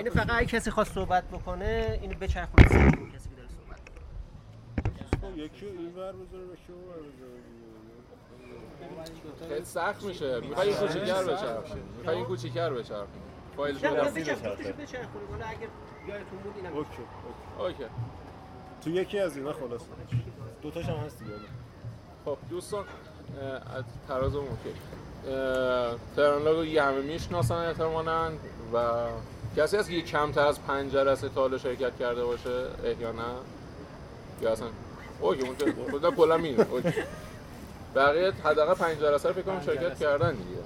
اینو فقط اگه کسی خواست صحبت بکنه اینو بچرخونه کسی که داره صحبت خب یکی این ور بذاره و کی اون ور بذاره خیلی سخت میشه. می‌خوای این کوچیک‌تر بچرخ. می‌خوای این کوچیک‌تر بچرخ. فایل بچرخونه. حالا اگه یادتون بود اینم. اوکی اوکی. تو یکی از اینا خلاص دوتاش هم هست دیگه. خب دوستان از تراز اوکی ترانلاگو یه همه می‌شناسن احتمالاً و کسی هست که یه کمتر از پنج جلسه تا حالا شرکت کرده باشه؟ احیانا یا اصلا؟ اوکی اون که خدا کلا میره بقیه حداقل پنج جلسه رو فکر کنم شرکت کردن دیگه.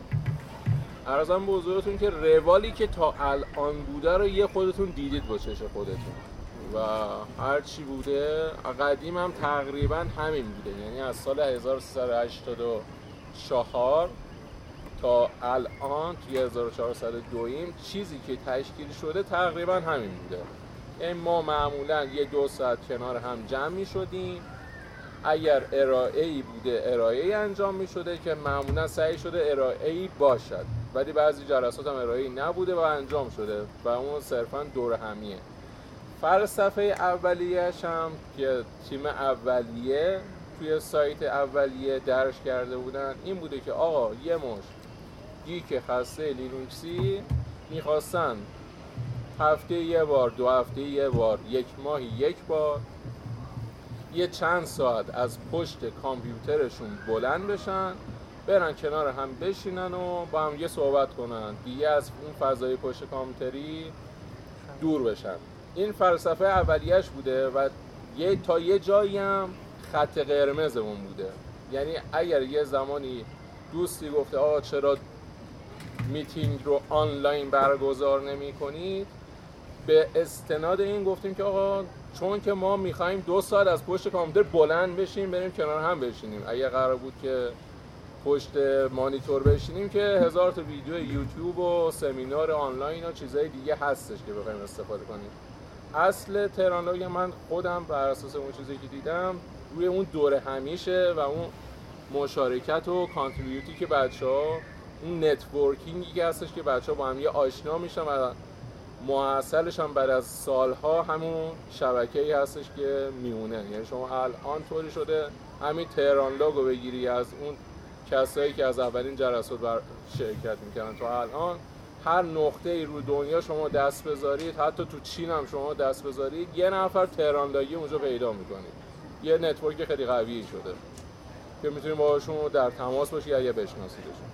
ارزم به حضورتون که روالی که تا الان بوده رو یه خودتون دیدید با چش خودتون. و هر چی بوده قدیم هم تقریبا همین بوده. یعنی از سال 1384 تا الان توی 1402 ایم چیزی که تشکیل شده تقریبا همین بوده. یعنی ما معمولا یه دو ساعت کنار هم جمع می شدیم. اگر ارائه ای بوده ارائه ای انجام می شده که معمولا سعی شده ارائه ای باشد. ولی بعضی جلسات هم ارائه ای نبوده و انجام شده و اون صرفا دور همیه. فلسفه اولیه‌اش هم که تیم اولیه توی سایت اولیه درش کرده بودن این بوده که آقا یه مش گیک خسته لینوکسی می‌خواستن. هفته یه بار دو هفته یه بار یک ماهی یک بار. یه چند ساعت از پشت کامپیوترشون بلند بشن برن کنار هم بشینن و با هم یه صحبت کنن. دیگه از اون فضای پشت کامپیوتری دور بشن. این فلسفه اولیش بوده و یه تا یه جایی هم خط قرمزمون بوده. یعنی اگر یه زمانی دوستی گفته آقا چرا میتینگ رو آنلاین برگزار نمی کنید. به استناد این گفتیم که آقا چون که ما می‌خوایم دو ساعت از پشت کامپیوتر بلند بشیم بریم کنار هم بشینیم. اگه قرار بود که پشت مانیتور بشینیم که هزار تا ویدیو یوتیوب و سمینار آنلاین و چیزهای دیگه هستش که بخوایم استفاده کنیم. اصل تهران لاگ من خودم بر اساس اون چیزی که دیدم روی اون دور همیشه و اون مشارکت و contribute ی که بچه ها اون networking ی که هستش که بچه ها با هم یه آشنا میشن و ماحصلش هم بعد از سالها همون شبکه ای هستش که میمونه یعنی شما الان طوری شده همین تهران لاگو بگیری از اون کسایی که از اولین جلسات بر شرکت می‌کردن تا الان هر نقطه ای رو دنیا شما دست بذارید حتی تو چین هم شما دست بذارید یه نفر تهران لاگی اونجا پیدا می‌کنید یه network خیلی قوی شده که می‌تونید باهاشون در تماس باشید یا بشناسیدشون.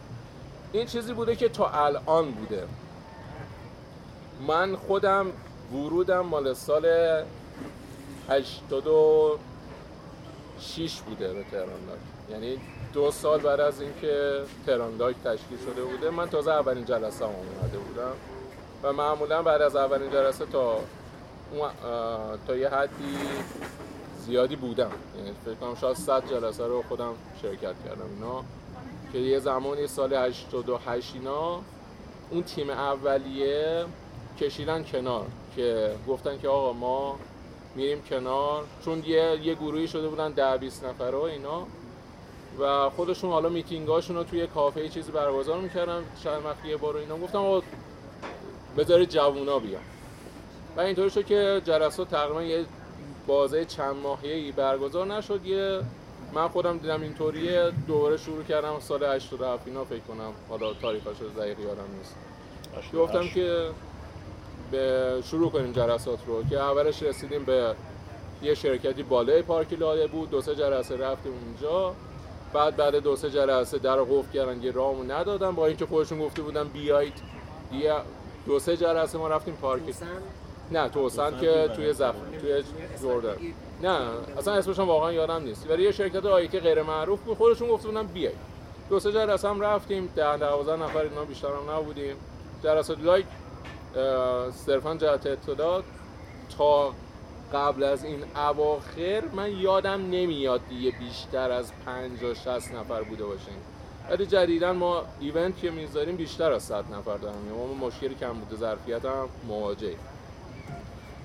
این چیزی بوده که تا الان بوده. من خودم ورودم مال سال 86 بوده به تهران یعنی دو سال بعد از اینکه تهران تشکیل شده بوده من تازه اولین جلسه هم اومده بودم. و معمولا بعد از اولین جلسه تا تا یه حدی زیادی بودم. یعنی فکر کنم شاید 100 جلسه رو خودم شرکت کردم اینا. که یه زمانی سال 88 اینا اون تیم اولیه کشیدن کنار که گفتن که آقا ما میریم کنار. چون یه یه گروهی شده بودن ده 20 نفره و اینا. و خودشون حالا میتینگاشون رو توی کافه چیزی برگزار می‌کردن چند وقت یه بار اینا. گفتم آقا بذارید جوونا بیان. و اینطوری شد که جلسات تقریبا یه بازه چند ماهی برگزار نشد یه من خودم دیدم اینطوریه دوباره شروع کردم سال 87 اینا فکر کنم. حالا تاریخش رو دقیق یادم نیست. گفتم که به شروع کنیم جلسات رو که اولش رسیدیم به یه شرکتی بالای پارک لاله بود. دو سه جلسه رفتیم اونجا. بعد بعد دو سه جلسه در رو قفل کردن یه راهمو ندادن. با اینکه خودشون گفته بودن بیایید یه دو سه جلسه ما رفتیم پارک. نه توسن که توی زف توی جردن نه اصلا اسمش هم واقعا یادم نیست. ولی یه شرکت آیتی غیر معروف بود خودشون گفته بودن بیایید دو سه جلسه هم رفتیم ده دوازده نفر اینا بیشتر هم نبودیم. جلسات لایک صرفا جهت اطلاعات تا قبل از این اواخر من یادم نمیاد دیگه بیشتر از 50 60 نفر بوده باشیم. ولی جدیدا ما ایونت که می‌ذاریم بیشتر از 100 نفر داریم یعنی ما مشکلی کم بوده ظرفیت هم مواجه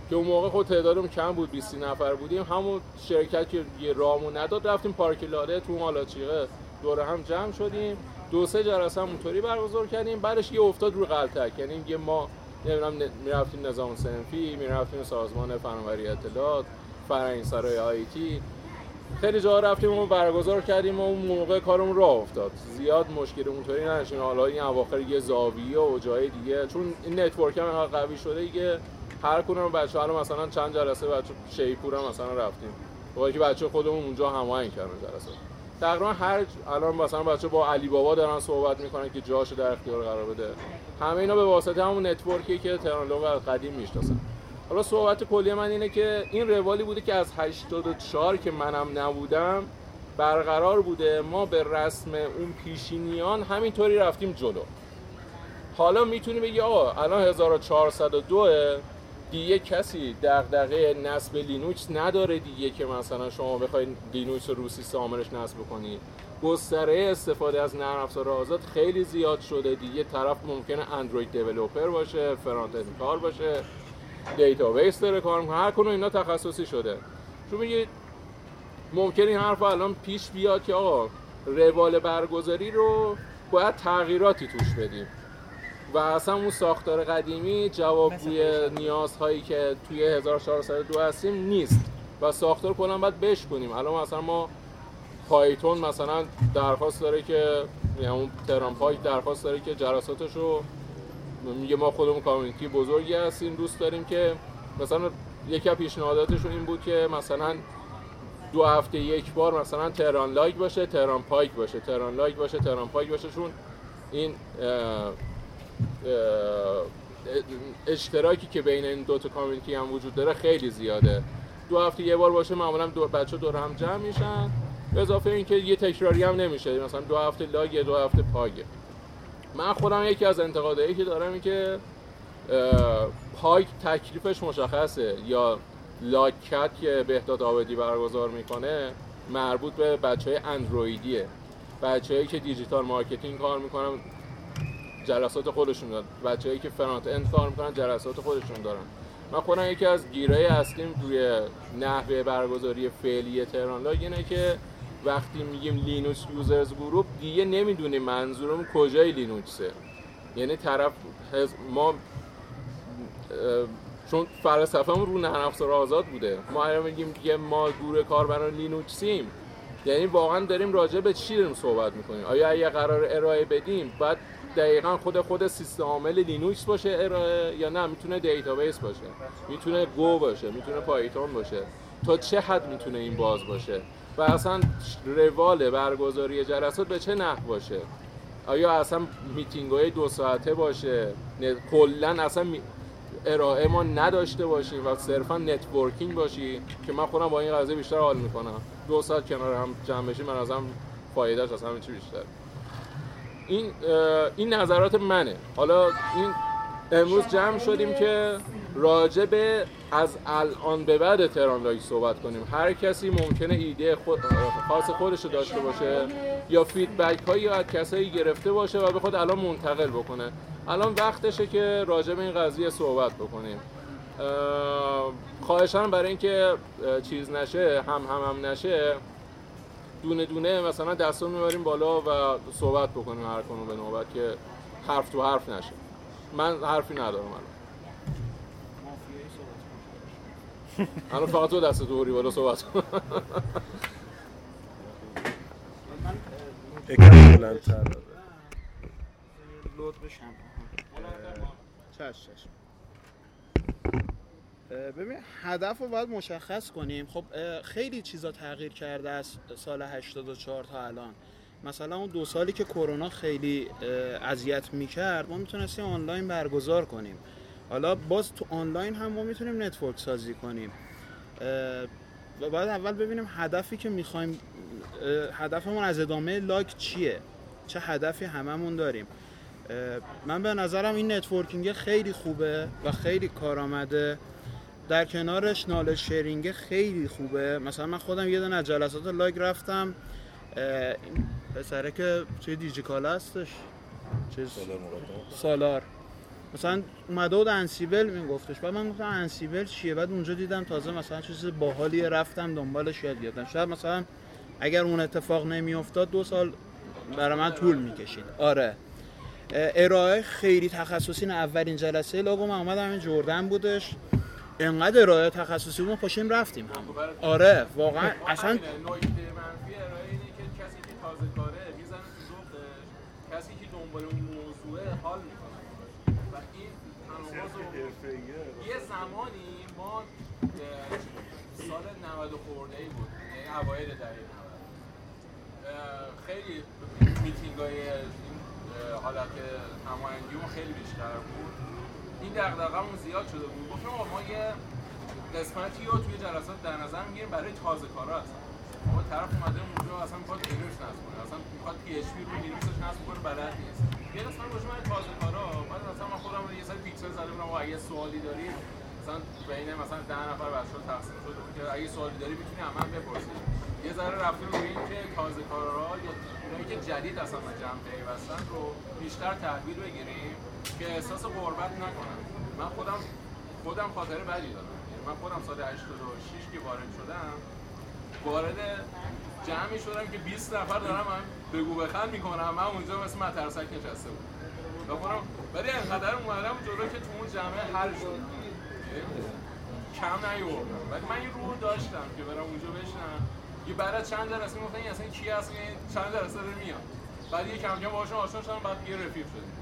که اون موقع خود تعدادمون کم بود 20 نفر بودیم. همون شرکت که یه رامون نداد رفتیم پارک لاله تو مالاچیقه دور هم جمع شدیم. دو سه جلسه هم اونطوری برگزار کردیم. بعدش یه افتاد رو غلتک. یعنی یه ما نمی‌دونم می‌رفتیم نظام صنفی می‌رفتیم سازمان فناوری اطلاعات فرهنگ سرای IT خیلی جا رفتیم و برگزار کردیم و اون موقع کارمون راه افتاد. زیاد مشکل اونطوری نداشتیم. حالا این اواخر یه زاویه و جای دیگه. چون این network هم قوی شده دیگه. هر کدوم بچه حالا مثلا چند جلسه بچه شیپور هم مثلا رفتیم. با که بچه خودمون اونجا هماهنگ کردن جلسه. تقریبا هر الان مثلا بچه با علی بابا دارن صحبت می‌کنن که جاشو در اختیار قرار بده. همه اینا به واسطه همون network ی که تهران لاگ قدیم می‌شناسن. حالا صحبت کلی من اینه که این روالی بوده که از 84 که منم نبودم برقرار بوده. ما به رسم اون پیشینیان همینطوری رفتیم جلو. حالا می‌تونی بگی آقا الان 1402 دیگه کسی دغدغه نصب لینوکس نداره دیگه که مثلا شما بخواید لینوکس رو رو سیستمش نصب بکنید گستره استفاده از نرم افزار آزاد خیلی زیاد شده دیگه. طرف ممکنه Android developer باشه front کار باشه database داره کار می‌کنه هر کدوم اینا تخصصی شده. چون میگید ممکن این حرف الان پیش بیاد که آقا روال برگزاری رو باید تغییراتی توش بدیم. و اصلا اون ساختار قدیمی جوابگوی نیازهایی که توی 1402 هستیم نیست. و ساختار کلا باید بشکنیم الان مثلا ما Python مثلا درخواست داره که یعنی اون تهران PUG درخواست داره که جلساتش رو میگه ما خودمون community بزرگی هستیم دوست داریم که مثلا یکی از پیشنهاداتشون این بود که مثلا دو هفته یک بار مثلا تهران LUG باشه تهران PUG باشه تهران LUG باشه تهران PUG باشه. چون این اشتراکی که بین این دو تا community هم وجود داره خیلی زیاده. دو هفته یه بار باشه معمولا دو بچه دور هم جمع میشن. به اضافه اینکه یه تکراری هم نمیشه. مثلا دو هفته LUG دو هفته PUG ه من خودم یکی از انتقادایی که دارم این که PUG تکلیفش مشخصه. یا Logcat که بهداد عابدی برگزار می‌کنه مربوط به بچه های اندرویدیه. بچه که digital marketing کار می‌کنن جلسات خودشون دارن. بچه هایی که front-end کار می‌کنن جلسات خودشون دارن. من خودم یکی از گیرای اصلیم روی نحوه برگزاری فعلی تهران LUG اینه که وقتی میگیم Linux Users Group دیگه نمی‌دونیم منظورم کجای لینوکسه. یعنی طرف ما چون فلسفه‌مون رو نرم افزار آزاد بوده. ما اگر میگیم دیگه ما گروه کاربران لینوکسیم. یعنی واقعا داریم راجع به چی داریم صحبت می‌کنیم؟ آیا اگه قرار ارائه بدیم بعد دقیقا خود خود سیستم عامل لینوکس باشه ارائه یا نه می‌تونه database باشه. می‌تونه Go باشه می‌تونه Python باشه. تا چه حد می‌تونه این باز باشه؟ و اصلا روال برگزاری جلسات به چه نحو باشه؟ آیا اصلا میتینگ های دو ساعته باشه؟ کلا اصلا ارائه ما نداشته باشیم و صرفا networking باشی که من خودم با این قضیه بیشتر حال می‌کنم. دو ساعت کنار هم جمع بشیم من ازم فایدهش اصلا چی بیشتر. این این نظرات منه. حالا این امروز جمع شدیم که راجع به از الان به بعد تهران LUG صحبت کنیم. هر کسی ممکنه ایده خود خاص خودش رو داشته باشه یا feedback هایی از کسایی گرفته باشه و بخواد الان منتقل بکنه. الان وقتشه که راجع به این قضیه صحبت بکنیم. خواهشاً برای اینکه چیز نشه هم هم هم نشه دونه دونه مثلا دستون می‌بریم بالا و صحبت بکنیم هر کنون به نوبت که حرف تو حرف نشه. من حرفی ندارم الان. الان فقط تو دست تو بالا صحبت کن. یکم بلندتر. لود بشم چش چش ببین هدف رو باید مشخص کنیم. خب خیلی چیزا تغییر کرده از سال 84 تا الان. مثلا اون دو سالی که کرونا خیلی اذیت می‌کرد ما می‌تونستیم آنلاین برگزار کنیم. حالا باز تو آنلاین هم ما می‌تونیم network سازی کنیم. و باید اول ببینیم هدفی که می‌خوایم هدفمون از ادامه LUG چیه؟ چه هدفی هممون داریم؟ من به نظرم این networking خیلی خوبه و خیلی کارآمده. در کنارش knowledge sharing خیلی خوبه. مثلا من خودم یه دونه از جلسات LUG رفتم. پسره که توی Digikala هستش؟ چیز سالار مثلا اومده بود Ansible میگفتش. بعد من گفتم Ansible چیه؟ بعد اونجا دیدم تازه مثلا چیز باحالی رفتم دنبالش یاد گرفتم. شاید مثلا اگر اون اتفاق نمیافتاد دو سال برای من طول می‌کشید. آره. ارائه خیلی تخصصی نه اولین جلسه. لاگو من اومدم این جردن بودش. انقدر ارائه تخصصی ما پاشیم رفتیم. هم آره واقعا. اصلا یه زمانی ما سال 90 و خورده ای بود. یعنی اوایل دهه 90 اه، خیلی میتینگ های حالت هماهنگیمون خیلی بیشتر بود. این دغدغه‌مون زیاد شده بود. گفتم ما یه قسمتی رو توی جلسات در نظر می‌گیریم برای تازه کارا هستن. ما طرف اومده اونجا اصلا می‌خواد لینوکس نصب کنه اصلا می‌خواد PHP رو لینوکسش نصب کنه بلد نیست. یه باشه من تازه کارا بعد مثلا من خودم یه سری پیکسل زده بودم آقا اگه سوالی داری مثلا بین مثلا 10 نفر بچه‌ها تقسیم شده که اگه سوالی داری می‌تونی من بپرسی. یه ذره رفتیم روی این که تازه کارا یا اونایی که جدید اصلا جمع پیوستن رو بیشتر تحویل بگیریم. که احساس غربت نکنن من خودم خودم خاطره بدی دارم. من خودم سال 86 که وارد شدم وارد جمعی شدم که 20 نفر دارم من بگو بخند می‌کنم. من اونجا مثل مترسک نشسته بودم. و خودم ولی انقدر اومدم جلو که تو اون جمعه حل شد. کم نیوردم. ولی من این روح داشتم که برم اونجا بشنم. یه از چند جلسه گفتن این اصلا کی هست؟ چند جلسه میاد. بعد یه کم کم باهاشون آشنا شدم بعد یه رفیق شدیم.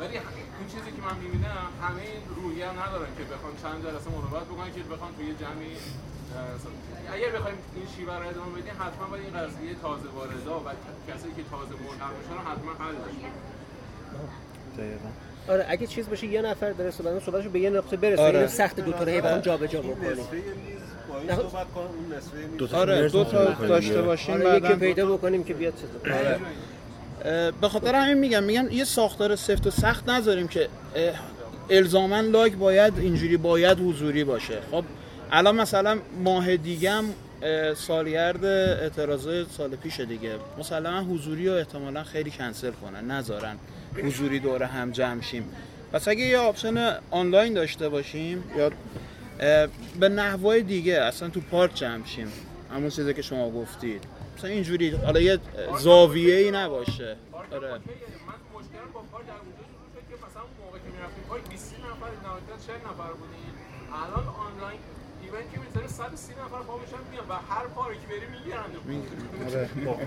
ولی این چیزی که من می‌بینم همه این روحیه هم ندارن که بخوان چند جلسه مراقبت بکنن که بخوان توی جمعی اگر بخوایم این شیوه رو ادامه بدیم حتما باید این قضیه تازه واردا و کسایی که تازه ملحق میشن رو حتما حل بشه آره اگه چیز باشه یه نفر داره صحبت صحبتشو به یه نقطه برسه آره. سخت دو تا رو بخوام جابجا بکنیم دو تا آره دو تا داشته. باشیم آره یکی پیدا بکنیم که بیاد چیز آره. به خاطر همین میگم میگم یه ساختار سفت و سخت نذاریم که الزاما لاگ باید اینجوری باید حضوری باشه. خب الان مثلا ماه دیگه هم سالگرد اعتراضای سال پیش دیگه. مسلما حضوری رو احتمالا خیلی کنسل کنن نذارن. حضوری دوره هم جمع شیم. پس اگه یه option آنلاین داشته باشیم یا به نحوی دیگه اصلا تو پارک جمع شیم. همون چیزی که شما گفتید. مثلا اینجوری حالا یه زاویه ای نباشه. آره. من مشکلم با پارک در شروع شد که مثلا موقع که می‌رفتیم پارک 20 نفر نهایتا 40 نفر بودیم الان آنلاین ایونت که می‌ذاره 130 نفر پا میشن میان و هر پارک بری می‌گیرن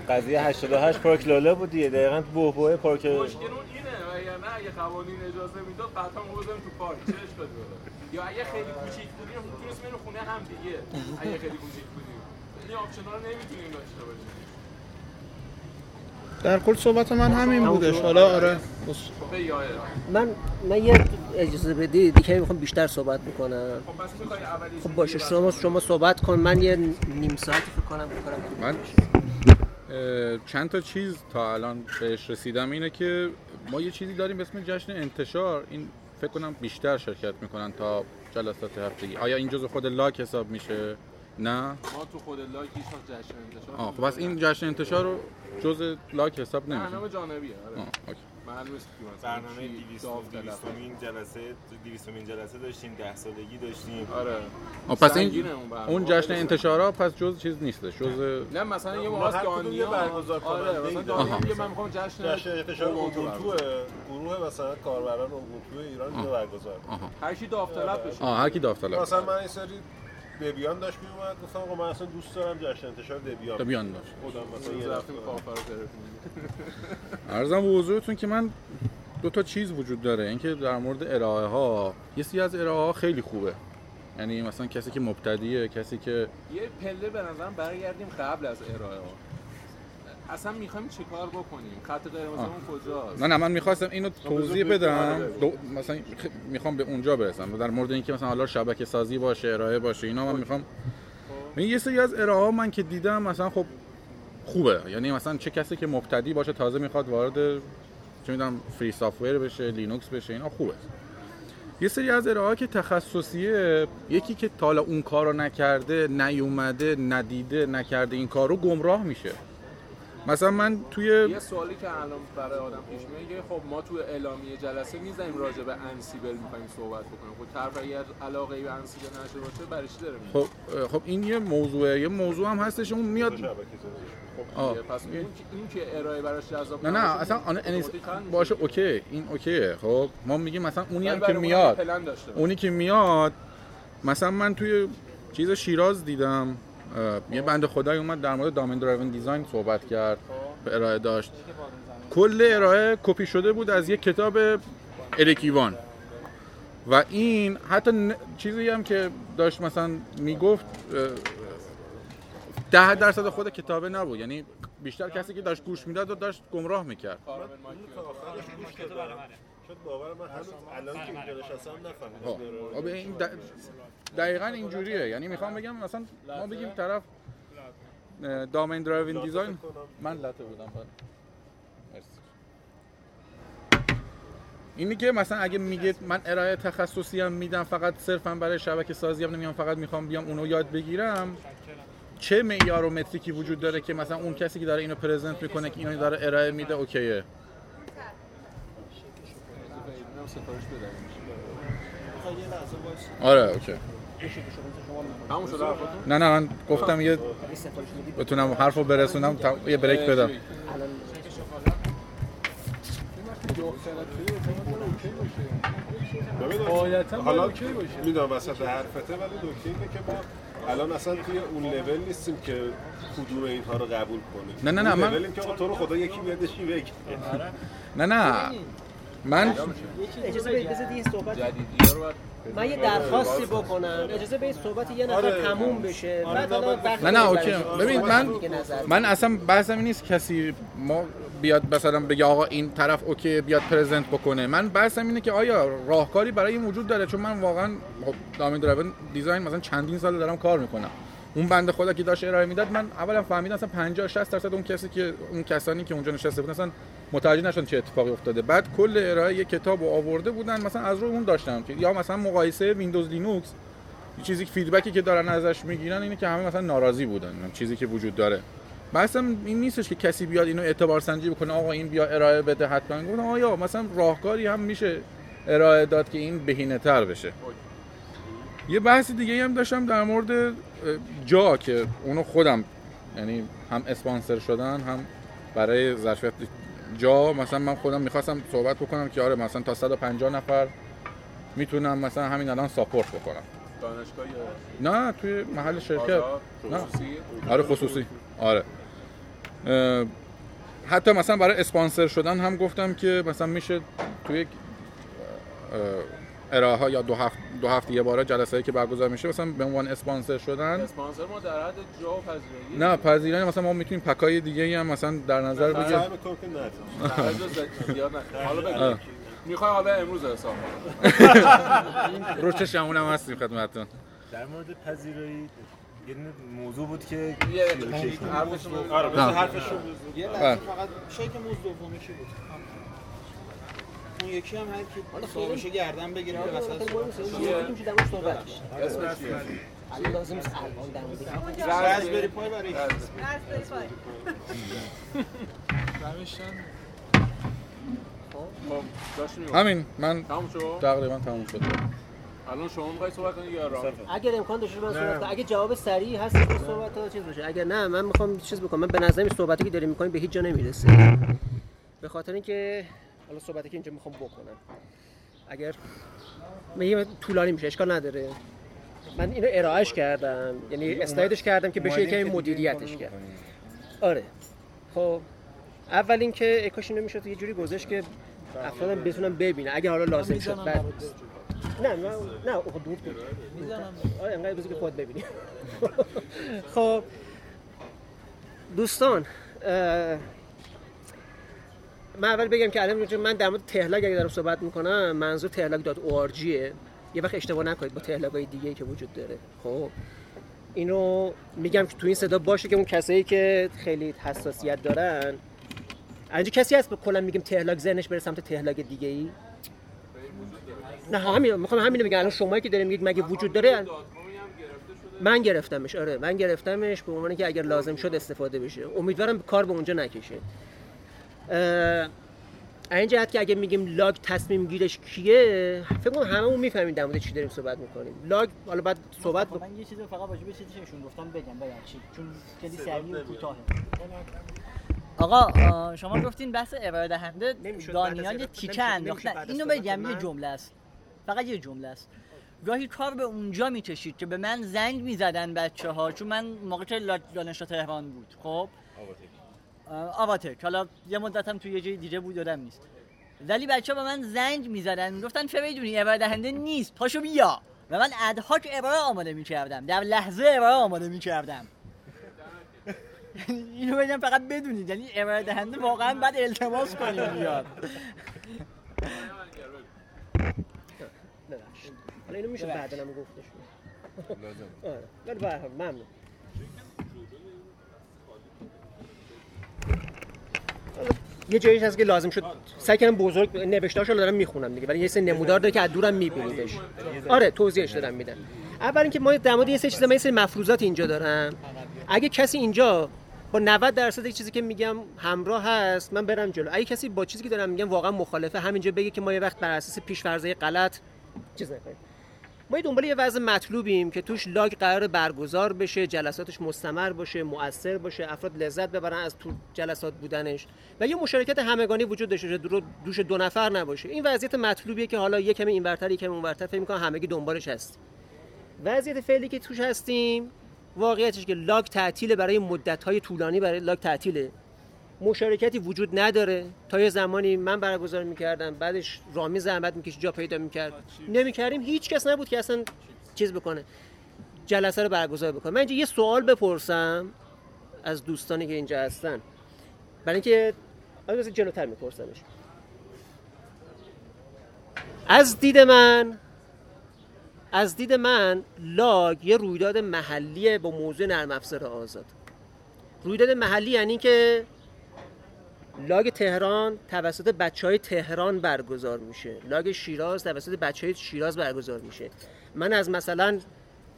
قضیه 88 پارک لاله بود دیگه. دقیقاً بوبوه پارک مشکل اون اینه و یا نه اگه قوانین اجازه می‌داد قطعا ما بزنیم تو پارک. چه اشکالی داره؟ یا اگه خیلی کوچیک بودیم می‌تونستیم بریم خونه هم دیگه. اگه خیلی کوچیک بودیم. آپشنا رو نمی‌تونیم داشته باشیم در کل صحبت من همین بودش. حالا آره بس. خب یا من من یه اجازه بدید دیگه می‌خوام بیشتر صحبت بکنم. خب خب باشه شما شما صحبت کن. من یه نیم ساعتی فکر کنم بکنم من چند تا چیز تا الان بهش رسیدم. اینه که ما یه چیزی داریم به اسم جشن انتشار. این فکر کنم بیشتر شرکت می‌کنن تا جلسات هفتگی. آیا این جزء خود لاک حساب میشه؟ نه ما تو خود لایک هیچ جشن انتشار آه خب پس این جشن انتشار رو جزء لاک حساب نمیشه برنامه جانبیه آره آه اوکی. معلومه برنامه چی 200 داوطلب. 200 جلسه 200 جلسه داشتیم 10 سالگی داشتیم آره آه، پس این اون. اون جشن انتشارا پس جز چیز نیستش جزء نه مثلا یه یه دانیا برگزار آره کننده مثلا من می‌خوام جشن جشن انتشار برگزار گروه مثلا کاربران اوبونتو ایران اینو برگزار کنه. آها هر کی داوطلب بشه آه هر کی داوطلب مثلا من این سری دبیان داشت میومد گفتم آقا من اصلا دوست دارم جشن انتشار دبیان تا بیان داشت خودم مثلا یه رفتم. کافر ارزم به حضورتون که من دو تا چیز وجود داره. اینکه در مورد ارائه ها یه سری از ارائه ها خیلی خوبه. یعنی مثلا کسی که مبتدیه کسی که یه پله به نظرم برگردیم قبل از ارائه ها اصلا می‌خوایم چیکار بکنیم؟ خط قرمزمون کجاست؟ نه نه من می‌خواستم اینو توضیح بذار بدم. آره، دو... مثلا می‌خوام به اونجا برسم. در مورد اینکه مثلا حالا شبکه سازی باشه ارائه باشه اینا من می‌خوام این یه سری از ارائه ها من که دیدم مثلا خب خوبه. یعنی مثلا چه کسی که مبتدی باشه تازه می‌خواد وارد چه می‌دونم free software بشه لینوکس بشه اینا خوبه. یه سری از ارائه که تخصصیه یکی که تا اون کارو نکرده نیومده ندیده نکرده این کارو گمراه میشه. مثلا من توی یه سوالی که الان برای آدم پیش میاد خب ما تو اعلامیه جلسه می‌زنیم راجع به Ansible می‌خوایم صحبت بکنیم. خب طرف اگر علاقه ای به Ansible نداشته باشه برای چی داره میگه؟ خب خب این یه موضوعه. یه موضوع هم هستش اون میاد خب. پس اون که این که ارائه براش جذاب نه نه اصلا آن میشه. باشه okay. این okay ه. خب ما میگیم مثلا اونی هم که میاد. اونی که میاد مثلا من توی چیز شیراز دیدم. یه بند خدای اومد در مورد domain driven design صحبت کرد یه ارائه داشت کل ارائه کپی شده بود از یه کتاب Eric Evans و این حتی ن- چیزی هم که داشت مثلا می‌گفت ده درصد خود کتابه نبود یعنی بیشتر کسی که داشت گوش می‌داد و داشت گمراه می‌کرد باور من هنوز الان که اینجا نشستم نفهمیدم. خب این د- دقیقا اینجوریه. یعنی می‌خوام بگم مثلا ما بگیم طرف دامین درایوین دیزاین. من لطه بودم بله. مرسی. اینی که مثلا اگه میگه من ارائه تخصصی هم میدم فقط صرفا برای شبکه سازی هم نمیام فقط می‌خوام بیام اونو یاد بگیرم. چه معیار و متریکی وجود داره که مثلا اون کسی که داره اینو پرزنت می‌کنه که اینو داره ارائه میده اوکیه. سفارش آره اوکی؟ نه نه من گفتم یه بتونم حرف رو برسونم تا یه بریک بدم. الان حالا می‌دونم وسط حرفته ولی نکته اینه که ما الان اصلا توی اون لول نیستیم که کدوم اینها رو قبول کنیم. نه، نه، نه، من- لولیم که تو رو خدا یکی بیادش بگه نه نه. من اجازه بدید بذارید یه صحبت من یه درخواستی بکنم. اجازه بدید صحبت یه نفر آره. تموم بشه. بعد حالا بحث نه نه okay. ببین من من اصلا بحثم این نیست کسی ما بیاد مثلا بگه آقا این طرف okay بیاد present بکنه. من بحثم اینه که آیا راهکاری برای این وجود داره؟ چون من واقعا domain driven design مثلا چندین سال دارم کار می‌کنم. اون بنده خدا که داشت ارائه می‌داد من اولا فهمیدم مثلا 50 60 درصد اون کسی که اون کسانی که اونجا نشسته بودن اصلا متوجه نشدن چه اتفاقی افتاده. بعد کل ارائه یه کتاب رو آورده بودن مثلا از روی اون داشتم که یا مثلا مقایسه ویندوز لینوکس چیزی که فیدبکی که دارن ازش می‌گیرن اینه که همه مثلا ناراضی بودن این چیزی که وجود داره. بحثم این نیستش که کسی بیاد اینو اعتبار سنجی بکنه آقا این بیا ارائه بده حتما. گفتم آیا مثلا راهکاری هم میشه ارائه داد که این بهینه تر بشه؟ یه بحث دیگه هم داشتم در مورد جا که اونو خودم یعنی هم اسپانسر شدن هم برای ظرفیت جا. مثلا من خودم می‌خواستم صحبت بکنم که آره مثلا تا 150 نفر می‌تونم مثلا همین الان ساپورت بکنم. دانشگاه یا نه توی محل شرکت. خصوصی؟ آره خصوصی. آره. حتی مثلا برای اسپانسر شدن هم گفتم که مثلا میشه توی یک ارائه ها یا دو هفت دو هفته یه باره جلسه هایی که برگزار میشه مثلا به عنوان اسپانسر شدن. اسپانسر ما در حد جا و پذیرایی نه پذیرانی مثلا ما می‌تونیم پکای دیگه هم مثلا در نظر بگیریم. حالا. بگو. می‌خوای حالا امروز حساب کنم رو چشمون هم هستیم خدمتتون. در مورد پذیرایی یه دونه موضوع بود که یه حرفشون رو آره نه. حرفشو یه بله. لحظه فقط شیک موز دومی بود؟ اون یکی هم هر کی صاحبش گردن بگیره به وسط صحبت؟ الان لازم نیست الان در مورد رزبری پای برای خب داشتیم می‌گفتیم. همین من تموم شد؟ تقریبا تموم شد. الان شما می‌خوای صحبت کنی یا راه؟ اگر امکان داشته من صحبت کنم. اگه جواب سریع هست که صحبت ها چیز باشه. اگر نه من می‌خوام چیز بکنم. من به نظر این صحبتی که داریم می‌کنیم به هیچ جا نمی‌رسه. به خاطر اینکه حالا صحبتی که اینجا می‌خوام بکنم. اگر میگم طولانی میشه اشکال نداره. من اینو ارائهش کردم. یعنی اسلایدش کردم که بشه یکمی مدیریتش کرد. آره. خب اول اینکه ای کاش اینو می‌شد یه جوری گذاشت که افرادم بتونن ببینن. اگه حالا لازم شد بعد. نه نه نه دور بود آره انقدر بزرگ که خود ببینی. خب. دوستان من اول بگم که الان من در مورد تهلاگ اگه دارم صحبت می‌کنم منظور تهلاگ دات او یه وقت اشتباه نکنید با تهلاگ های دیگه که وجود داره. خب. اینو میگم که تو این صدا باشه که اون کسایی که خیلی حساسیت دارن. اینجا کسی هست کلا میگیم تهلاگ ذهنش بره سمت تهلاگ دیگه ای؟ نه همین می‌خوام همین بگم. الان شمایی که داریم میگید مگه وجود داره؟ من گرفتمش آره. من گرفتمش به عنوان که اگر لازم شد استفاده بشه. امیدوارم کار به اونجا نکشه. این جهت که اگه میگیم لاگ تصمیم گیرش کیه فکر کنم هممون می‌فهمیم در مورد چی داریم صحبت می‌کنیم. لاگ حالا بعد صحبت خب من یه چیزی رو فقط راجع به چیزی ایشون گفتم بگم ببخشید چون خیلی سریع و کوتاهه. آقا شما گفتین بحث ارائه دهنده دانیال یه تیکه انداختن اینو بگم یه جمله است. فقط یه جمله است. گاهی کار به اونجا می‌کشید که به من زنگ می‌زدن بچه ها چون من موقع که دانشگاه تهران بود خب؟ آه، آواتک حالا یه مدت هم توی یه جای دیگه بود یادم نیست. ولی بچه ها به من زنگ می‌زدن. می‌گفتن فریدونی ارائه دهنده نیست. پاشو بیا. و من ادهاک ارائه آماده می‌کردم. در لحظه ارائه آماده می‌کردم. اینو بگم فقط بدونید. یعنی ارائه دهنده واقعا بعد التماس کنیم بیاد حالا اینو میشه بعدا هم گفتش آره. ولی ممنون. یه جاییش هست که لازم شد سعی کردم بزرگ نوشتهاشو دارم می‌خونم دیگه. ولی یه سری نمودار داره که از دورم میبینیدش آره توضیحش دارم میدم. اول اینکه ما در مورد یه سری چیزا یه سری مفروضات اینجا دارم. اگه کسی اینجا با 90 درصد یک چیزی که میگم همراه هست من برم جلو. اگه کسی با چیزی که دارم میگم واقعا مخالفه همینجا بگه که ما یه وقت بر اساس پیش‌فرضای غلط چیز نکنیم. ما دنبال یه وضع مطلوبیم که توش لاگ قرار برگزار بشه جلساتش مستمر باشه مؤثر باشه افراد لذت ببرن از تو جلسات بودنش. و یه مشارکت همگانی وجود داشته باشه دوش دو نفر نباشه. این وضعیت مطلوبیه که حالا یه کمی اینورتر یه کمی اونورتر فکر می‌کنم همگی دنبالش هست وضعیت فعلی که توش هستیم واقعیتش که لاگ تعطیل برای مدت‌های طولانی برای لاگ تعطیله. مشارکتی وجود نداره. تا یه زمانی من برگزار می‌کردم بعدش رامی زحمت میکش جا پیدا می‌کرد. نمی‌کردیم. هیچ کس نبود که اصلا چیز بکنه جلسه رو برگزار بکنه. من اینجا یه سوال بپرسم از دوستانی که اینجا هستن. برای اینکه بذار جلوتر میپرسمش. از دید من از دید من لاگ یه رویداد محلیه با موضوع نرم افزار آزاد. رویداد محلی یعنی که لاگ تهران توسط بچه های تهران برگزار میشه. لاگ شیراز توسط بچه های شیراز برگزار میشه. من از مثلا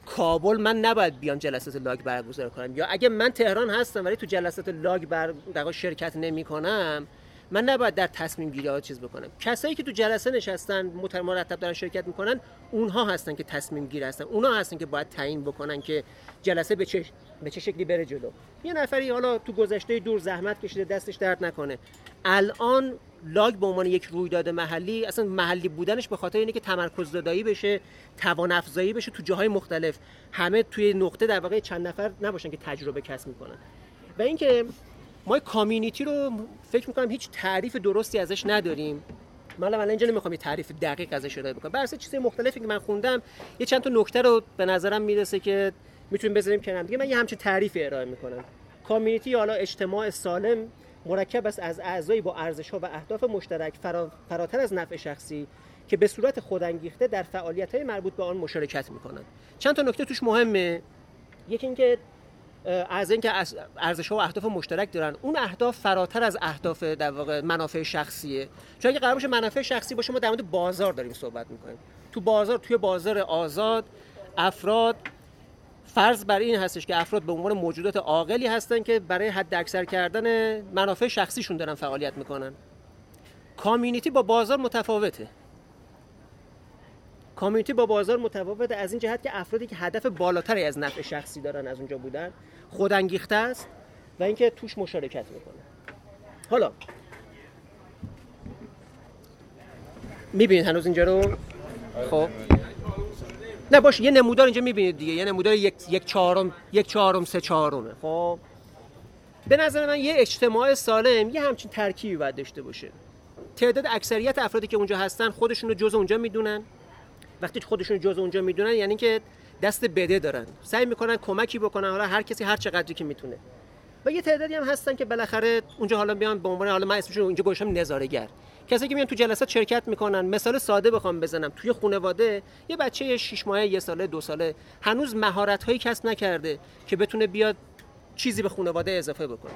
کابل من نباید بیام جلسات لاگ برگزار کنم. یا اگه من تهران هستم ولی تو جلسات لاگ بر شرکت نمی کنم من نباید در تصمیم گیری ها چیز بکنم. کسایی که تو جلسه نشستن مرتب دارن شرکت می‌کنن اونها هستن که تصمیم گیر هستن. اونها هستن که باید تعیین بکنن که جلسه به چه به چه شکلی بره جلو. یه نفری حالا تو گذشته دور زحمت کشیده دستش درد نکنه. الان لاگ به عنوان یک رویداد محلی اصلا محلی بودنش به خاطر اینه که تمرکز زدایی بشه توان افزایی بشه تو جاهای مختلف. همه توی نقطه در واقع چند نفر نباشن که تجربه کسب می‌کنن. و اینکه ما کامیونیتی رو فکر می‌کنم هیچ تعریف درستی ازش نداریم. من الان اینجا نمی‌خوام یه تعریف دقیق ازش ارائه بکنم. اساس چیزای مختلفی که من خوندم یه چند تا نکته رو به نظرم می‌رسه که می‌تونیم بذاریم کنار دیگه. من یه همچین تعریفی ارائه می‌کنم. کامیونیتی حالا اجتماع سالم مرکب است از اعضایی با ارزش‌ها و اهداف مشترک فرا... فراتر از نفع شخصی که به صورت خودانگیخته در فعالیت‌های مربوط به آن مشارکت می‌کنند. چند تا نکته توش مهمه. یکی اینکه از اینکه ارزش ها و اهداف مشترک دارن. اون اهداف فراتر از اهداف در واقع منافع شخصیه. چون اگه قرار باشه منافع شخصی باشه ما در مورد بازار داریم صحبت می‌کنیم. تو بازار توی بازار آزاد افراد فرض بر این هستش که افراد به عنوان موجودات عاقلی هستن که برای حد اکثر کردن منافع شخصیشون دارن فعالیت می‌کنن. کامیونیتی با بازار متفاوته. کامیونیتی با بازار متفاوته از این جهت که افرادی که هدف بالاتری از نفع شخصی دارن از اونجا بودن خودانگیخته است و اینکه توش مشارکت می‌کنه حالا می‌بینید هنوز اینجا رو؟ خب. نه باش یه نمودار اینجا می‌بینید دیگه یه نمودار یک, یک چهارم یک چهارم سه چهارمه. خب. به نظر من یه اجتماع سالم یه همچین ترکیبی باید داشته باشه. تعداد اکثریت افرادی که اونجا هستن خودشون رو جز اونجا می‌دونن. وقتی خودشون جز اونجا می‌دونن یعنی که دست بده دارن. سعی می‌کنن کمکی بکنن. حالا هر کسی هر چقدری که می‌تونه. و یه تعدادی هم هستن که بالاخره اونجا حالا بیان به عنوان حالا من اسمشون اینجا گوشم نظاره‌گر. کسی که میان تو جلسات شرکت می‌کنن. مثال ساده بخوام بزنم. توی خانواده یه بچه 6 ماهه یه ساله دو ساله. هنوز مهارت هایی کسب نکرده که بتونه بیاد چیزی به خانواده اضافه بکنه.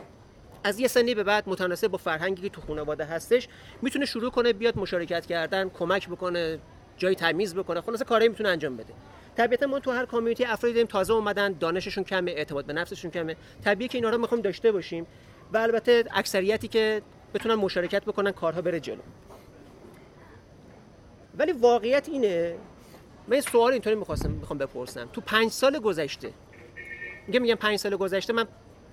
از یه سنی به بعد متناسب با فرهنگی که تو خانواده هستش می‌تونه شروع کنه بیاد مشارکت کردن کمک بکنه. جای تمیز بکنه خلاصه کاری می‌تونه انجام بده. طبیعتا ما تو هر کامیونیتی افرادی داریم تازه اومدن دانششون کمه اعتماد به نفسشون کمه. طبیعیه که اینا رو می‌خوایم داشته باشیم و البته اکثریتی که بتونن مشارکت بکنن کارها بره جلو. ولی واقعیت اینه من یه سوال اینطوری می‌خواستم می‌خوام بپرسم. تو پنج سال گذشته میگم میگم پنج سال گذشته من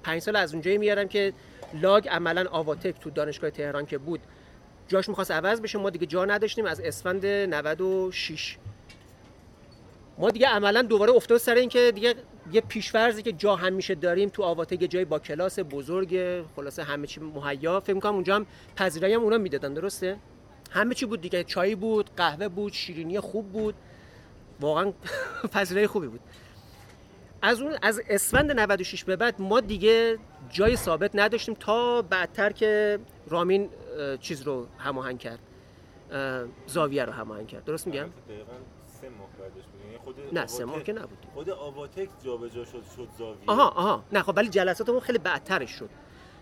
پنج سال از اونجایی میارم که لاگ عملا آواتک تو دانشگاه تهران که بود. جاش می‌خواست عوض بشه ما دیگه جا نداشتیم. از اسفند 96 ما دیگه عملا دوباره افتاد سر این که دیگه یه پیشورزی که جا همیشه داریم تو آواتک یه جای با کلاس بزرگ خلاصه همه چی مهیا. فکر می‌کنم اونجا هم پذیرایی هم اونا می‌دادن درسته؟ همه چی بود دیگه. چای بود قهوه بود شیرینی خوب بود. واقعا پذیرایی خوبی بود. از اون از اسفند 96 به بعد ما دیگه جای ثابت نداشتیم تا بعدتر که رامین چیز رو هماهنگ کرد. زاویه رو هماهنگ کرد. درست میگم؟ دقیقاً سه ماه بعدش بود یعنی خود نه سه ماه که نبود. خود آواتک جابجا شد شد زاویه. آها آها. نه خب ولی جلساتمون خیلی بعدترش شد.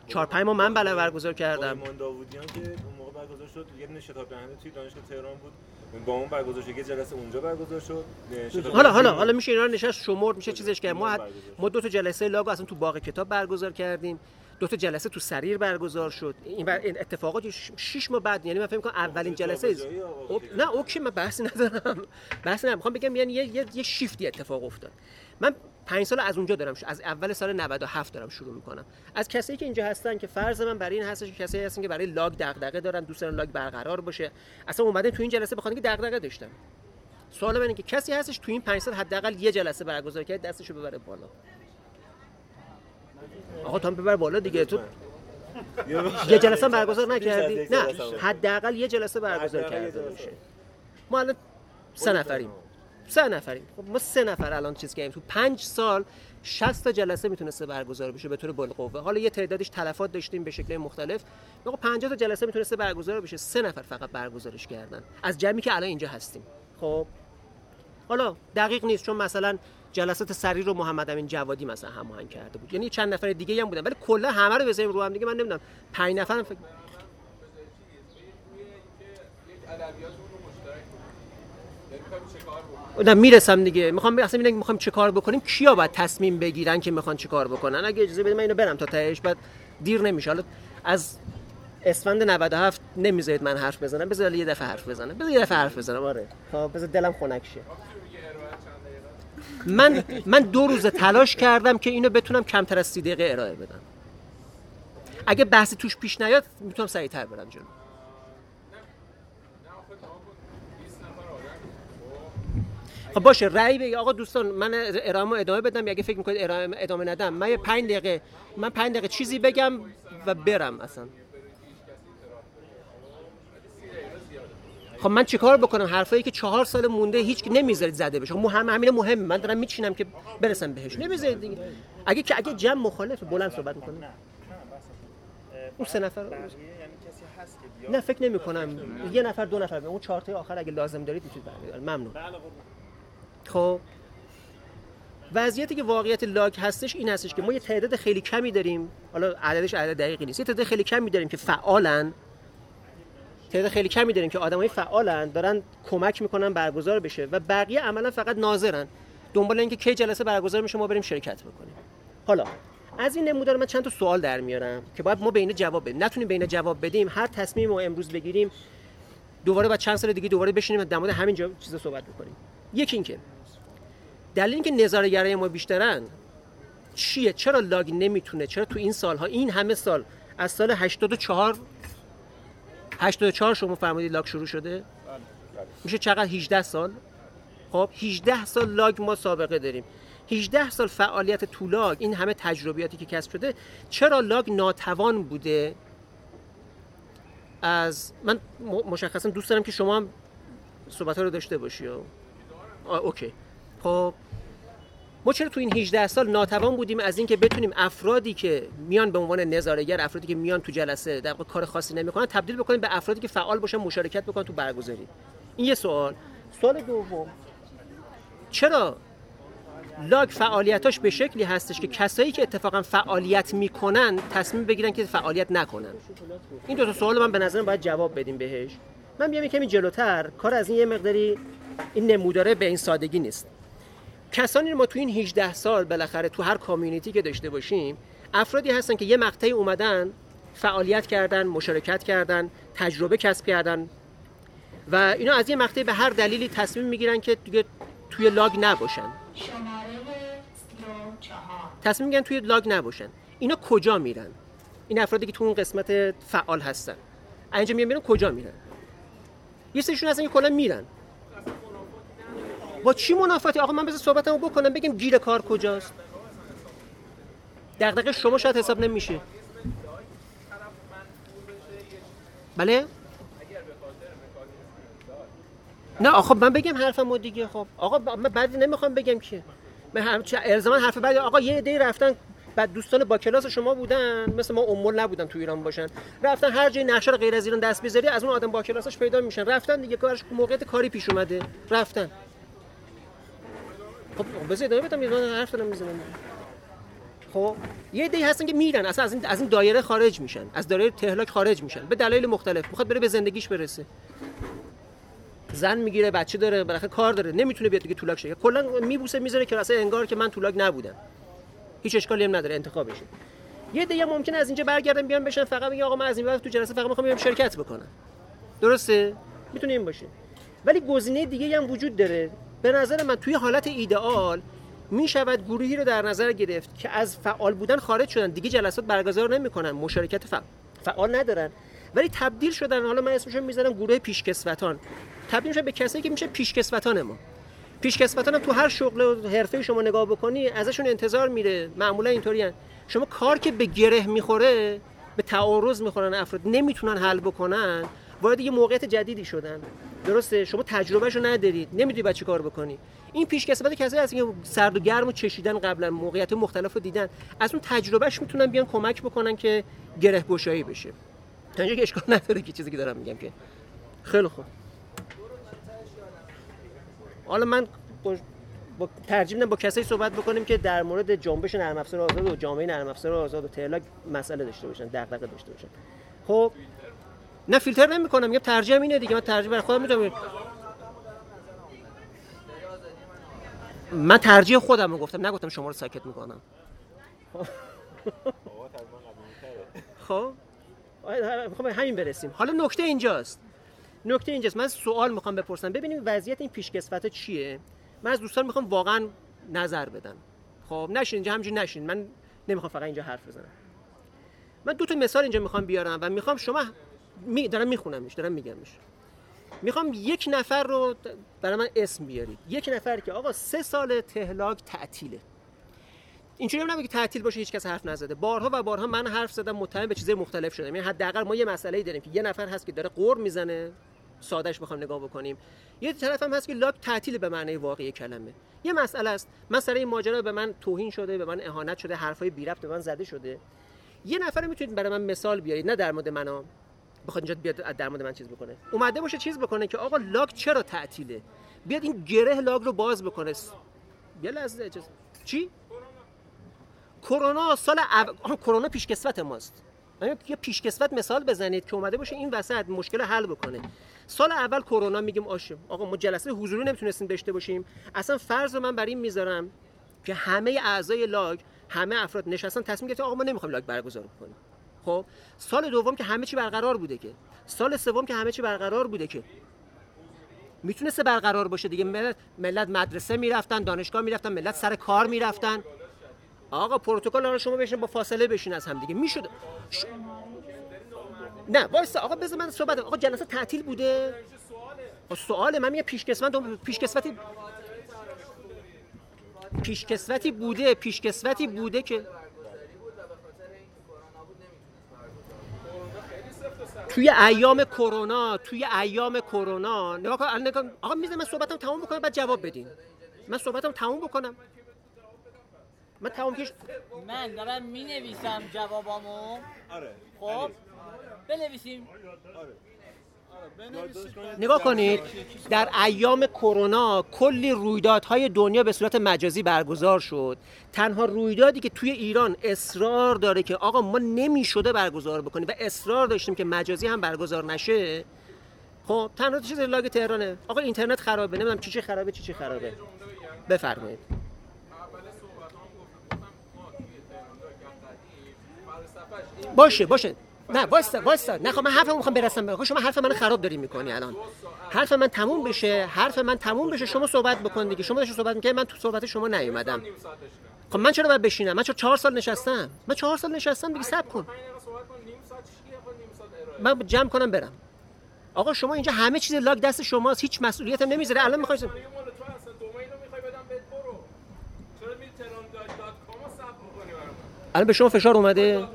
چهار پنج ماه من بله برگزار کردم. ایمان داوودیان که اون موقع برگزار شد یه دونه شتاب دهنده توی دانشگاه تهران بود. با اون برگزار شد. یه جلسه اونجا برگزار شد. حالا حالا حالا میشه اینا نشست شمرد میشه چیزش کرد. ما. ما دو تا جلسه LUG و اصلا تو باغ کتاب برگزار کردیم. دو تا جلسه تو سریر برگزار شد. این بر این اتفاقات ش- شش ماه بعد یعنی من فکر کنم اولین جلسه جابجایی آقا o- okay. نه okay من بحثی ندارم. بحثی ندارم. می‌خوام بگم یعنی یه, یه, یه شیفتی اتفاق افتاد. من پنج سال از اونجا دارم از اول سال 97 دارم شروع می‌کنم. از کسایی که اینجا هستن که فرض من برای این هستش کسایی هستن که برای لاگ دغدغه دارن دوست دارن لاگ برقرار باشه. اصلا اومدن تو این جلسه بخاطر که دغدغه داشتن. سوال من اینه که کسی هستش تو این پنج سال حداقل یه جلسه برگزار کرد دستشو ببره بالا. آقا هم ببر بالا دیگه تو یه جلسه برگزار نکردی؟ نه. حداقل یه جلسه برگزار کرده. باشه ما الان سه نفریم. سه نفریم. خب ما سه نفر الان چیز کردیم. تو پنج سال 60 تا جلسه می‌تونسته برگزار بشه به طور بالقوه. حالا یه تعدادش تلفات داشتیم به شکل مختلف. آقا 50 تا جلسه می‌تونسته برگزار بشه. سه نفر فقط برگزارش کردن. از جمعی که الان اینجا هستیم. خب. حالا دقیق نیست چون مثلا جلسات سری رو محمد امین جوادی مثلا هماهنگ کرده بود. یعنی چند نفر دیگه هم بودن ولی کلا همه رو بزنیم رو هم دیگه من نمی‌دونم پنج نفر فکر نه می‌رسم دیگه. می‌خوام اصلا ببینم می‌خوام چه کار بکنیم کیا باید تصمیم بگیرن که می‌خوان چه کار بکنن؟ اگه اجازه بدید من اینو برم تا تهش بعد دیر نمیشه. حالا از اسفند 97 نمی‌ذارید من حرف بزنم بذار یه دفعه حرف بزنم. بذار یه دفعه حرف بزنم آره. تا بذار دلم خنک شه. من من دو روز تلاش کردم که اینو بتونم کمتر از 30 دقیقه ارائه بدم. اگه بحثی توش پیش نیاد می‌تونم سریعتر برم جلو. خب باشه رأی بگی. آقا دوستان من ارائه ادامه بدم. اگه فکر می‌کنید ادامه ندم من یه 5 دقیقه من 5 دقیقه چیزی بگم و برم اصلا. خب من چیکار بکنم؟ حرفایی که چهار سال مونده هیچ نمی‌ذارید زده بشه. خب مهم همین مهم من دارم میچینم که برسم بهش. نمی‌ذارید دیگه. اگه که اگه جمع مخالفه بلند صحبت می‌کنه اون سه نفر نه فکر نمی کنم. یه نفر دو نفر اون چهار تا آخر اگه لازم دارید می‌تونید برگردید. ممنون. خب. وضعیتی که واقعیت لاگ هستش این هستش که ما یه تعداد خیلی کمی داریم. حالا عددش عدد دقیقی نیست. یه تعداد خیلی کمی داریم که فعالن. تعداد خیلی کمی داریم که آدمای فعالن دارن کمک می‌کنن برگزار بشه و بقیه عملا فقط ناظرن. دنبال اینکه کی جلسه برگزار میشه ما بریم شرکت بکنیم. حالا از این نمودار من چند تا سوال در میارم که باید ما بین جواب بدیم. نتونیم بین جواب بدیم. هر تصمیم ما امروز بگیریم دوباره بعد چند سال دیگه دوباره بشینیم و در مورد همین چیزا صحبت بکنیم. یکی اینکه دلیل اینکه نظاره‌گرای ما بیشترن چیه؟ چرا لاگ نمی‌تونه؟ چرا تو این سالها این همه سال از سال 84 84 شما فرمودید لاگ شروع شده؟ میشه چقدر 18 سال؟ خب 18 سال لاگ ما سابقه داریم. 18 سال فعالیت تو لاگ این همه تجربیاتی که کسب شده چرا لاگ ناتوان بوده؟ از من مشخصا دوست دارم که شما هم صحبت رو داشته باشی. اوکی. خب ما چرا تو این 18 سال ناتوان بودیم از اینکه بتونیم افرادی که میان به عنوان نظارهگر افرادی که میان تو جلسه در کار خاصی نمی‌کنن تبدیل بکنیم به افرادی که فعال باشن مشارکت بکنن تو برگزاری. این یه سوال. سوال دوم. چرا لاگ فعالیتاش به شکلی هستش که کسایی که اتفاقا فعالیت می‌کنن تصمیم بگیرن که فعالیت نکنن؟ این دو تا سوال من به نظرم باید جواب بدیم بهش. من بیام یه کمی جلوتر کار از این یه مقداری این نموداره به این سادگی نیست. کسانی ما تو این 18 سال بالاخره تو هر کامیونیتی که داشته باشیم افرادی هستن که یه مقطعی اومدن فعالیت کردن مشارکت کردن تجربه کسب کردن و اینا از یه مقطعی به هر دلیلی تصمیم می‌گیرن که دیگه توی لاگ نباشن. تصمیم می‌گیرن توی لاگ نباشن. اینا کجا میرن؟ این افرادی که تو اون قسمت فعال هستن. اینجا میان کجا میرن؟ یه سریشون هستن که کلا میرن. با چی منافاتی آقا من بذار صحبتمو بکنم بگم گیر کار کجاست؟ دغدغه شما شاید حساب نمیشه. بله؟ نه آقا من بگم حرفمو دیگه خب. آقا من بعدی نمی‌خوام بگم که. من هم الزاما حرف بعد آقا یه عده رفتن بعد دوستان با کلاس شما بودن مثل ما امول نبودن تو ایران باشن. رفتن هر جای نقشه غیر از ایران دست بذاری از اون آدم با کلاسش پیدا میشن. رفتن دیگه کارش موقعیت کاری پیش اومده. رفتن. خب بذار ادامه بدم یه حرف دارم می‌زنم خب یه دی هستن که میرن اصلا از این از این دایره خارج میشن از دایره تهلاک خارج میشن به دلایل مختلف می‌خواد بره به زندگیش برسه. زن می‌گیره بچه داره بالاخره کار داره نمی‌تونه بیاد دیگه تولاک شه کلا میبوسه می‌ذاره که اصلا انگار که من تولاک نبودم. هیچ اشکالی هم نداره انتخابشه. یه دیگه ممکنه از اینجا برگردن بیان بشن فقط میگه آقا من از این بعد تو جلسه فقط می‌خوام بیام شرکت بکنم. درسته؟ می‌تونه این باشه. ولی گزینه دیگه هم وجود داره. به نظر من توی حالت ایدئال می شود گروهی رو در نظر گرفت که از فعال بودن خارج شدن. دیگه جلسات برگزار نمی‌کنن مشارکت فعال, فعال ندارن. ولی تبدیل شدن حالا من اسمشون می‌ذارم گروه پیشکسوتان. تبدیل میشه به کسایی که میشه پیشکسوتان ما. پیشکسوتان هم تو هر شغل و حرفه شما نگاه بکنی ازشون انتظار میره. معمولا اینطوریان شما کار که به گره می‌خوره به تعارض می‌خورن افراد. نمی‌تونن حل بکنن. وارد یه موقعیت جدیدی شدن. درسته؟ شما تجربهشو ندارید. نمی‌دونی چی کار بکنی. این پیشکسوت کسایی هستن که سرد و گرم و چشیدن قبلا موقعیت مختلف دیدن از اون تجربهش می‌تونن بیان کمک بکنن که گره گشایی بشه. تا اینجا که اشکال نداره که چیزی که دارم میگم که. خیلی خوب. حالا من با ترجیح میدم با کسایی صحبت بکنیم که در مورد جنبش نرم افزار آزاد و جامعه نرم افزار آزاد و تهلاک مسئله داشته باشن دغدغه داشته باشن. خب نه فیلتر نمی‌کنم میگم ترجیح اینه دیگه من ترجیح برای خودم میدم. من ترجیح خودم رو گفتم نگفتم شما رو ساکت می‌کنم. خب؟ خب همین برسیم. حالا نکته اینجاست. نکته اینجاست. من سوال می‌خوام بپرسم. ببینیم وضعیت این پیشکسوت چیه؟ من از دوستان می‌خوام واقعا نظر بدن خب نشین اینجا همینجوری نشین. من نمی‌خوام فقط اینجا حرف بزنم. من دو تا مثال اینجا می‌خوام بیارم و می‌خوام شما می دارم میخونمش دارم میگمش. می‌خوام یک نفر رو برای من اسم بیارید. یک نفر که آقا سه سال تهلاک تعطیله. اینجوری نمیگه تعطیل باشه هیچ کس حرف نزده. بارها و بارها من حرف زدم متهم به چیزای مختلف شدم. یعنی حداقل ما یه مسئله داریم که یه نفر هست که داره قور می‌زنه سادهش بخوام نگاه بکنیم. یه طرف هم هست که لاک تعطیل به معنی واقعی کلمه. یه مسئله است. سر این ماجرا به من توهین شده به من اهانت شده حرفای بی ربط به من زده شده. یه نفر می‌تونید برای من مثال بیارید نه در مورد منم بخواد اینجا بیاد در مورد من چیز بکنه. اومده باشه چیز بکنه که آقا لاک چرا تعطیله؟ بیاد این گره لاگ رو باز بکنه. یه لحظه اجازه. چی؟ کرونا سال او... کرونا پیشکسوت ماست. یه پیشکسوت مثال بزنید که اومده باشه این وسط مشکل حل بکنه. سال اول کرونا میگیم آشه آقا ما جلسه حضوری نمی‌تونستیم داشته باشیم. اصلا فرض رو من بر این می‌ذارم که همه اعضای لاگ همه افراد نشستن تصمیم گرفتن آقا ما نمی‌خوایم لاگ برگزار کنیم. خب سال دوم که همه چی برقرار بوده که. سال سوم که همه چی برقرار بوده که. می‌تونسته برقرار باشه دیگه. ملت, مدرسه می‌رفتن دانشگاه می‌رفتن ملت سر کار می‌رفتن. آقا پروتکل رو شما بشین با فاصله بشین از هم دیگه. می‌شد. ش... نه وایسا. آقا بذار من صحبت آقا جلسه تعطیل بوده؟ سوال من میگم پیشکسوت پیشکسوتی پیشکسوتی بوده پیشکسوتی بوده که توی ایام کرونا توی ایام کرونا نگاه کن آقا میزه من صحبتم تموم بکنم بعد جواب بدین. من صحبتم تموم بکنم. من تمام کش من دارم می نویسم جوابامو. آره. خب؟ بنویسیم. آره. نگاه کنید در ایام کرونا کلی رویدادهای دنیا به صورت مجازی برگزار شد. تنها رویدادی که توی ایران اصرار داره که آقا ما نمی‌شده برگزار بکنیم و اصرار داشتیم که مجازی هم برگزار نشه خب تنها چیز لاگ تهرانه. آقا اینترنت خرابه نمی‌دونم چی چی خرابه چی چی خرابه. بفرمایید. باشه باشه. نه وایسا وایسا نه خب من حرفمو می‌خوام برسم به شما حرف من خراب داری می‌کنی الان. حرف من تموم بشه حرف من تموم بشه شما صحبت بکن دیگه. شما داشتی صحبت می‌کنی من تو صحبت شما نیومدم. خب من چرا باید بشینم؟ من چرا چهار سال نشستم؟ من چهار سال نشستم دیگه صبر کن. من جمع کنم برم. آقا شما اینجا همه چیز لاگ دست شماست هیچ مسئولیت نمی‌ذاره. الان می‌خوای الان به شما فشار اومده.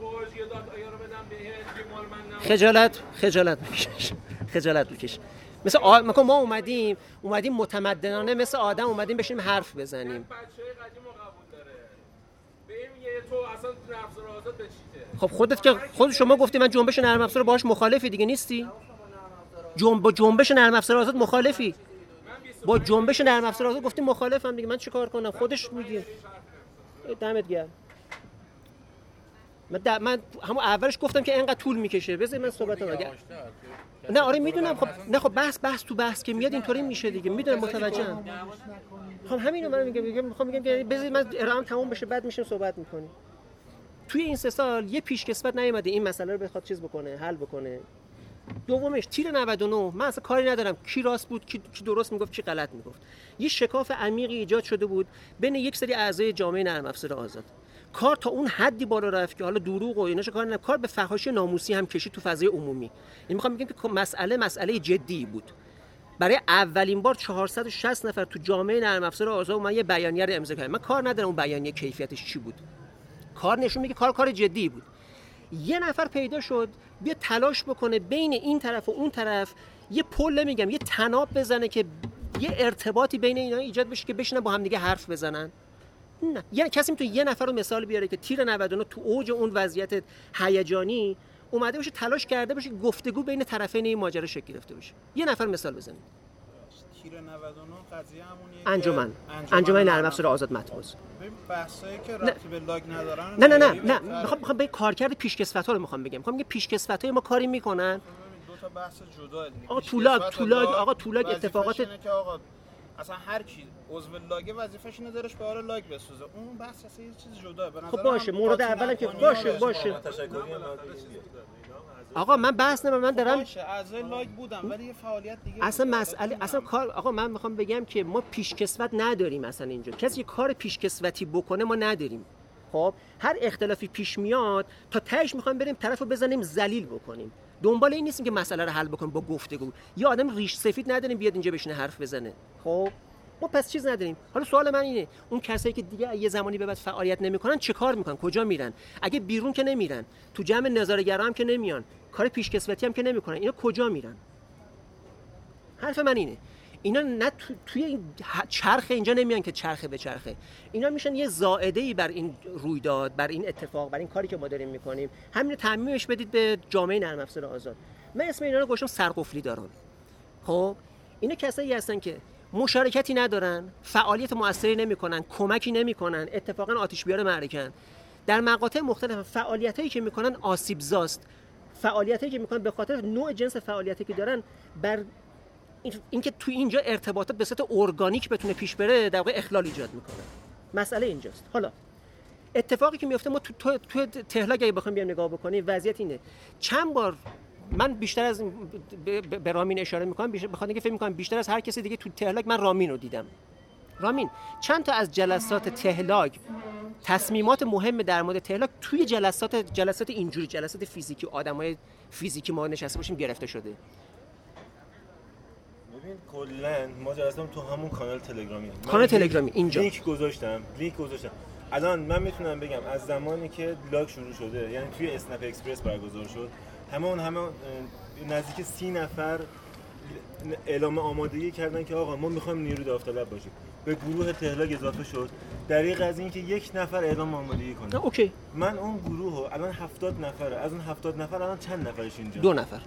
خجالت خجالت بکش خجالت بکش مثل آ... مثل ما اومدیم اومدیم متمدنانه مثل آدم اومدیم بشینیم حرف بزنیم. بچه قدیم قبول داره. تو اصلا آزاد چیته خب خودت که خود شما گفتی من جنبش نرم افزار باهاش مخالفی دیگه نیستی؟ جنب با جنبش نرم افزار آزاد مخالفی. با جنبش نرم افزار آزاد گفتی مخالفم دیگه. من چیکار کنم؟ خودش میگه. دمت گرم. من, من همون اولش گفتم که اینقدر طول می‌کشه. بذار من صحبتم اگه نه آره می‌دونم. خب نه خب بحث بحث تو بحث که میاد اینطوری میشه دیگه. می‌دونم متوجهم. خب همینو من میگم میگم می‌خوام میگم که بذار من ارائم تموم بشه بعد میشیم صحبت می‌کنیم. توی این سه سال یه پیشکسوت نیومده. این مسئله رو بخواد چیز بکنه حل بکنه. دومش تیر 99 من اصلا کاری ندارم کی راست بود کی, کی درست می‌گفت کی غلط می‌گفت. یه شکاف عمیقی ایجاد شده بود بین یک سری اعضای جامعه نرم افزار آزاد. کار تا اون حدی بالا رفت که حالا دروغ و ایناشو کار ندارم. کار به فحاشی ناموسی هم کشید تو فضای عمومی. یعنی می‌خوام بگم که مسئله مسئله جدی بود. برای اولین بار 460 نفر تو جامعه نرم افزار آزاد من یه بیانیه رو امضا کردم من کار ندارم اون بیانیه کیفیتش چی بود. کار نشون میگه کار کار جدی بود. یه نفر پیدا شد بیا تلاش بکنه بین این طرف و اون طرف یه پل نمیگم یه تناب بزنه که یه ارتباطی بین اینا ایجاد بشه که بشینن با هم دیگه حرف بزنن. نه. یعنی کسی می‌تونه یه نفر رو مثال بیاره که تیر 99 تو اوج اون وضعیت هیجانی اومده باشه تلاش کرده باشه گفتگو بین طرفین این ماجرا شکل گرفته باشه. یه نفر مثال بزنید تیر 99 قضیه همونیه انجمن. انجمن نرم افزار آزاد مطبوع ببین بحثایی که رابطه به لاگ ندارن نه نه نه نه. می‌خوام می‌خوام به کارکرد پیشکسوت ها رو می‌خوام بگم. می‌خوام بگم پیشکسوت های ما کاری می‌کنن. ببین، دو تا بحث جدا آقا تولاگ- تولاگ- لاگ آقا تولاگ اتفاقات- که آقا اصلا هر کی عضو لاگ وظیفش اینه دارش به حال لاگ بسوزه اون بحث اصلا یه چیز جدا به خب باشه من مورد اولم که باشه. باشه. آقا من بحث نمیم من دارم باشه اعضای لاگ بودم ولی یه فعالیت دیگه اصلا. مسئله اصلا کار آقا من می‌خوام بگم که ما پیشکسوت نداریم اصلا اینجا کسی که کار پیشکسوتی بکنه ما نداریم خب هر اختلافی پیش میاد تا تهش می‌خوایم بریم طرف رو بزنیم ذلیل بکنیم دنبال این نیستیم که مسئله رو حل بکنیم با گفتگو. یه آدم ریش سفید نداریم بیاد اینجا بشینه حرف بزنه. خب؟ ما پس چیز نداریم. حالا سوال من اینه اون کسایی که دیگه یه زمانی به بعد فعالیت نمی‌کنن چه کار می‌کنن؟ کجا میرن؟ اگه بیرون که نمیرن تو جمع نظاره‌گرا هم که نمیان کار پیشکسوتی هم که نمی‌کنن اینا کجا میرن؟ حرف من اینه. اینا نه تو- توی این ه- چرخ اینجا نمیان که چرخه به چرخه. اینا میشن یه زائده ای بر این رویداد بر این اتفاق بر این کاری که ما داریم می‌کنیم. همین رو تعمیمش بدید به جامعه نرم افزار آزاد. من اسم اینا رو گذاشتم سرقفلی دارن خب اینا کسایی هستن که مشارکتی ندارن فعالیت موثری نمی‌کنن کمکی نمی‌کنن اتفاقا آتش بیار معرکن. در مقاطع مختلف فعالیتایی که می‌کنن آسیب زاست فعالیتایی که می‌کنن به خاطر نوع جنس فعالیتی که دارن بر اینکه تو اینجا ارتباطات به صورت ارگانیک بتونه پیش بره در واقع اخلال ایجاد می‌کنه. مسئله اینجاست. حالا اتفاقی که میفته ما تو تو, تو تهلاگ اگه بخوایم بیام نگاه بکنیم وضعیت اینه. چند بار من بیشتر از به- رامین اشاره می‌کنم بیشتر بخاطر اینکه فکر می‌کنم بیشتر از هر کسی دیگه تو تهلاگ من رامین رو دیدم. رامین چند تا از جلسات تهلاگ تصمیمات مهم در مورد تهلاگ توی جلسات جلسات اینجوری جلسات فیزیکی آدمای فیزیکی ما نشسته باشیم گرفته شده. ببین کلا ما جلسم تو همون کانال تلگرامی. کانال تلگرامی، اینجا. لینک گذاشتم لینک گذاشتم. الان من می‌تونم بگم از زمانی که LUG شروع شده یعنی توی اسنپ اکسپرس برگزار شد همه اون همه نزدیک سی نفر اعلام آمادگی کردن که آقا ما می‌خوایم نیروی داوطلب باشیم. به گروه تهلاگ اضافه شد. دریغ از اینکه یک نفر اعلام آمادگی کنه. نه okay. من اون گروه رو الان هفتاد نفره از اون هفتاد نفر الان چند نفرش اینجا؟ دو نفر.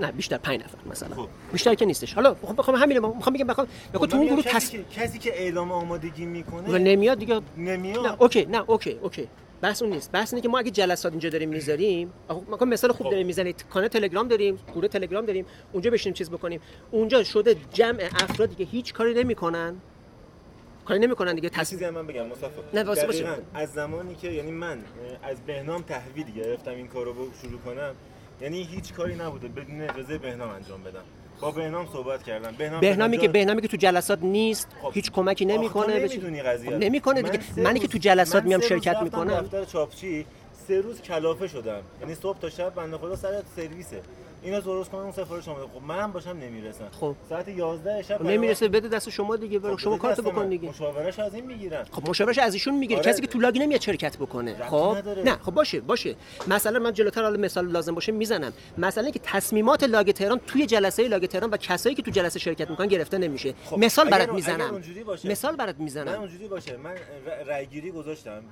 نه بیشتر پنج نفر مثلا. خب. بیشتر که نیستش. حالا بخوام بخوام همین می‌خوام بگم بخوام بخوام تو اون میگم گروه کسی, تص... که, کسی که اعلام آمادگی و می‌کنه نمیاد دیگه. نمیاد؟ نه okay نه okay okay. بحث اون نیست. بحث اینه که ما اگه جلسات اینجا داریم می‌ذاریم ما مثال خوب داریم می‌زنید کانال تلگرام داریم گروه تلگرام داریم اونجا بشینیم چیز بکنیم. اونجا شده جمع افرادی که هیچ کاری نمی‌کنن. کاری نمی‌کنن دیگه چیزی هم من بگم مصطفی. نه، واسه-. دقیقاً از زمانی که یعنی من از بهنام تحویل گرفتم این کارو رو شروع کنم. یعنی هیچ کاری نبوده. بدون اجازه بهنام انجام بدم با بهنام صحبت کردم بهنام بهنامی که بهنامی که تو جلسات نیست خب. هیچ کمکی نمی‌کنه تو به چی- نمی‌دونی قضیه. خب رو. نمی‌کنه دیگه. منی که تو جلسات میام شرکت می‌کنم. دفتر چاپچی. سه روز کلافه شدم. یعنی صبح تا شب بنده خدا سر سرویسه. اینو درست کنم اون سفارش اومده خب منم باشم نمی‌رسم. خب. ساعت 11 شب نمی‌رسه بده دست شما دیگه برو. خب شما کارتو بکن من. دیگه. مشاورش از این می‌گیرن. خب مشاورش از ایشون می‌گیره. آره. کسی که تو لاگ نمیاد شرکت بکنه. خب؟ نداره. نه. خب باشه باشه. مثلا من جلوتر حالا مثال لازم باشه می‌زنم. مثلا که تصمیمات لاگ تهران توی جلسه لاگ تهران و کسایی که تو جلسه شرکت می‌کنن گرفته نمیشه. خب، مثال برات می‌زنم. مثال برات من می‌زنم اونجوری باشه. من ر- رأیگیری گذاشتم.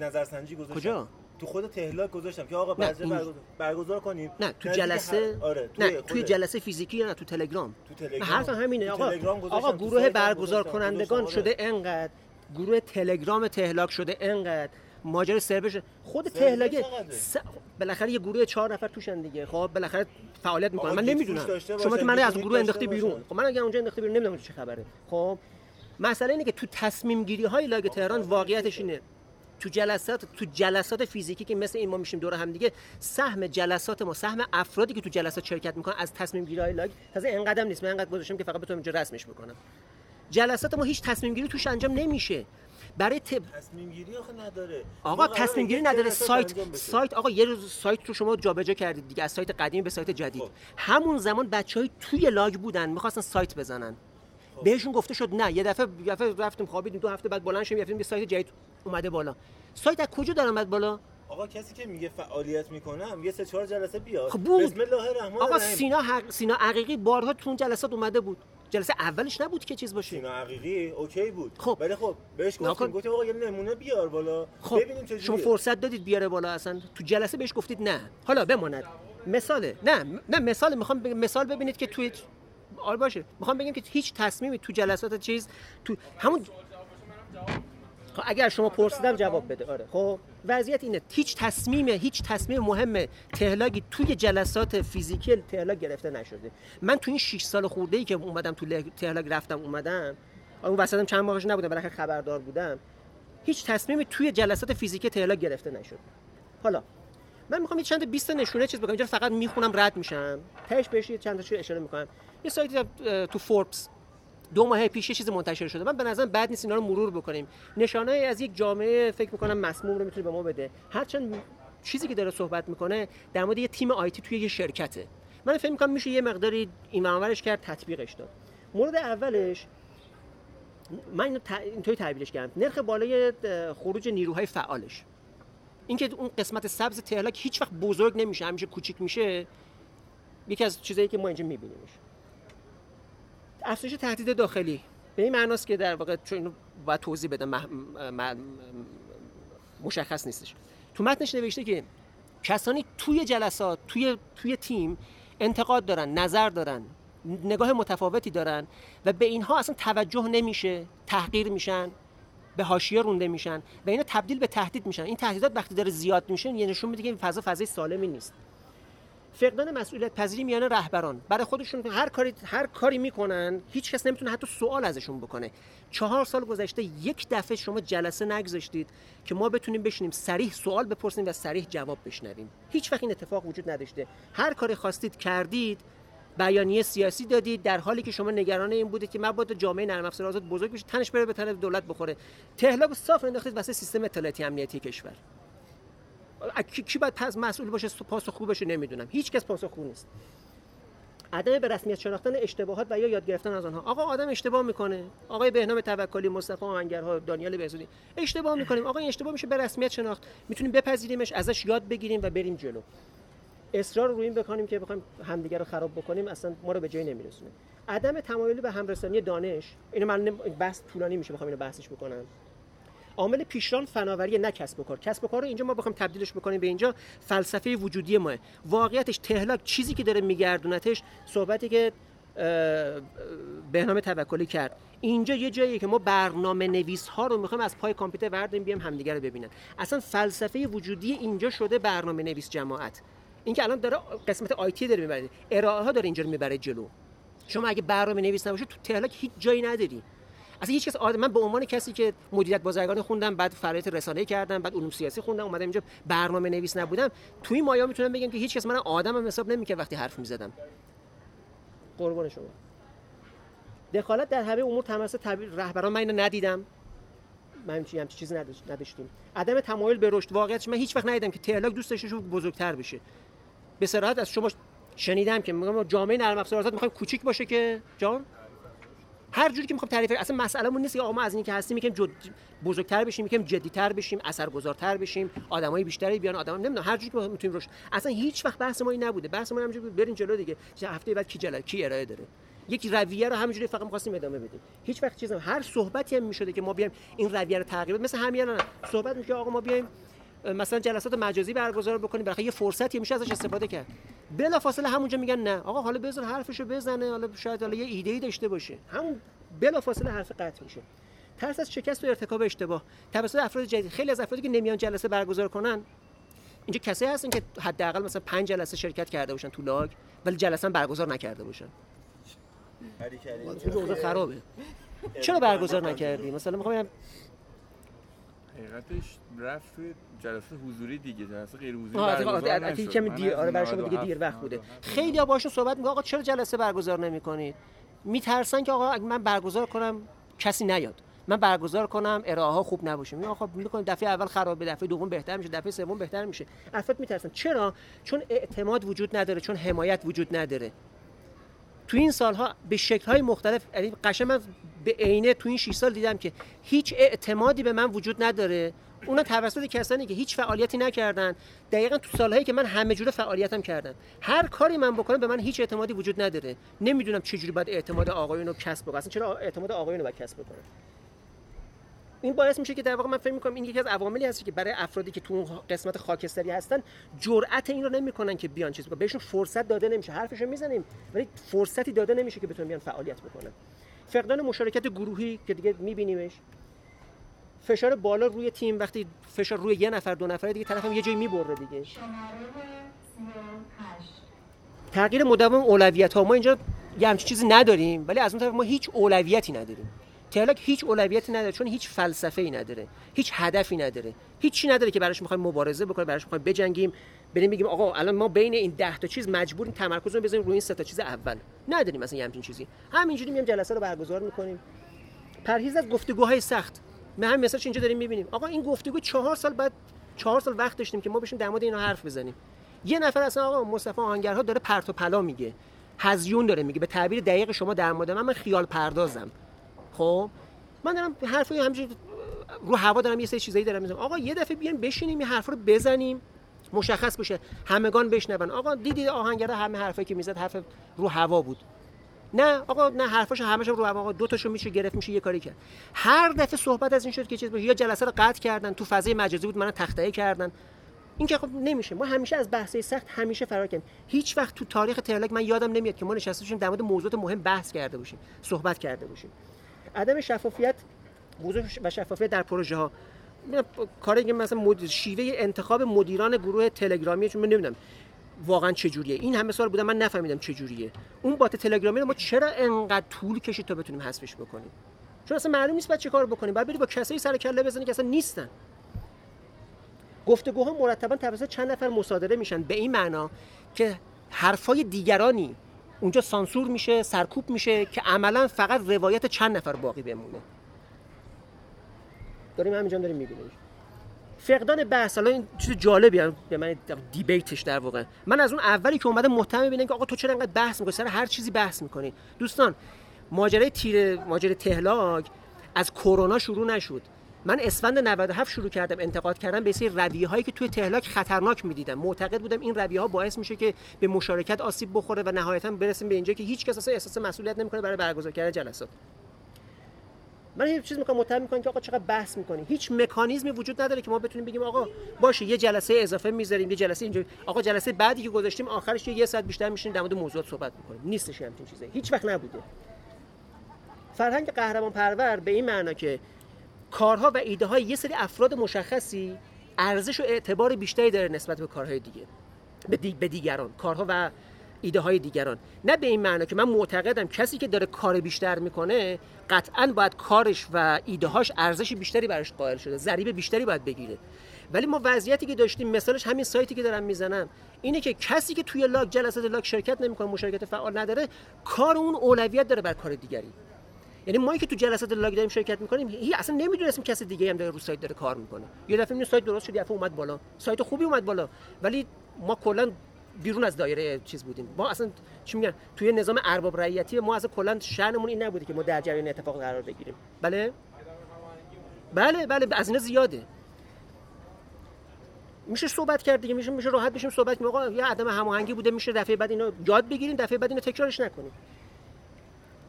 نظرسنجی گذاشتم. کجا؟ تو خود تهلاک گذاشتم که آقا نه، برگزار, این- برگزار, کنیم. نه تو جلسه آره نه خود- توی جلسه فیزیکی یا نه تو تلگرام. تو تلگرام. نه حرف همینه آقا آقا گروه برگزار کنندگان گذاشتم، شده انقدر گروه تلگرام تهلاک شده انقدر ماجرا سرور شده. خود تهلاگه؟ س... بالاخره یه گروه چهار نفر توشن دیگه. خب بالاخره فعالیت می‌کنن. من نمی‌دونم. شما که من از گروه انداختی بیرون. خب من اگه اونجا انداخته بیرون نمی‌دونم چه خبره. خب مسئله اینه که تو تصمیم گیری های لاگ تهران واقعیتش اینه. تو جلسات تو جلسات فیزیکی که مثل این ما میشیم دور هم دیگه سهم جلسات ما سهم افرادی که تو جلسات شرکت می‌کنن از تصمیم گیری های لاگ تازه اینقدر نیست. من اینقدر گذاشتم که فقط بتونم اینجا رسمش بکنم. جلسات ما هیچ تصمیم گیری توش انجام نمیشه. برای تب... تصمیم گیری آخه نداره. آقا تصمیم گیری نداره. سایت. سایت آقا یه روز سایت رو شما جابجا کردید دیگه از سایت قدیمی به سایت جدید. خب. همون زمان بچه های توی لاگ بودن می‌خواستن سایت بزنن. خب. بهشون گفته شد نه. یه دفعه یه دفعه رفتیم خوابیدیم دو هفته بعد بلند شدیم رفتیم یه سایت جدید. اومده بالا. سایت از کجا در اومد بالا؟ آقا کسی که میگه فعالیت می‌کنم یه سه چهار جلسه بیاد. خب بود. بسم الله الرحمن آقا سینا حق... سینا عقیقی بارها تو اون جلسات اومده بود. جلسه اولش نبود که چیز باشه. سینا حقیقی اوکی بود. خب. ولی خب بهش. گفتیم. گفتیم آقا یه نمونه بیار بالا. خب. ببینیم چجوریه. شما فرصت دادید بیاره بالا اصلا. تو جلسه بهش گفتید نه. حالا بماند. مثاله. نه نه مثال می‌خوام بگم مثال ببینید که توی آره باشه. می‌خوام بگم که هیچ تصمیمی تو جلسات چیز تو همون خب اگر شما پرسیدم جواب بده. آره. خب وضعیت اینه. هیچ تصمیم هیچ تصمیم مهم تهلاگی توی جلسات فیزیکی تهلاگ گرفته نشده. من تو این 6 سال خورده ای که اومدم تو تهلاگ رفتم اومدم. اون وسطم چند ماهش نبودم بالاخره خبردار بودم. هیچ تصمیمی توی جلسات فیزیکی تهلاگ گرفته نشد. حالا من می‌خوام یه چند تا 20 تا نشونه چیز بگم. اینجا فقط می‌خونم رد میشم. تهش بهش چند تا چیز اشاره می‌کنم. یه سایتی تو فوربس دو ماه پیش یه چیز منتشر شده. من به نظرم بد نیست اینا رو مرور بکنیم. نشانه از یک جامعه فکر می‌کنم مسموم رو می‌تونه به ما بده. هرچند چیزی که داره صحبت می‌کنه در مورد یه تیم آیتی توی یه شرکته. من فکر می‌کنم میشه یه مقداری این منورش کرد تطبیقش داد. مورد اولش من اینو اینطوری تعبیرش کردم. نرخ بالای خروج نیروهای فعالش. اینکه اون قسمت سبز تهلاک هیچ وقت بزرگ نمیشه همیشه کوچیک میشه یکی از چیزایی که ما اینجا میبینیمش. افزایش تهدید داخلی. به این معناست که در واقع چون اینو باید توضیح بدم مح- م- م- مشخص نیستش. تو متنش نوشته که کسانی توی جلسات توی توی تیم انتقاد دارن نظر دارن نگاه متفاوتی دارن و به اینها اصلا توجه نمیشه تحقیر میشن به حاشیه رونده میشن و اینا تبدیل به تهدید میشن. این تهدیدات وقتی داره زیاد میشه یه نشون میده که این فضا فضای سالمی نیست. فقدان مسئولیت پذیری میان رهبران. برای خودشون هر کاری هر کاری می‌کنن هیچ کس نمی‌تونه حتی سوال ازشون بکنه. چهار سال گذشته یک دفعه شما جلسه نگذاشتید که ما بتونیم بشینیم سریح سوال بپرسیم و سریح جواب بشنویم. هیچ وقت این اتفاق وجود نداشته. هر کاری خواستید کردید بیانیه سیاسی دادید در حالی که شما نگران این بودید که مبادا جامعه نرم افزار آزاد بزرگ بشه تنش بره به تن دولت بخوره. تهلاک صاف انداختید واسه سیستم اطلاعاتی امنیتی کشور. کی کی باید پس مسئول باشه پاسخگو بشه نمی‌دونم. هیچ کس پاسخگو نیست. عدم به رسمیت شناختن اشتباهات و یا یاد گرفتن از آنها. آقا آدم اشتباه می‌کنه. آقای بهنام توکلی مصطفی آهنگرها دانیال بهزودی اشتباه می‌کنیم. آقا این اشتباه میشه به رسمیت شناخت. می‌تونیم بپذیریمش ازش یاد بگیریم و بریم جلو. اصرار رو این بکنیم که بخوایم همدیگه رو خراب بکنیم اصلا ما رو به جایی نمیرسونه. عدم تمایل به همرسانی دانش اینو من بحث طولانی میشه بخوام اینو بحثش بکنم. عامل پیشران فناوری نه کسب و کار. کسب و کار رو اینجا ما بخوایم تبدیلش بکنیم به اینجا فلسفه وجودی ماه واقعیتش تهلاک چیزی که داره میگردونتش صحبتی که بهنام توکلی کرد. اینجا یه جاییه که ما برنامه نویس ها رو می‌خوایم از پای کامپیوتر برداریم بیام همدیگه رو ببینن. اصلا فلسفه وجودی اینجا شده برنامه نویس جماعت. اینکه الان داره قسمت آیتی داره می‌بره ارائه ها داره اینجا رو می‌بره جلو. شما اگه برنامه نویس نباشه تو تهلاک هیچ جایی نداری. اصلا هیچ کس آدم من به عنوان کسی که مدیریت بازرگانی خوندم بعد فرایت رسانه‌ای کردم بعد علوم سیاسی خوندم اومدم اینجا برنامه نویس نبودم تو این مایا می‌تونم بگم که هیچ کس من آدمم حساب نمی‌کرد وقتی حرف می‌زدم. قربان شما. دخالت در همه امور طبیع رهبران من اینو ندیدم. من همچین همچین چیزی نداشت- نداشتیم. عدم تمایل به رشد واقعیتش من هیچ وقت ندیدم که تهلاک دوست داشته بزرگتر بشه. به صراحت از شما شنیدم که میگم جامعه نرم افزار آزاد کوچیک باشه که جان؟ هر جوری که می‌خوام تعریف اصلا مسئلهمون نیست که آقا ما از اینکه هستیم میگیم جد... بزرگتر بشیم میگیم جدیتر بشیم اثرگذارتر بشیم آدمای بیشتری بیان آدم نمی‌دونم هر جوری که می‌تونیم رشد اصلا هیچ وقت بحث ما این نبوده. بحث ما همینجوری بریم جلو دیگه. چه هفته بعد کی جلال کی ارائه داره؟ یک رویه رو همینجوری فقط می‌خواستیم ادامه بدیم. هیچ وقت چیزا هر صحبتی هم می‌شده که ما بیایم این رویه رو تغییر بدیم مثل همین الان صحبت میشه آقا ما بیایم مثلا جلسات مجازی برگزار بکنیم برای یه فرصتی میشه ازش استفاده کرد. بلا فاصله همونجا میگن نه. آقا حالا بذار حرفشو بزنه حالا شاید حالا یه ایده ای داشته باشه. همون بلا فاصله حرف قطع میشه. ترس از شکست و ارتکاب اشتباه. توسط افراد جدید خیلی از افرادی که نمیان جلسه برگزار کنن اینجا کسایی هستن که حداقل مثلا پنج جلسه شرکت کرده باشن تو لاگ ولی جلسه برگزار نکرده باشن. خرابه. چرا برگزار نکردی؟ مثلا می‌خوام حقیقتش رفت توی جلسه حضوری دیگه جلسه غیر حضوری آره برگزار نشد. کمی دیر آره برای شما دیگه 97 دیر وقت بوده. 97 خیلی ها باشون صحبت میگه آقا چرا جلسه برگزار نمی‌کنید؟ میترسن که آقا اگه من برگزار کنم کسی نیاد. من برگزار کنم ارائه ها خوب نباشه. میگم آقا می‌کنم دفعه اول خرابه دفعه دوم بهتر میشه دفعه سوم بهتر میشه. افراد میترسن. چرا؟ چون اعتماد وجود نداره چون حمایت وجود نداره. تو این سالها به شکل‌های مختلف یعنی قشنگ من به عینه تو این 6 سال دیدم که هیچ اعتمادی به من وجود نداره. اونا توسط کسانی که هیچ فعالیتی نکردن. دقیقا تو سالهایی که من همه جوره فعالیتم کردم هر کاری من بکنم به من هیچ اعتمادی وجود نداره. نمی‌دونم چه جوری باید اعتماد آقایون کسب بکنم. اصلا چرا اعتماد آقایون رو باید کسب بکنم؟ این باعث میشه که در واقع من فکر می‌کنم این یکی از عواملی هست که برای افرادی که تو اون قسمت خاکستری هستن جرأت این رو نمی‌کنن که بیان چیز بکنن. بهشون فرصت داده نمیشه. حرفشو می‌زنیم ولی فرصتی داده نمیشه که بتونن بیان فعالیت بکنن. فقدان مشارکت گروهی که دیگه میبینیمش. فشار بالا روی تیم وقتی فشار روی یه نفر دو نفره دیگه طرف یه جایی می‌بره دیگه. تغییر مداوم اولویت ها. ما اینجا یه همچین چیزی نداریم ولی از اون طرف ما هیچ اولویتی نداریم. تهلاک هیچ اولویتی نداره چون هیچ فلسفه ای نداره هیچ هدفی نداره. هیچی نداره که براش می‌خوایم مبارزه بکنیم براش می‌خوایم بجنگیم. بریم بگیم آقا الان ما بین این 10 تا چیز مجبوریم تمرکز رو بزنیم روی این سه تا چیز اول. نداریم مثلا همچین چیزی. همینجوری میام جلسه رو برگزار می‌کنیم. پرهیز از گفتگوهای سخت. ما هم مثلا اینجا داریم می‌بینیم. آقا این گفتگو چهار سال بعد چهار سال وقت داشتیم که ما بشیم در مورد اینا حرف بزنیم. یه نفر اصلا آقا مصطفی آهنگرها داره پرت و پلا میگه. هزیون داره میگه. به تعبیر دقیق شما در مورد من من خیال پردازم. خب؟ من دارم حرفای همینجوری رو هوا دارم یه سری چیزایی دارم می‌زنم. آقا یه دفعه بیایم بشینیم این حرفا رو بزنیم. مشخص بشه همگان بشنون. آقا دیدی آهنگر همه حرفایی که می‌زد حرف رو هوا بود. نه آقا نه حرفاشو همش رو هوا آقا دو تاشو میشه گرفت میشه یه کاری کرد. هر دفعه صحبت از این شد که چیز باشه یا جلسه رو قطع کردن تو فضای مجازی بود منو تخته کردن. این که خب نمیشه. ما همیشه از بحث سخت همیشه فرار کردیم. هیچ وقت تو تاریخ تهلاک من یادم نمیاد که ما نشسته باشیم در مورد موضوعات مهم بحث کرده باشیم صحبت کرده باشیم. عدم شفافیت و شفافیت در پروژه ها کاری که مثلا مد... شیوه انتخاب مدیران گروه تلگرامی چون من نمی‌دونم واقعا چه جوریه این همه سال بودم من نفهمیدم چه جوریه اون بات تلگرامی رو ما چرا انقدر طول کشید تا بتونیم حذفش بکنیم؟ چون اصلا معلوم نیست بعد چه کار بکنیم. بعد بری با کسایی سر کله بزنی که اصلا نیستن. گفتگوها مرتبا توسط چند نفر مصادره میشن. به این معنا که حرفای دیگرانی اونجا سانسور میشه سرکوب میشه که عملا فقط روایت چند نفر باقی بمونه. داریم همینجا داریم می‌بینیم. فقدان بحث حالا این چیز جالبی به من دیبیتش در واقع. من از اون اولی که اومدم متهم ببینم که آقا تو چرا انقدر بحث می‌کنی؟ سر هر چیزی بحث می‌کنی. دوستان ماجرای تیر ماجرای تهلاک از کرونا شروع نشد. من اسفند 97 شروع کردم انتقاد کردم به سری رویه هایی که توی تهلاک خطرناک می‌دیدم. معتقد بودم این رویه ها باعث میشه که به مشارکت آسیب بخوره و نهایتا برسیم به اینجا که هیچ کس اصلا احساس مسئولیت نمی‌کنه برای برگزار کردن جلسات. من یه چیز می‌کنم متهم می‌کنم که آقا چقدر بحث می‌کنی. هیچ مکانیزمی وجود نداره که ما بتونیم بگیم آقا باشه یه جلسه اضافه می‌ذاریم یه جلسه اینجا آقا جلسه بعدی که گذاشتیم آخرش یه ساعت بیشتر میشین در مورد موضوعات صحبت می‌کنیم. نیستش همچین چیزی. هیچ وقت نبوده. فرهنگ قهرمان پرور به این معنا که کارها و ایده های یه سری افراد مشخصی ارزش و اعتبار بیشتری داره نسبت به کارهای دیگه به, دی... به دیگران. کارها و ایده های دیگران. نه به این معنا که من معتقدم کسی که داره کار بیشتر می‌کنه قطعا باید کارش و ایده هاش ارزش بیشتری براش قائل شده ضریب بیشتری باید بگیره. ولی ما وضعیتی که داشتیم مثالش همین سایتی که دارم می‌زنم اینه که کسی که توی لاگ جلسات لاگ شرکت نمی‌کنه مشارکت فعال نداره کار اون اولویت داره بر کار دیگری. یعنی ما که تو جلسات لاگ داریم شرکت می‌کنیم هی اصلا نمی‌دونستیم کسی دیگه هم داره رو سایت داره کار می‌کنه. یه دفعه این سایت درست شد یه اومد بالا. سایت خوبی اومد بالا. ولی ما کلا بیرون از دایره چیز بودیم. ما اصلا چی میگن توی نظام ارباب رعیتی ما اصلا کلا شأنمون این نبوده که ما در جریان اتفاق قرار بگیریم. بله؟ بله بله از اینا زیاده. میشه صحبت کرد دیگه میشه میشه راحت بشیم صحبت کنیم. آقا یه عدم هماهنگی بوده میشه دفعه بعد اینو یاد بگیریم دفعه بعد اینو تکرارش نکنیم.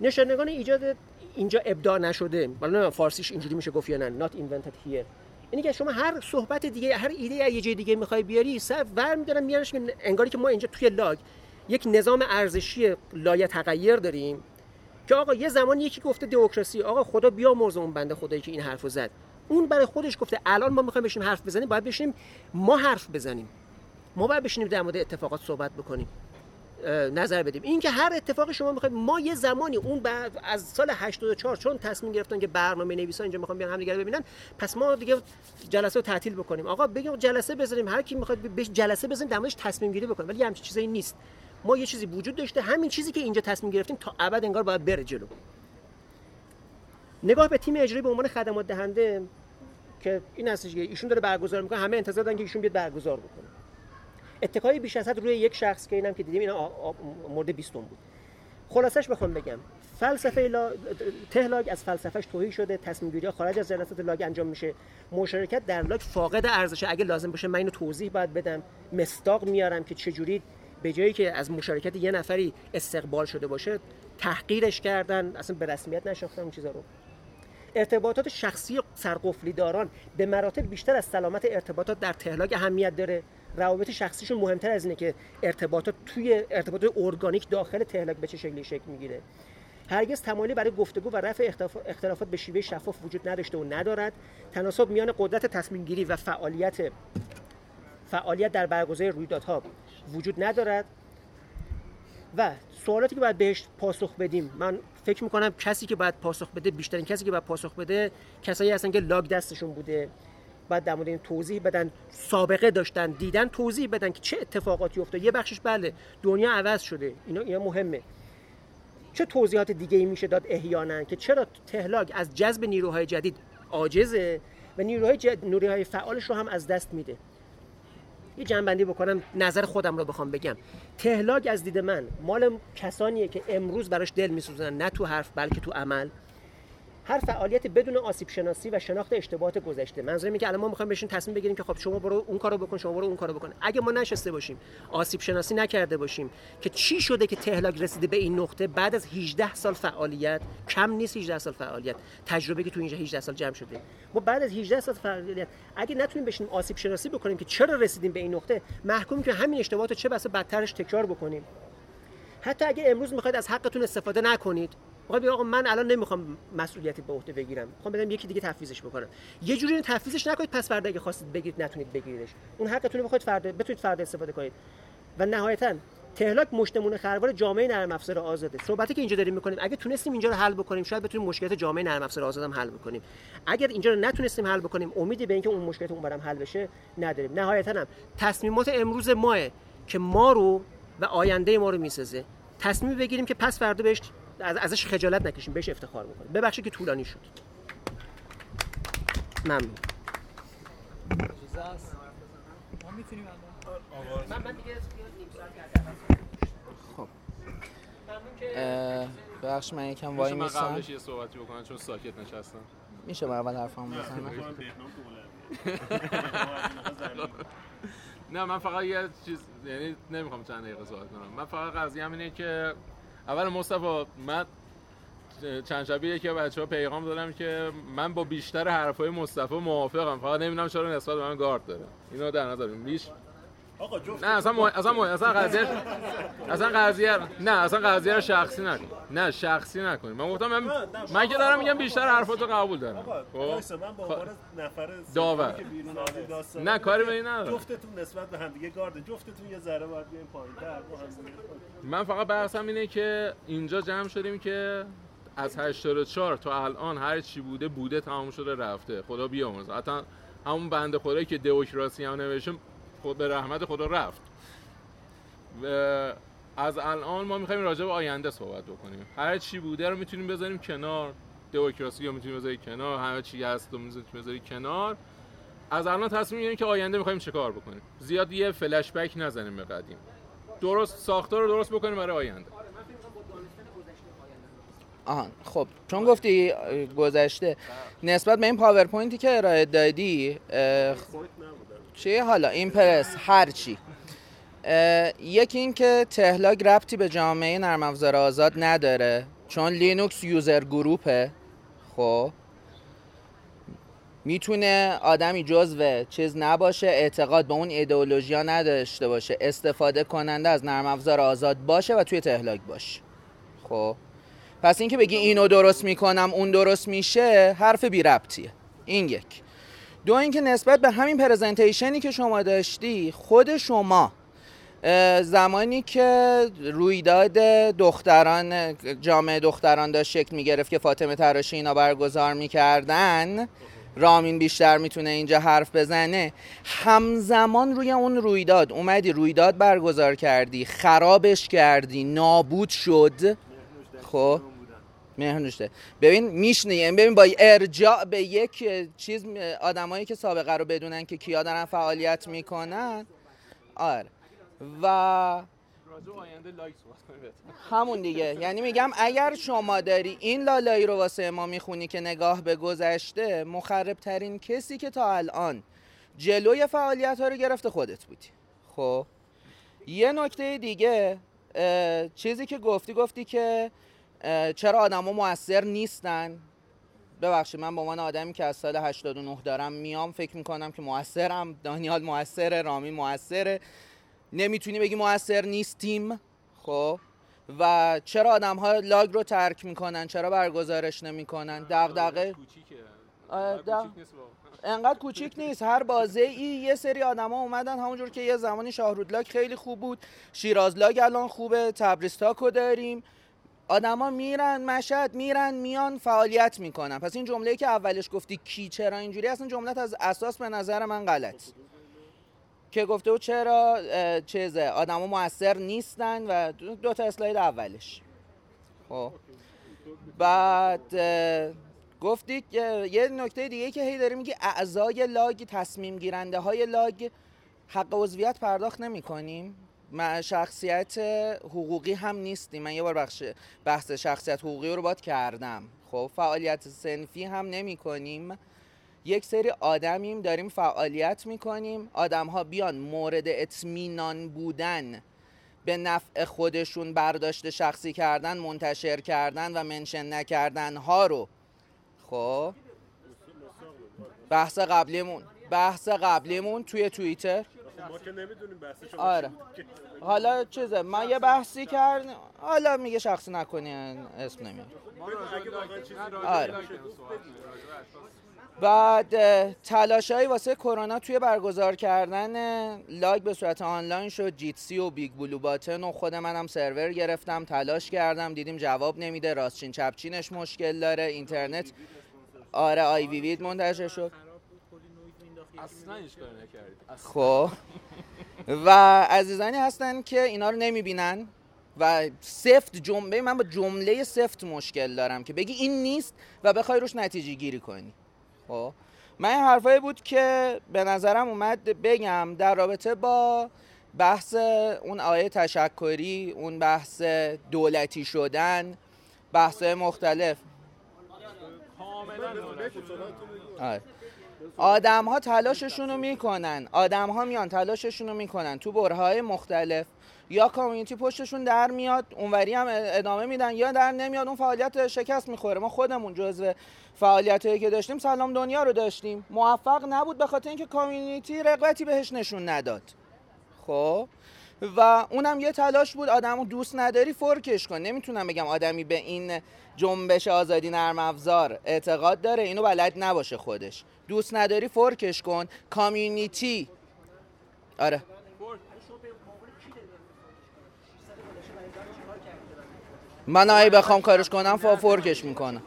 نشانگان ایجاد اینجا ابداع نشده. حالا فارسیش اینجوری میشه گفت یا نه. Not invented here. اینی که شما هر صحبت دیگه هر ایده یه جای دیگه می‌خوای بیاری سر ور میدارن میارنش که انگاری که ما اینجا توی لاگ یک نظام ارزشی لایه تغییر داریم که آقا یه زمان یکی گفته دموکراسی آقا خدا بیا اون بنده خدایی که این حرفو زد. اون برای خودش گفته الان ما می‌خوایم بشیم حرف بزنیم باید بشیم ما حرف بزنیم. ما باید بشینیم در مورد اتفاقات صحبت بکنیم. نظر بدیم. این که هر اتفاقی شما می‌خواید ما یه زمانی اون بعد از سال 84 چون تصمیم گرفتن که برنامه نویسا اینجا می‌خوان بیان همدیگه ببینن پس ما دیگه جلسه رو تعطیل بکنیم. آقا بگیم جلسه بذاریم هر کی می‌خواد بهش جلسه بزنیم موردش تصمیم گیری بکنیم. ولی همچین چیزی نیست. ما یه چیزی وجود داشته همین چیزی که اینجا تصمیم گرفتیم تا ابد انگار باید بره جلو. نگاه به تیم اجرایی به عنوان خدمات دهنده که این هستش ایشون داره برگزار می‌کنه همه انتظار دارن که ایشون بیاد برگزار بکنه. اتکای بیش از حد روی یک شخص که اینم که دیدیم اینا مورد 20 بود. خلاصش بخوام بگم. فلسفه لا... تهلاگ از فلسفهش توهی شده تصمیم گیری خارج از جلسات لاگ انجام میشه. مشارکت در لاگ فاقد ارزشه. اگه لازم باشه من اینو توضیح باید بدم. مستاق میارم که چجوری به جایی که از مشارکت یه نفری استقبال شده باشه تحقیرش کردن. اصلا به رسمیت نشناختن اون چیزا رو. ارتباطات شخصی سرقفلی داران به مراتب بیشتر از سلامت ارتباطات در تهلاگ اهمیت داره. روابط شخصیشون مهمتر از اینه که ارتباطات توی ارتباطات ارگانیک داخل تهلاک به چه شکلی شکل می‌گیره. هرگز تمایلی برای گفتگو و رفع اختلافات به شیوه شفاف وجود نداشته و ندارد. تناسب میان قدرت تصمیم گیری و فعالیت فعالیت در برگزاری رویدادها وجود ندارد. و سوالاتی که باید بهش پاسخ بدیم من فکر می‌کنم کسی که باید پاسخ بده بیشترین کسی که باید پاسخ بده کسایی هستن که لاگ دستشون بوده. بعد در مورد این توضیح بدن سابقه داشتن دیدن توضیح بدن که چه اتفاقاتی افتاد یه بخشش بله دنیا عوض شده. اینا اینا مهمه. چه توضیحات دیگه ای میشه داد احیانا که چرا تهلاگ از جذب نیروهای جدید عاجزه و نیروهای جد... نیروهای فعالش رو هم از دست میده؟ یه جنبندی بکنم نظر خودم رو بخوام بگم. تهلاگ از دید من مال کسانیه که امروز براش دل میسوزن نه تو حرف بلکه تو عمل. هر فعالیت بدون آسیب شناسی و شناخت اشتباهات گذشته. منظورم اینه که الان ما می‌خوایم بهشون تصمیم بگیریم که خب شما برو اون کارو بکن شما برو اون کارو بکن. اگه ما نشسته باشیم آسیب شناسی نکرده باشیم که چی شده که تهلاک رسیده به این نقطه بعد از 18 سال فعالیت کم نیست 18 سال فعالیت تجربه که تو اینجا 18 سال جمع شده. ما بعد از 18 سال فعالیت اگه نتونیم بشیم آسیب شناسی بکنیم که چرا رسیدیم به این نقطه محکوم که همین اشتباهات چه بسا بدترش تکرار بکنیم. حتی اگه امروز می‌خواید از حقتون استفاده نکنید می‌خواد آقا من الان نمی‌خوام مسئولیتی به عهده بگیرم. می‌خوام بدم یکی دیگه تفویضش بکنم. یه جوری تفویضش نکنید پس فردا اگه خواستید بگیرید نتونید بگیریدش. اون حقتون رو بخواید فردا بتونید فردا استفاده کنید. و نهایتا تهلاک مشتمون خروار جامعه نرم افزار آزاده. صحبتی که اینجا داریم می‌کنیم اگه تونستیم اینجا رو حل بکنیم شاید بتونیم مشکلات جامعه نرم افزار آزاد هم حل بکنیم. اگر اینجا رو نتونستیم حل بکنیم امیدی به اینکه اون مشکلات اونورم حل بشه نداریم. نهایتا هم تصمیمات امروز ماه که ما رو و آینده ما رو می‌سازه. تصمیم بگیریم که پس فردا بهش ازش خجالت نکشیم بهش افتخار بکنیم. ببخشید که طولانی شد. ممنون. خب. بخش من یکم وای میسم من قبلش یه صحبتی بکنم چون ساکت نشستم. میشه من اول حرفامو بزنم؟ نه من فقط یه چیز یعنی نمی‌خوام چند دقیقه صحبت کنم. من فقط قضیه اینه که اول مصطفی من چند شبیه یکی بچه ها پیغام دادم که من با بیشتر حرفای مصطفی موافقم. فقط نمی‌دونم چرا نسبت به من گارد داره. اینو در نظر بیش آقا جفت نه اصلا مهم... اصلا مهم... اصلا قضیه اصلا قضیه نه اصلا قضیه رو شخصی نکن نه شخصی نکن من گفتم من من که دارم میگم بیشتر حرفاتو قبول دارم. آقا خب؟ من به عنوان نفر داور. سومی که بیرون آمد داستان نه، کاری به این ندارم. جفتتون نسبت به هم دیگه گارد جفتتون یه ذره باید بیاین پایین‌تر با. من فقط بحثم اینه که اینجا جمع شدیم که از 84 تا الان هر چی بوده بوده تمام شده رفته. خدا بیامرزه. حتی همون بنده خدایی که دموکراسی هم نوشته خود به رحمت خدا رفت. و از الان ما می‌خوایم راجع به آینده صحبت بکنیم. هر چی بوده رو می‌تونیم بذاریم کنار. دموکراسی رو می‌تونیم بذاریم کنار. همه چی هست رو می‌تونیم بذاریم کنار. از الان تصمیم می‌گیریم که آینده می‌خوایم چه کار بکنیم. زیاد یه فلش بک نزنیم به قدیم. درست ساختار رو درست بکنیم برای آینده. آهان خب چون گفتی گذشته نسبت به این پاورپوینتی که ارائه دادی چی؟ حالا Impress هر چی. یکی این که تهلاگ ربطی به جامعه نرم افزار آزاد نداره چون Linux user group ه. خب. می‌تونه آدمی جزو چیز نباشه اعتقاد به اون ایدئولوژی ها نداشته باشه استفاده کننده از نرم افزار آزاد باشه و توی تهلاگ باشه. خب. پس اینکه بگی اینو درست می‌کنم اون درست میشه حرف بی ربطیه. این یک. دو اینکه نسبت به همین پرزنتیشنی که شما داشتی خود شما زمانی که رویداد دختران جامعه دختران داشت شکل می‌گرفت که فاطمه تراشی اینا برگزار می‌کردن رامین بیشتر می‌تونه اینجا حرف بزنه همزمان روی اون رویداد اومدی رویداد برگزار کردی خرابش کردی نابود شد. خب؟ مهنوشته ببین میشنه یعنی ببین با ارجاع به یک چیز آدمایی که سابقه رو بدونن که کیا دارن فعالیت می‌کنن. آره. و. همون دیگه. یعنی میگم اگر شما داری این لالایی رو واسه ما می‌خونی که نگاه به گذشته مخرب ترین کسی که تا الان جلوی فعالیت ها رو گرفته خودت بودی. خب؟ یه نکته دیگه چیزی که گفتی گفتی که چرا آدما موثر نیستن؟ ببخشید من به عنوان آدمی که از سال 89 دارم میام فکر می‌کنم که موثرم. دانیال موثره رامی موثره. نمی‌تونی بگی موثر نیستیم؟ خب. و چرا آدم ها لاگ رو ترک می‌کنن؟ چرا برگزارش نمی‌کنن؟ دغدغه؟ کوچیکه. آره، کوچیک دق- نیست واقعا. انقدر کوچیک نیست. هر بازه ای یه سری آدما اومدن همونجور که یه زمانی شاهرود لاگ خیلی خوب بود. شیراز لاگ الان خوبه. تبریز تاکو داریم. آدما میرن مشهد میرن میان فعالیت می‌کنن. پس این جمله که اولش گفتی کی چرا اینجوری اصلا جملت از اساس به نظر من غلط. که گفته بود چرا چیزه آدما موثر نیستن و دو تا اسلاید اولش. خب. بعد گفتی یه نکته دیگه که هی داری میگی اعضای لاگ تصمیم گیرنده های لاگ حق عضویت پرداخت نمی کنیم شخصیت حقوقی هم نیستیم من یه بار بخش بحث شخصیت حقوقی رو باد کردم. خب فعالیت سنفی هم نمی کنیم. یک سری آدمیم داریم فعالیت می‌کنیم آدم ها بیان مورد اطمینان بودن به نفع خودشون برداشت شخصی کردن منتشر کردن و منشن نکردن ها رو. خب بحث قبلیمون. بحث قبلیمون توی توییتر. ما که نمی‌دونیم بحث شما آره. حالا چیزه؟ من یه بحثی کردم. حالا میگه شخصی نکنی اسم نمیاد لایک- آره. لایک. بعد تلاشایی واسه کرونا توی برگزار کردن LUG به صورت آنلاین شد. Jitsi و BigBlueButton و خود منم سرور گرفتم. تلاش کردم. دیدیم جواب نمیده. راست‌چین چپ‌چینش مشکل داره. اینترنت آره آی وی وید منتشر شد. اصلا هیچ کاری نکردید. خب. و عزیزانی هستن که اینا رو نمی‌بینن و سفت جمله من با جمله سفت مشکل دارم که بگی این نیست و بخوای روش نتیجه گیری کنی. خب. من این حرفایی بود که به نظرم اومد بگم در رابطه با بحث اون آیه تشکری اون بحث دولتی شدن بحث مختلف. کاملا. آدم ها تلاششون رو می‌کنن. آدم ها میان تلاششون رو می‌کنن. تو برهای مختلف. یا کامیونیتی پشتشون در میاد اونوری هم ادامه میدن یا در نمیاد اون فعالیت شکست می‌خوره. ما خودمون جزو فعالیت هایی که داشتیم سلام دنیا رو داشتیم. موفق نبود به خاطر اینکه کامیونیتی رغبتی بهش نشون نداد. خب؟ و اونم یه تلاش بود آدمو دوست نداری فرکش کن. نمی‌تونم بگم آدمی به این جنبش آزادی نرم افزار اعتقاد داره اینو بلد نباشه خودش. دوست نداری فرکش کن. کامیونیتی. آره. من اگه بخوام کارش کنم فا فرکش می‌کنم.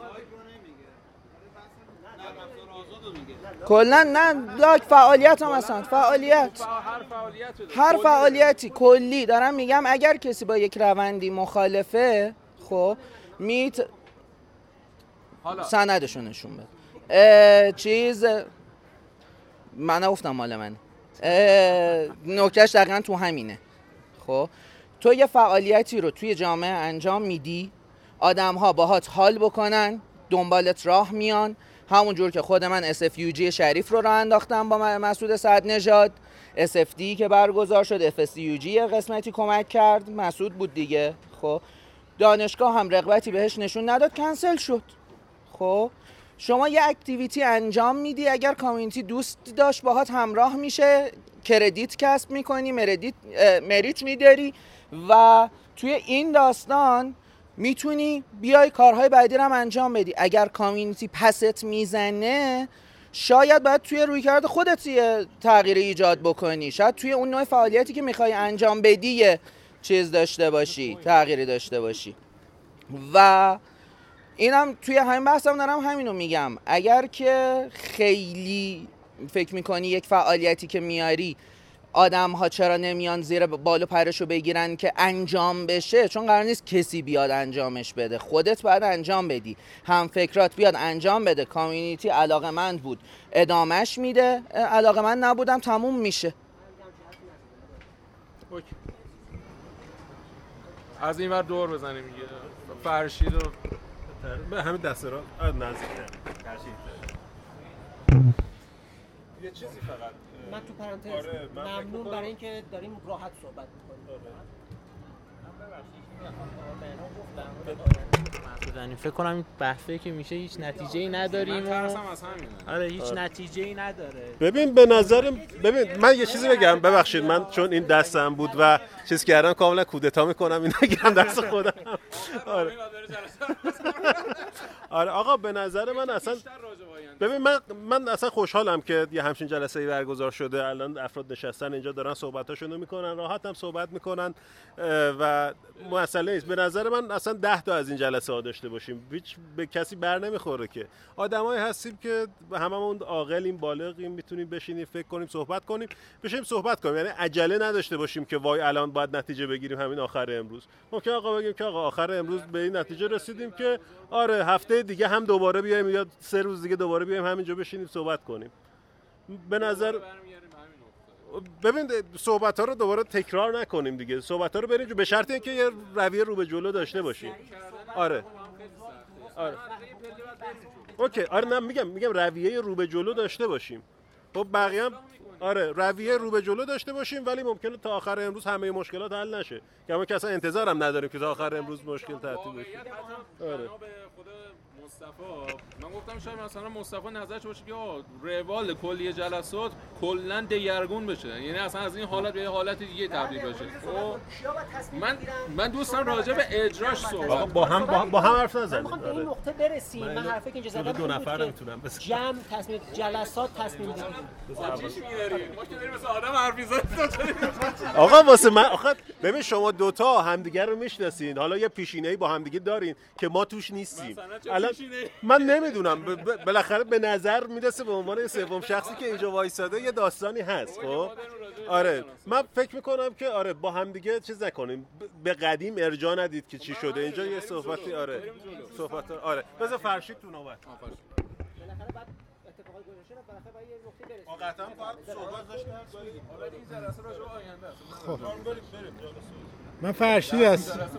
کلا نه لاک فعالیت هم اصلا فعالیت. هر فعالیت هر فعالیتی کلی. دارم میگم اگر کسی با یک روندی مخالفه خب میت سندشو نشون بده. چیز من گفتم مال من. نکتهش دقیقا تو همینه. خب؟ تو یه فعالیتی رو توی جامعه انجام میدی آدم ها باهات حال بکنن دنبالت راه میان. همونجور که خود من SFUG شریف رو راه انداختم با مسعود سعد نژاد SFD که برگزار شد FSUG قسمتی کمک کرد. مسعود بود دیگه. خب؟ دانشگاه هم رغبتی بهش نشون نداد کنسل شد. خب؟ شما یه اکتیویتی انجام میدی اگر کامیونیتی دوست داشت باهات همراه میشه کردیت کسب می‌کنی مردیت اه، مریت میداری و توی این داستان می‌تونی بیای کارهای بعدی رو هم انجام بدی. اگر کامیونیتی پست می‌زنه شاید باید توی رویکرد خودت یه تغییر ایجاد بکنی. شاید توی اون نوع فعالیتی که می‌خوای انجام بدی چیز داشته باشی تغییری داشته باشی. و اینم توی همین بحثم دارم همینو میگم. اگر که خیلی فکر می‌کنی یک فعالیتی که میاری آدم ها چرا نمیان زیر بال و پرشو بگیرن که انجام بشه؟ چون قرار نیست کسی بیاد انجامش بده. خودت باید انجام بدی. هم فکرات بیاد انجام بده. کامیونیتی علاقه مند بود. ادامش میده. علاقه من نبودم تموم میشه. از این ور دور بزنیم فرشید رو به همین دسته را آه، نزدیک یه چیزی فقط من تو پرانتز آره، ممنون برای اینکه داریم راحت صحبت می‌کنیم. بزنیم. فکر کنم این بحثه که میشه هیچ نتیجه ای نداریم من و ترسم از همینه. آره هیچ نتیجه ای نداره. ببین به نظرم ببین من یه چیزی بگم. ببخشید من چون این دستم بود و چیز کردم کاملا کودتا می‌کنم. این نگیرم دست خودم. آره. آره آقا به نظر من اصلا ببین من من اصلا خوشحالم که یه همچین جلسه ای برگزار شده. الان افراد نشستن اینجا دارن صحبتاشونو می‌کنن راحت هم صحبت می‌کنن و مسئله نیست به نظر من اصلا ده تا از این جلسه ها داشته باشیم. هیچ به کسی بر نمی‌خوره که. آدمایی هستیم که هممون عاقلیم بالغیم می‌تونیم بشینیم فکر کنیم صحبت کنیم. بشیم صحبت کنیم. یعنی عجله نداشته باشیم که وای الان باید نتیجه بگیریم همین آخر امروز. ممکن آقا بگیم که آقا آخر امروز به این نتیجه رسیدیم که آره هفته دیگه هم دوباره بیایم یا سه روز دیگه دوباره بیایم همینجا بشینیم صحبت کنیم. به نظر ببین صحبت ها رو دوباره تکرار نکنیم دیگه. صحبت ها رو بریم به شرط اینکه یه رویه رو به جلو داشته باشیم. آره. آره. اوکی. آره نه میگم میگم رویه رو به جلو داشته باشیم. خب بقیه هم آره رویه رو به جلو داشته باشیم ولی ممکنه تا آخر امروز همه مشکلات حل نشه. که ما اصلا انتظارم نداریم که تا آخر امروز مشکل تعطیل بشه. آره. مصطفی من گفتم شاید مثلا مصطفی نظرش باشه که آه، روال کلی جلسات کلا دگرگون بشه. یعنی اصلا از این حالت به حالت دیگه تبدیل بشه. خب من من دوستم راجع به اجراش آقا صحبت با هم با, با هم حرف من نزنید می‌خوام به این آره. نقطه برسیم. من حرفی که اینجا زدم دو نفر نمی‌تونم. جمع تصمیم جلسات تصمیم گیری می‌داریم؟ ما که داریم مثل آدم حرف می‌زنیم. آقا واسه من آخه ببین شما دوتا همدیگه رو می‌شناسین. حالا یه پیشینه‌ای با همدیگه دارین که ما توش نیستیم. مثلا الان؟ من نمی‌دونم. ب- ب- بالاخره به نظر می‌رسه به عنوان سوم شخصی که اینجا وایساده یه داستانی هست خب؟ آره. من فکر می‌کنم که آره با همدیگه چیز نکنیم. ب- به قدیم ارجاع ندید که چی شده. اینجا یه صحبتی آره. صحبت آره. بذار فرشید تو نوبت. آره من فرشید هستم.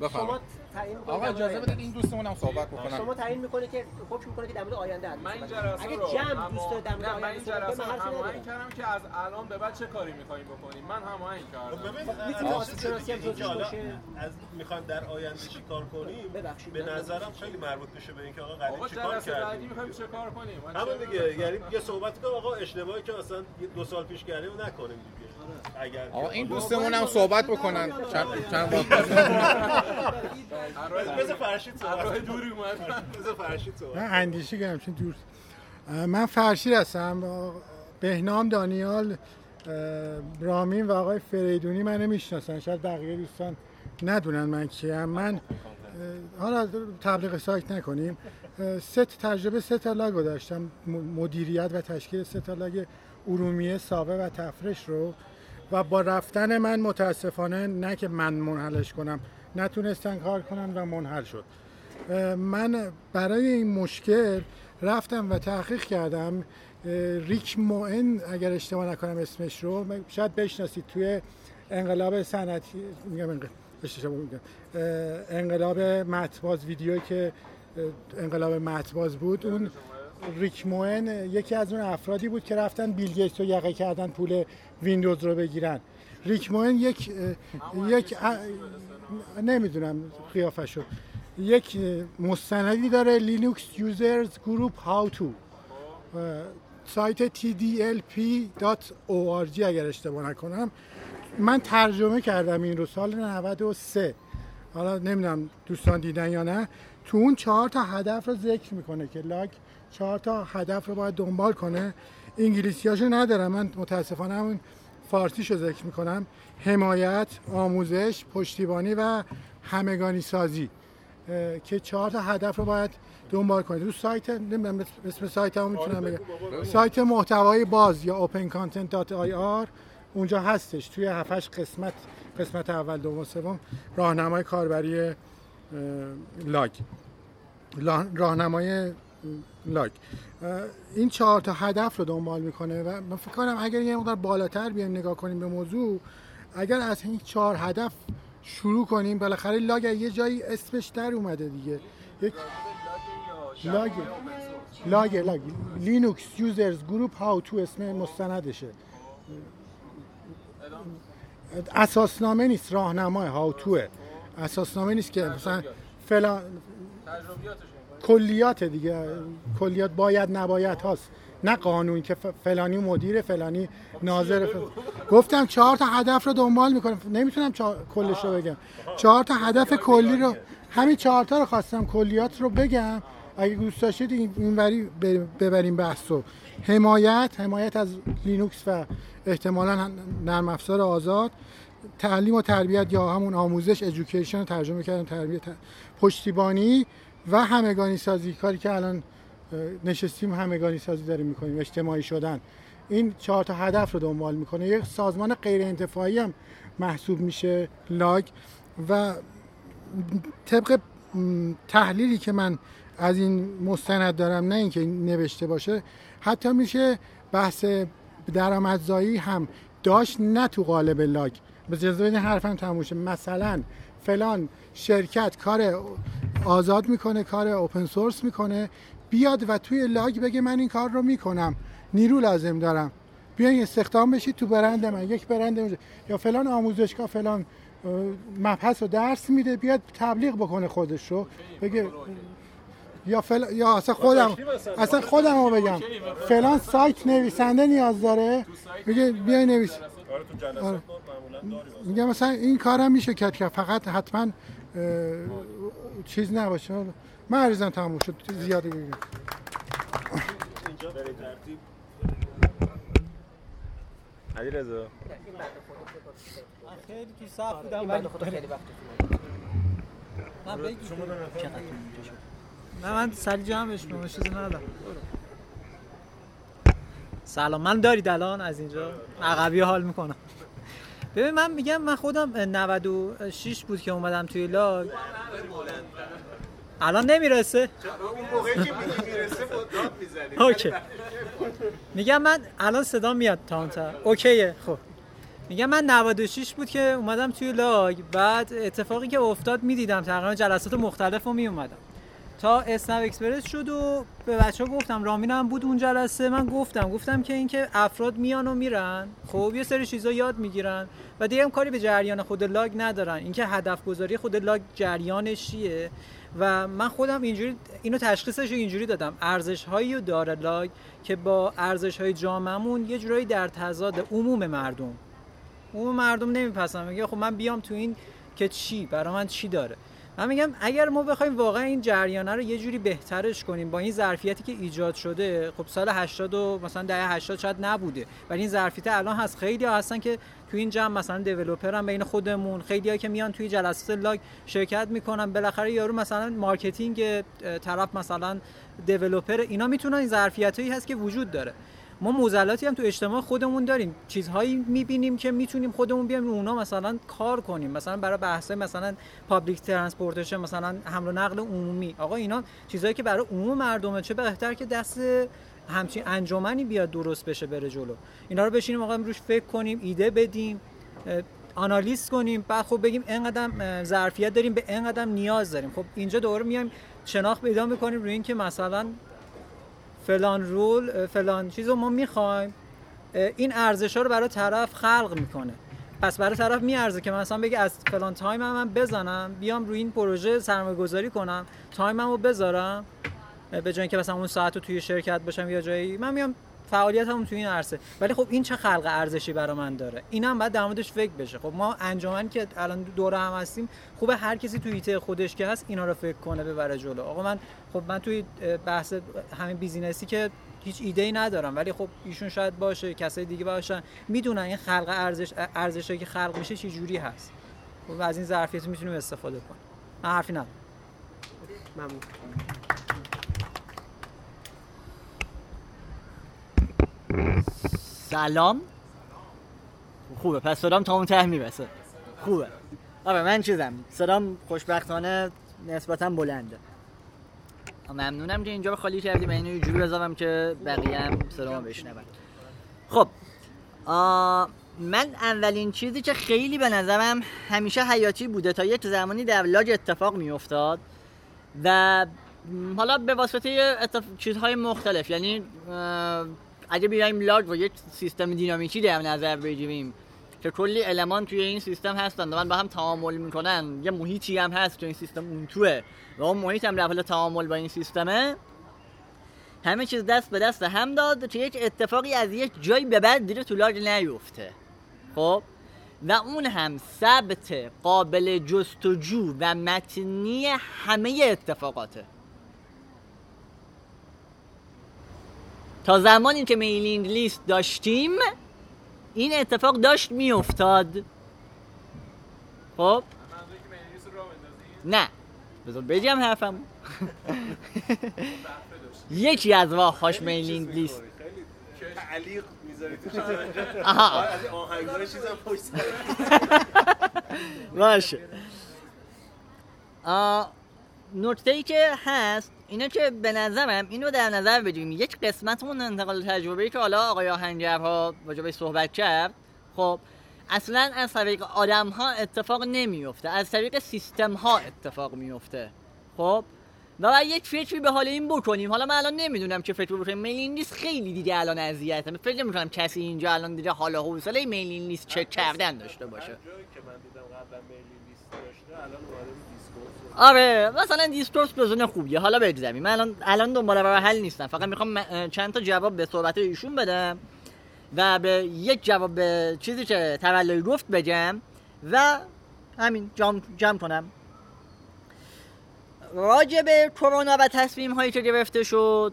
دیگه. شما تعیین می‌کنید آقا اجازه. بدید این دوستمون هم صحبت بکنم. شما تعیین می‌کنه که حکم می‌کنه که در مورد آینده حرف من این. جلسه اگه رو جمع دوست داره در مورد آینده این صحبت کنه، جلسه من هماهنگ. کردم که از الان به بعد چه کاری می‌خوایم بکنیم؟ من هماهنگ کردم می‌تونه آسیب شناسی هم حالا باشه؟ از می‌خوایم در آینده چیکار کنیم؟ ببخشید به نظرم خیلی مربوط میشه به اینکه آقا قدیم چیکار جلسه بعدی کردیم؟ می‌خوایم چه کار کنیم؟ همون دیگه یعنی یه صحبت کنم آقا اشتباهی که اصلا دو سال پیش کردیم نکنیم دیگه. آقا این دوستمون هم صحبت بکنن. چند چند بار بذار فرشید صحبت دوری اومد. بذار فرشید صحبت من اندیشه که همچین دور من فرشید هستم. بهنام دانیال رامین و آقای فریدونی منو می‌شناسن شاید بقیه دوستان ندونن من کیم. من حالا تبلیغ سایت نکنیم. سه تجربه سه تا لاگو داشتم مدیریت و تشکیل سه تا لاگ ارومیه ساوه و تفرش رو. و با رفتن من متاسفانه نه که من منحلش کنم نتونستن کار کنن و منحل شد. من برای این مشکل رفتم و تحقیق کردم. ریک موئن اگر اشتباه نکنم اسمش رو شاید بشناسید توی انقلاب صنعتی میگم انق- اشتباه میگم. انقلاب متن‌باز ویدیویی که انقلاب متن‌باز بود اون ریک موئن یکی از اون افرادی بود که رفتن بیل گیتس رو یقه کردن پول ویندوز رو بگیرن. ریک موئن یک یک نمی‌دونم قیافشو یک مستندی داره Linux Users Group HOWTO سایت tdlp.org اگر اشتباه نکنم. من ترجمه کردم این رو سال 93 حالا نمی‌دونم دوستان دیدن یا نه. تو اون چهار تا هدف رو ذکر می‌کنه که لاگ چهار تا هدف رو باید دنبال کنه. انگلیسیاشو ندارم. من متاسفانه همون فارسیشو ذکر می‌کنم. حمایت آموزش پشتیبانی و همگانی سازی که چهار تا هدف رو باید دنبال کنید. رو سایت نمی‌دونم اسم- سایت هم می‌تونم بگم. سایت محتوای باز یا opencontent.ir اونجا هستش. توی 7 قسمت قسمت اول دوم سوم راهنمای کاربری لاگ. لا- راهنمای اه، این چهار تا هدف رو دنبال می‌کنه و من فکر کنم اگر یه مقدار بالاتر بیایم نگاه کنیم به موضوع اگر از این چهار هدف شروع کنیم بالاخره لاگ یه جایی اسمش در اومده دیگه. یک LUG LUG LUG Linux Users Group HOWTO اسم مستندشه. اساسنامه نیست راهنمای HOWTO ه. اساسنامه نیست که مثلا فلان کلیات دیگه. کلیات باید نبایدهاست نه قانون که فلانی مدیر فلانی ناظر ف... گفتم چهار تا هدف رو دنبال می‌کنم. نمی‌تونم چهار... کلش رو بگم. چهار تا هدف کلی رو همین چهار تا رو خواستم کلیات رو بگم. اگه دوست داشتید این- اینوری ببریم بحثو حمایت حمایت از لینوکس و احتمالا نرم افزار آزاد. تعلیم و تربیت یا همون آموزش education رو ترجمه کردم. تربیت پشتیبانی. و همگانی سازی کاری که الان نشستیم همگانی سازی داریم می‌کنیم اجتماعی شدن. این چهار تا هدف رو دنبال می‌کنه. یک سازمان غیر انتفاعی هم محسوب میشه لاگ و طبق تحلیلی که من از این مستند دارم نه اینکه نوشته باشه حتی میشه بحث درآمدزایی هم داشت نه تو قالب لاگ به جزو این حرفم تموم شه. مثلا فلان شرکت کار آزاد می‌کنه کار اوپن سورس می‌کنه بیاد و توی لاگ بگه من این کار رو می‌کنم. نیرو لازم دارم. بیاین استخدام بشید تو برند من یک برند اونجا. یا فلان آموزشگاه فلان مبحث رو درس میده بیاد تبلیغ بکنه خودش رو. بگه یا فل... یا اصلا خودم اصلا خودم رو بگم. فلان سایت نویسنده نیاز داره. بگه بیای نویس. آره تو میگم مثلا این کارم میشه کرد که فقط حتما چیز نباشه. من عریضم تموم شد زیاده بگم. اینجا به ترتیب علی رضا خیلی تو صف بودم ولی خدا خیلی وقت بگی. نه من سری جمعش کنم چیزی ندارم. سلام من دارید الان از اینجا؟ عقبی حال می‌کنم. ببین من میگم من خودم 96 بود که اومدم توی لاگ الان نمی‌رسه. اون که می‌رسه okay. میگم من الان صدا میاد تانتر okay ه خب. میگم من 96 بود که اومدم توی LUG بعد اتفاقی که افتاد می‌دیدم تقریبا جلسات مختلف رو میومدم تا اسنپ اکسپرس شد و به بچه گفتم رامین هم بود اون جلسه. من گفتم گفتم که اینکه افراد میان و میرن. خب یه سری چیزا یاد می‌گیرن و دیگه هم کاری به جریان خود LUG ندارن. اینکه هدف گذاری خود LUG جریانش چیه؟ و من خودم اینجوری اینو تشخیصش رو اینجوری دادم. ارزش هایی رو داره لاگ که با ارزش های جامعمون یه جورایی در تضاد عموم مردم. عموم مردم نمیپسند میگه خب من بیام تو این که چی؟ برای من چی داره؟ من میگم اگر ما بخوایم واقعا این جریانه رو یه جوری بهترش کنیم با این ظرفیتی که ایجاد شده خب سال 80 و مثلا دهه 80 شاید نبوده ولی این ظرفیت الان هست. خیلی هستن که تو این جمع مثلا دیولپر هم بین خودمون خیلی ها که میان توی جلسات لاگ شرکت می‌کنن. بالاخره یارو مثلا marketing طرف مثلا developer اینا می‌تونن این ظرفیتایی هست که وجود داره. ما معضلاتی هم تو اجتماع خودمون داریم. چیزهایی می‌بینیم که می‌تونیم خودمون بیایم اونا مثلا کار کنیم. مثلا برای بحث مثلا public transportation مثلا حمل و نقل عمومی. آقا اینا چیزهایی که برای عموم مردمه چه بهتر که دست همچین انجمنی بیاد درست بشه بره جلو. اینا رو بشینیم آقا روش فکر کنیم ایده بدیم آنالیز کنیم بعد خب بگیم اینقدر ظرفیت داریم به اینقدر نیاز داریم. خب اینجا دوباره میایم شناخت پیدا می‌کنیم روی اینکه مثلا فلان role فلان چیز رو ما می‌خوایم. این ارزش ها رو برای طرف خلق می‌کنه. پس برای طرف میارزه که مثلا بگه از فلان time هم بزنم بیام روی این پروژه سرمایه گذاری کنم time م رو بذارم به جای اینکه مثلا اون ساعت رو توی شرکت باشم یا جایی من میام فعالیت هم توی این عرصه. ولی خب این چه خلق ارزشی برای من داره؟ این هم باید در فکر بشه. خب ما انجمن که الان دوره هم هستیم خوبه هر کسی توی ایته خودش که هست اینا رو فکر کنه ببره جلو. آقا من خب من توی بحث همین بیزینسی که هیچ ایده ای ندارم ولی خب ایشون شاید باشه کسای دیگه باشن. می‌دونن این خلق ارزش ارزشی که خلق میشه چه جوری هست. خب از این ظرفیت می‌تونیم استفاده کنیم. من حرفی ندارم. ممنون. سلام. خوبه پس صدام تا اون ته می‌رسه. خوبه. آره من چیزم. صدام خوشبختانه نسبتا بلنده. ممنونم که اینجا رو خالی کردی. من اینو یه جوری بذارم که بقیه هم صدامو بشنون. خب من اولین چیزی که خیلی به نظرم همیشه حیاتی بوده تا یک زمانی در لاج اتفاق میافتاد و حالا به واسطه اتف... چیزهای مختلف یعنی اگه بیایم لاگ و یک سیستم دینامیکی در نظر بگیریم که کلی المان توی این سیستم هستن دارن با هم تعامل می‌کنن. یه محیطی هم هست تو این سیستم اون توه و اون محیط هم حال تعامل با این سیستمه. همه چیز دست به دست هم داد که یک اتفاقی از یک جایی به بعد دیگه تو لاگ نیفته. خب؟ و اون هم ثبت قابل جستجو و متنی همه اتفاقاته. تا زمانی که میلینگ لیست داشتیم این اتفاق داشت میافتاد. خب؟ نه. بذار بگم حرفم یکی از واهاش میلینگ لیست. تعلیق می‌ذاری تو آها. از آهنگای چیزم پشت باشه. نکته ای که هست اینه که به نظرم اینو در نظر بگیریم. یک قسمت اون انتقال تجربه که حالا آقای آهنگرها راجع به صحبت کرد خب اصلا از طریق آدم ها اتفاق نمیفته از طریق سیستم ها اتفاق میفته خب و باید یک فکری به حال این بکنیم. حالا من الان نمی‌دونم چه فکری بکنیم. mailing list خیلی دیگه الان اذیتم فکر نمی‌کنم کسی اینجا الان دیگه حالا حوصله mailing list چک کردن داشته باشه. که من دیدم قبلا mailing list داشته الان وارد Discourse آره مثلا Discourse بزنه خوبیه. حالا بگذاریم. من الان الان دنبال راه حل نیستم. فقط می‌خوام چند تا جواب به صحبت ایشون بدم و به یک جواب به چیزی که تولایی گفت بگم و همین جمع, جمع کنم. راجع به کرونا و تصمیم هایی که گرفته شد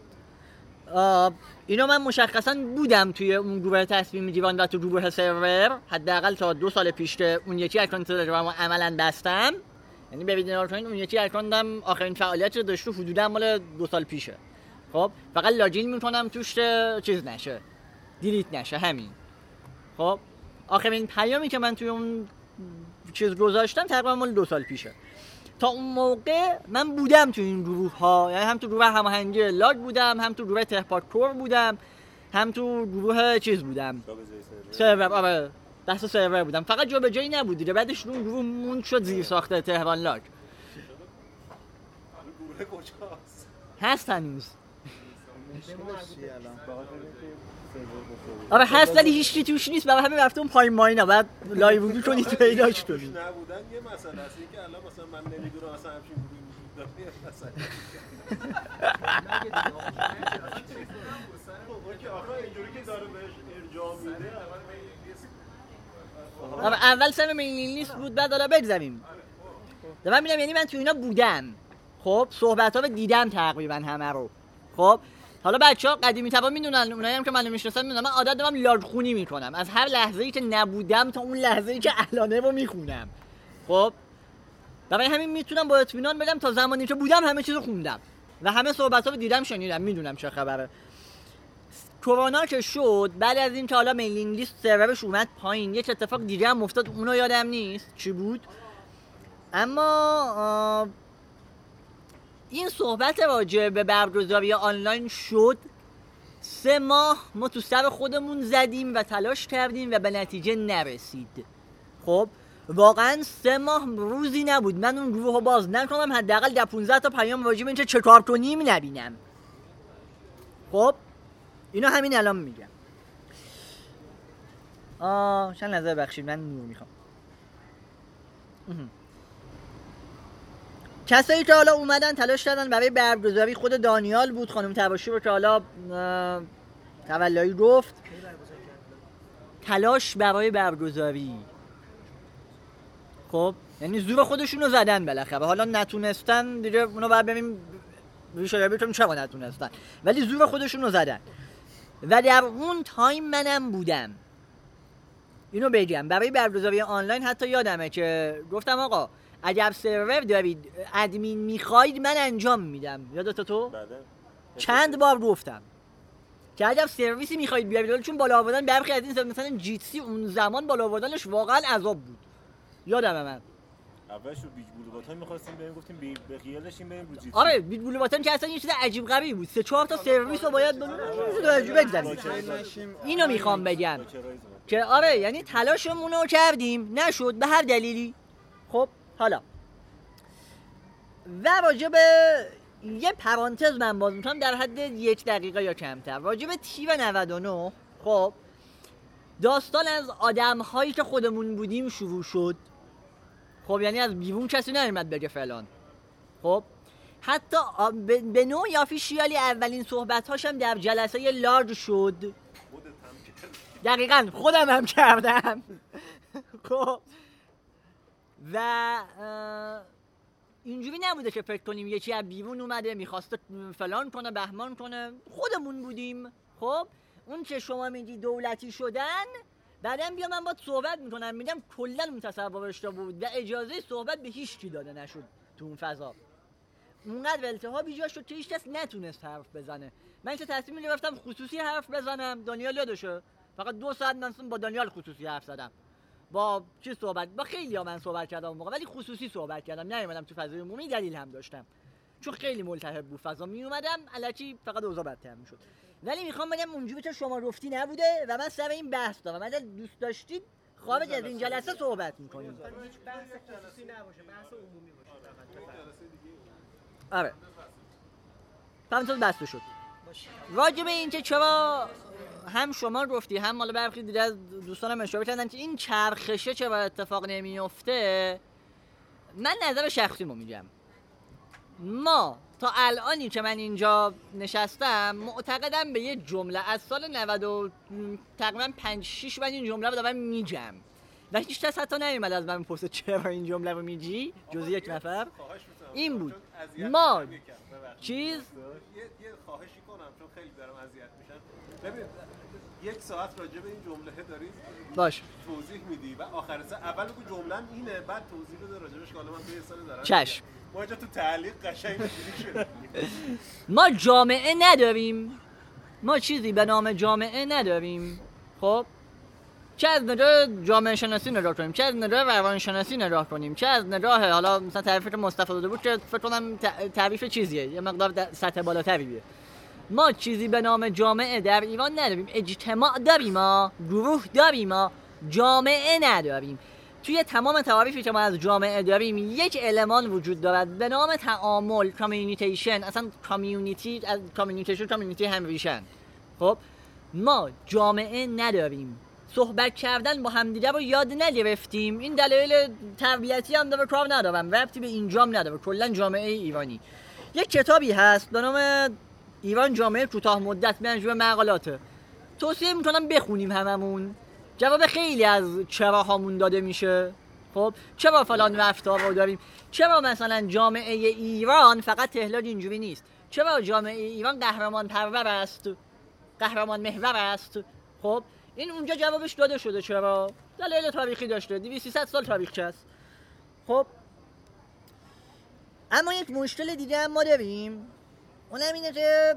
اینو من مشخصا بودم توی اون گروه تصمیم دیوان و تو گروه سرور حداقل تا دو سال پیش که اون یکی account رو عملا بستم. یعنی ببینید نگاه کنید اون یکی account م آخرین فعالیت رو داشته حدودا مال دو سال پیشه. خب فقط login می‌کنم توش چیز نشه. delete نشه همین. خب آخرین پیامی که من توی اون چیز گذاشتم تقریبا مال دو سال پیشه. تا اون موقع من بودم تو این گروه ها یعنی هم تو گروه هماهنگی لاگ بودم هم تو گروه تهپاک کور بودم هم تو گروه چیز بودم. سرور آره. دست سرور بودم. فقط جا به جایی نبود دیگه. بعدش اون گروه مون شد زیر ساخته تهران کجاست هست هنوز آره هست ولی هیچ توش نیست. برای همین رفته اون پایین ماینا بعد لایوودی کنید پیداش کنید نبودن. یه مسئله است. اینکه الان مثلا من نمی‌دونم اصلا همچین اینجوری که داره بهش ارجاع میده. اول سر میلین لیست بود بعد حالا بگذاریم من میگم یعنی من تو اینا بودم. خب صحبت ها رو دیدم تقریبا همه رو. خب حالا بچه ها قدیمی تبا می‌دونن اونایی هم که من می‌شناسم می‌دونم من عادت دارم لاگ خونی می‌کنم. از هر لحظه ای که نبودم تا اون لحظه ای که الانه رو می‌خونم. خب برای همین می‌تونم با اطمینان بگم تا زمانی که بودم همه چیز رو خوندم. و همه صحبت ها رو دیدم شنیدم می‌دونم چه خبره. کرونا که شد بعد از این که حالا میلینگ لیست سرورش اومد پایین. یک اتفاق دیگه هم افتاد اونو یادم نیست. چی بود؟ اما این صحبت راجع به برگزاری آنلاین شد. سه ماه ما تو سر خودمون زدیم و تلاش کردیم و به نتیجه نرسید. خب واقعا سه ماه روزی نبود. من اون گروه رو باز نکنم حداقل در 15 تا پیام راجع به اینکه چه کار کنیم نبینم. خب اینو همین الان میگم آه چند نظر بخشید؟ من نور می‌خوام. کسایی که حالا اومدن تلاش کردن برای برگزاری خود دانیال بود خانم تباشی رو که حالا تولایی گفت. تلاش برای برگزاری. خب یعنی زور خودشون رو زدن بالاخره. حالا نتونستن دیگه اونو باید ببینیم ریشه بکنیم چرا نتونستن؟ ولی زور خودشون رو زدن. و در اون تایم منم بودم. اینو بگم. برای برگزاری آنلاین حتی یادمه که گفتم آقا اگر سرور دارید ادمین می‌خواید من انجام میدم. یادت تو؟ چند بار گفتم که اگر سرویسی می‌خواید بیارید چون بالا آوردن برخی از این مثلا Jitsi اون زمان بالا آوردنش واقعا عذاب بود. یادمه من. اولش رو BigBlueButton ها می‌خواستیم بریم گفتیم بی- به خیالش این بریم رو Jitsi. آره Big Blue Button که اصلا یه چیز عجیب غریبی بود. سه چهار تا سرویس رو باید بگذاریم اینو می‌خوام بگم که آره یعنی تلاشمون رو کردیم. نشد به هر دلیلی. خب حالا. و راجع به یه پرانتز من باز می‌کنم در حد یک دقیقه یا کمتر. راجع به تیر 99 خب. داستان از آدم هایی که خودمون بودیم شروع شد. خب یعنی از بیرون کسی نیومد بگه فلان. خب حتی به به نوعی آفیشیالی اولین صحبت هاشم در جلسه لارج شد. دقیقا خودم هم کردم. خب و اینجوری نبوده که فکر کنیم یکی از بیرون اومده می‌خواسته فلان کنه بهمان کنه. خودمون بودیم. خب اون که شما میگی دولتی شدن بعدم بیا من باید صحبت می‌کنم میگم کلا اون تصور اشتباه بود و اجازه صحبت به هیچ کی داده نشد تو اون فضا. اونقدر التهاب ایجاد شد که هیچ نتونست حرف بزنه. من چه تصمیم گرفتم خصوصی حرف بزنم. دانیال یادشه؟ فقط دو ساعت من با دانیال خصوصی حرف زدم. با چی صحبت؟ با خیلی ها من صحبت کردم اون موقع ولی خصوصی صحبت کردم. نیومدم تو فضای عمومی دلیل هم داشتم. چون خیلی ملتهب بود فضا. می اومدم الکی فقط اوضاع بدتر می‌شد. ولی می‌خوام بگم اونجوری که شما گفتی نبوده و من سر این بحث دارم. اگر دوست داشتید خارج از این جلسه صحبت می‌کنیم. هیچ بحث خصوصی نباشه. بحث عمومی باشه. آره فهمتون بسته شد راجع به اینکه چرا هم شما گفتی هم مال برخی دیگه از دوستانم اشاره کردن که این چرخشه چرا اتفاق نمیفته من نظر شخصیمو میگم. ما تا الانی که من اینجا نشستم معتقدم به یه جمله از سال 90 و تقریبا 5 6 من این جمله رو دارم میگم. و هیچ کس حتی نیومد از من بپرسه چرا این جمله رو میگی؟ جز یک نفر. این بود. ما چیز؟ یه خواهشی کنم چون خیلی دارم اذیت میشم. ببین یک ساعت راجع به این جمله داری باش. توضیح میدی. و آخر سر اول بگو جمله اینه بعد توضیح بده راجبش که حالا من یه سال دارم. چشم. ما اینجا تو تعلیق قشنگ ما جامعه نداریم. ما چیزی به نام جامعه نداریم. خب؟ چه از نگاه جامعه شناسی نگاه کنیم؟ چه از نگاه روان شناسی نگاه کنیم؟ چه از نگاه حالا مثلا تعریفی که مصطفی داده بود که فکر کنم تعریف چیزیه. یه مقدار سطح بالاتریه. ما چیزی به نام جامعه در ایران نداریم. اجتماع داریم ما. گروه داریم ما. جامعه نداریم. توی تمام تعاریفی که ما از جامعه داریم. یک المان وجود دارد. به نام تعامل communication اصلا community از communication community هم ریشن. خب ما جامعه نداریم. صحبت کردن با همدیگه رو یاد نگرفتیم. این دلایل تربیتی هم داره کار ندارم. ربطی به اینجام نداره. کلا جامعه ایرانی. یک کتابی هست به نام ایران جامعه کوتاه مدت منجور مقالاته. توصیه می‌کنم بخونیم هممون. جواب خیلی از چراهامون داده میشه. خب چرا فلان رفتار رو داریم؟ چرا مثلا جامعه ایران فقط تهلاج اینجوری نیست؟ چرا جامعه ایران قهرمان پرور است؟ قهرمان محور است؟ خب این اونجا جوابش داده شده چرا؟ دلایل تاریخی داشته 200 سال تاریخچه است خب اما یک مشکل دیگه هم ما داریم. اونم اینه که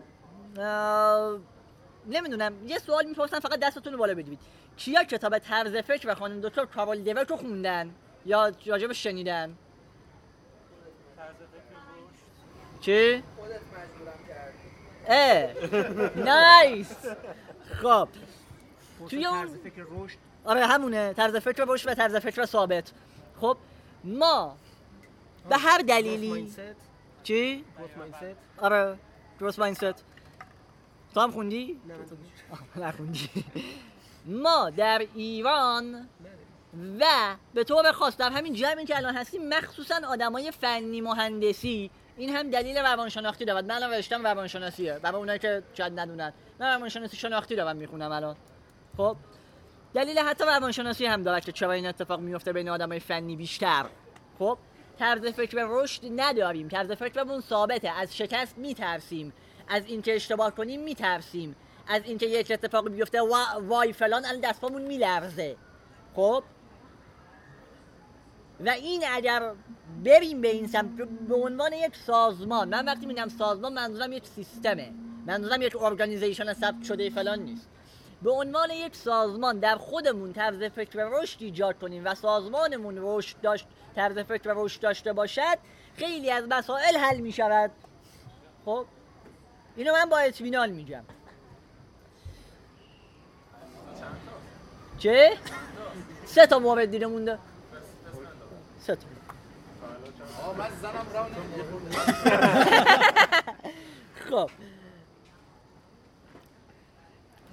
نمی‌دونم یه سوال می‌پرسن فقط دستتون رو بالا بدید. کیا کتاب طرز فکر و خانم دکتر کارول دیوک رو خوندن یا راجبش شنیدن؟ چی؟ اه نایس. خب. توی اون طرز فکر رشد. آره همونه. طرز فکر رشد و طرز فکر ثابت. خب ما به هر دلیلی چی؟ آره گروس مایندست. تو هم خوندی؟ نه نخوندی. ما در ایران و به طور خاص در همین جمعی که الان هستیم مخصوصا آدمای فنی مهندسی این هم دلیل روانشناختی دارد. من الان رشتم روانشناسیه برای اونایی که شاید ندونن. من روانشناسی شناختی دارم می‌خونم الان. خب دلیل حتی روانشناسی هم دارد که چرا این اتفاق میفته بین آدمای فنی بیشتر. خب طرز فکر رشد نداریم. طرز فکرمون ثابته. از شکست میترسیم. از اینکه اشتباه کنیم میترسیم. از اینکه یک اتفاقی بیفته وا- وای فلان الان دستامون میلرزه. خب؟ و این اگر بریم به این سمت به عنوان یک سازمان من وقتی میگم سازمان منظورم یک سیستمه. منظورم یک ارگانیزیشن ثبت شده فلان نیست. به عنوان یک سازمان در خودمون طرز فکر رشد ایجاد کنیم و سازمانمون رشد داشت طرز فکر رشد داشته باشد خیلی از مسائل حل می شود خب؟ اینو من با اطمینان میگم. چه؟ سه تا مورد دیگه مونده. سه تا. خب.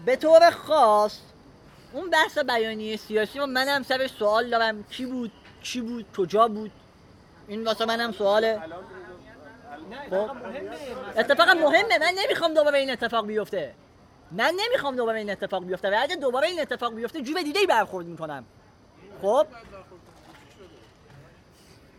به طور خاص اون بحث بیانیه سیاسی رو منم سرش سوال دارم. کی بود؟ چی بود؟ کجا بود؟ این واسه منم سواله. خب اتفاقا مهمه. من نمی‌خوام دوباره این اتفاق بیفته. من نمی‌خوام دوباره این اتفاق بیفته. و اگه دوباره این اتفاق بیفته جوب دیگه برخورد می‌کنم. خب؟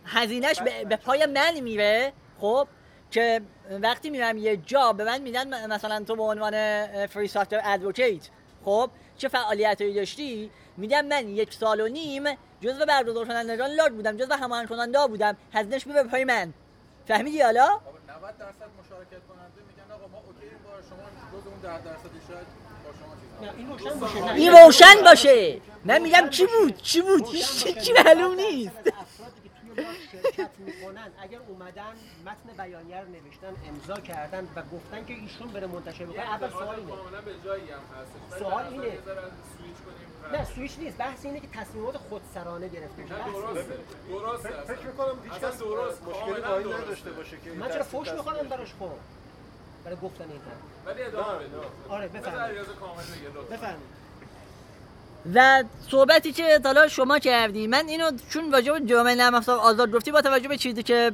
هزینهش به, پای من میره خب؟ که وقتی میرم یه جا به من میدن مثلا تو به عنوان فری سافتور ادوکیت خب؟ چه فعالیتی داشتی؟ میدم من یک سال و نیم جزو برگزار کنندگان لاگ بودم جزو هماهنگ کننده بودم. هزینهش میره به پای من. فهمیدی حالا؟ 90 درصد مشارکت کننده میگن آقا ما OK با شما جز اون 10 درصدی شاید با شما چیز نه، این روشن باشه نه. این روشن باشه. من میگم کی بود؟ چی بود؟ هیچ چی معلوم نیست. افرادی که توی LUG شرکت می‌کنن اگر اومدن متن بیانیه رو نوشتن امضا کردن و گفتن که ایشون بره منتشر بکنه اول سوال اینه. کاملا به جایی هم هستش. ولی سوال اینه. سویچ کنیم. نه سویچ نیست. بحث اینه که تصمیمات خودسرانه گرفته. میشه درسته. اینه. درسته فکر. می‌کنم هیچ کس درست. مشکلی با این. نداشته باشه که من چرا فوش می‌خوام براش خب برای گفتن این ولی ادامه بده. آره بفرمایید. بفرمایید. و صحبتی که حالا شما کردی من اینو چون راجع به جامعه نرم افزار آزاد گفتی با توجه به چیزی که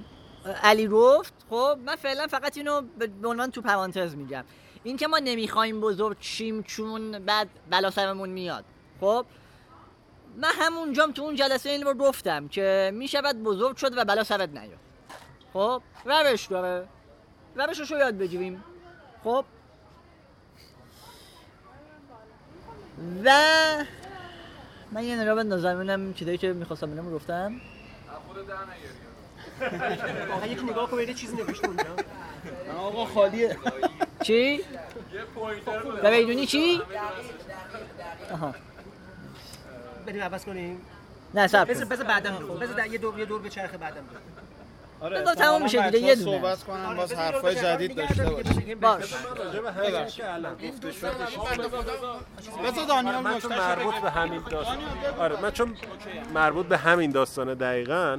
علی گفت خب من فعلا فقط اینو به به عنوان تو پرانتز میگم. این که ما نمی‌خوایم بزرگ چیم چون بعد بلا سرمون میاد. خب من همونجام تو اون جلسه این رو گفتم که می‌شود بزرگ شد و بلا سرت نیاد. خب روش داره. روشش رو یاد بگیریم. خب. و من یه نگاه بندازم ببینم چیزایی که می‌خواستم رو گفتم. آقا یک نگاه کن چیزی نوشته اونجا. آقا خالیه. چی؟ یه پوینتر چی؟ آها. بریم عوض کنیم. نه کن بذار بذار بعدم بگو. بذار در- یه دور یه دور به چرخ بعدم بگو. آره بذار تمام میشه دیگه یه دونه. صحبت کنن باز حرفای جدید داشته باشیم. باش. راجع به همین که الان گفته شد بذار دانیال من چون مربوط. به همین داستان. آره من چون مربوط به همین داستانه دقیقا.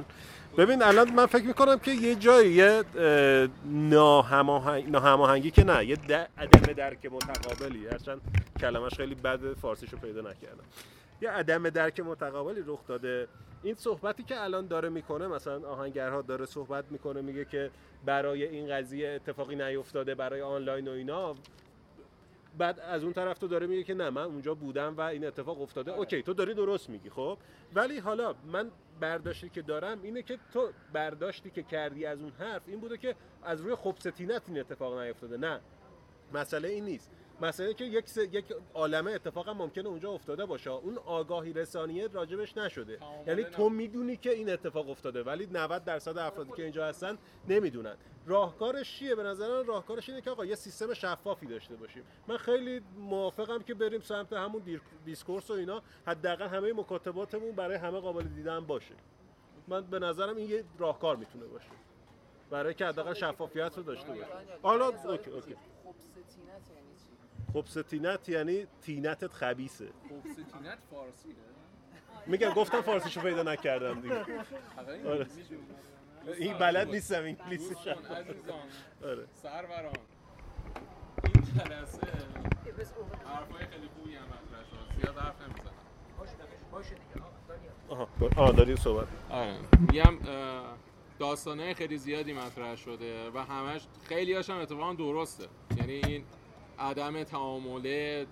ببین الان من فکر می‌کنم که یه جایی یه اه، ناهماهنگ- ناهماهنگی که نه یه عدم درک متقابلی هرچند کلمش خیلی بد فارسیشو پیدا نکردم. یه عدم درک متقابلی رخ داده. این صحبتی که الان داره می‌کنه مثلا آهنگرها داره صحبت می‌کنه میگه که برای این قضیه اتفاقی نیفتاده برای آنلاین و اینا. بعد از اون طرف تو داره میگه که نه من اونجا بودم و این اتفاق افتاده. اوکی تو داری درست میگی خب؟ ولی حالا من برداشتی که دارم اینه که تو برداشتی که کردی از اون حرف این بوده که از روی خبث طینت این اتفاق نیفتاده. نه مسئله این نیست. مسئله که یک س... یک عالمه اتفاق هم ممکنه اونجا افتاده باشه. اون آگاهی رسانیه راجبش نشده. یعنی تو می‌دونی که این اتفاق افتاده ولی 90 درصد افرادی که اینجا هستن نمی‌دونن. راهکارش چیه؟ به نظر من راهکارش اینه که آقا یه سیستم شفافی داشته باشیم. من خیلی موافقم که بریم سمت همون دیر... Discourse و اینا. حداقل همه مکاتباتمون برای همه قابل دیدن باشه. من به نظرم این یه راهکار می‌تونه باشه. برای که حداقل شفافیت رو داشته باشه حالا OK OK. خبث طینت یعنی طینتت خبیثه خبث طینت فارسیه. میگم گفتم فارسیشو پیدا نکردم دیگه. آره. این بلد نیستم انگلیسی. عزیزان. آره. سروران. این جلسه حرفای خیلی خوبی هم مطرح شد. زیاد حرف نمی‌زنم. آها آه داری صحبت. آره. میگم داستانه خیلی زیادی مطرح شده و همش خیلی هاش هم اتفاقا درسته. یعنی این عدم تعامله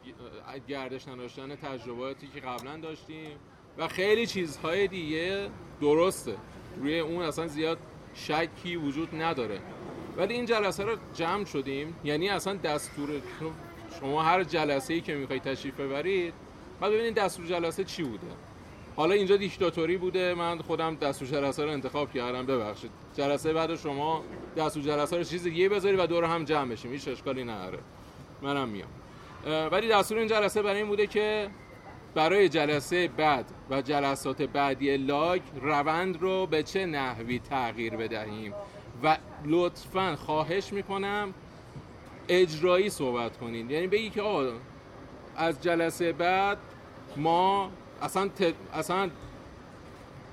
اه، گردش نداشتن تجرباتی که قبلا داشتیم و خیلی چیزهای دیگه درسته. روی اون اصلا زیاد شکی وجود نداره. ولی این جلسه رو جمع شدیم. یعنی اصلا دستور شما هر جلسه ای که می‌خواید تشریف ببرید بعد ببینید دستور جلسه چی بوده. حالا اینجا دیکتاتوری بوده. من خودم دستور جلسه رو انتخاب کردم. ببخشید. جلسه بعد شما دستور جلسه رو چیز دیگه بذاری و دور هم جمع بشیم. هیچ اشکالی نداره. منم میام. ولی دستور این جلسه برای این بوده که برای جلسه بعد و جلسات بعدی لاگ روند رو به چه نحوی تغییر بدهیم؟ و لطفا خواهش می‌کنم اجرایی صحبت کنین. یعنی بگی که آقا از جلسه بعد ما اصلا ت... اصلا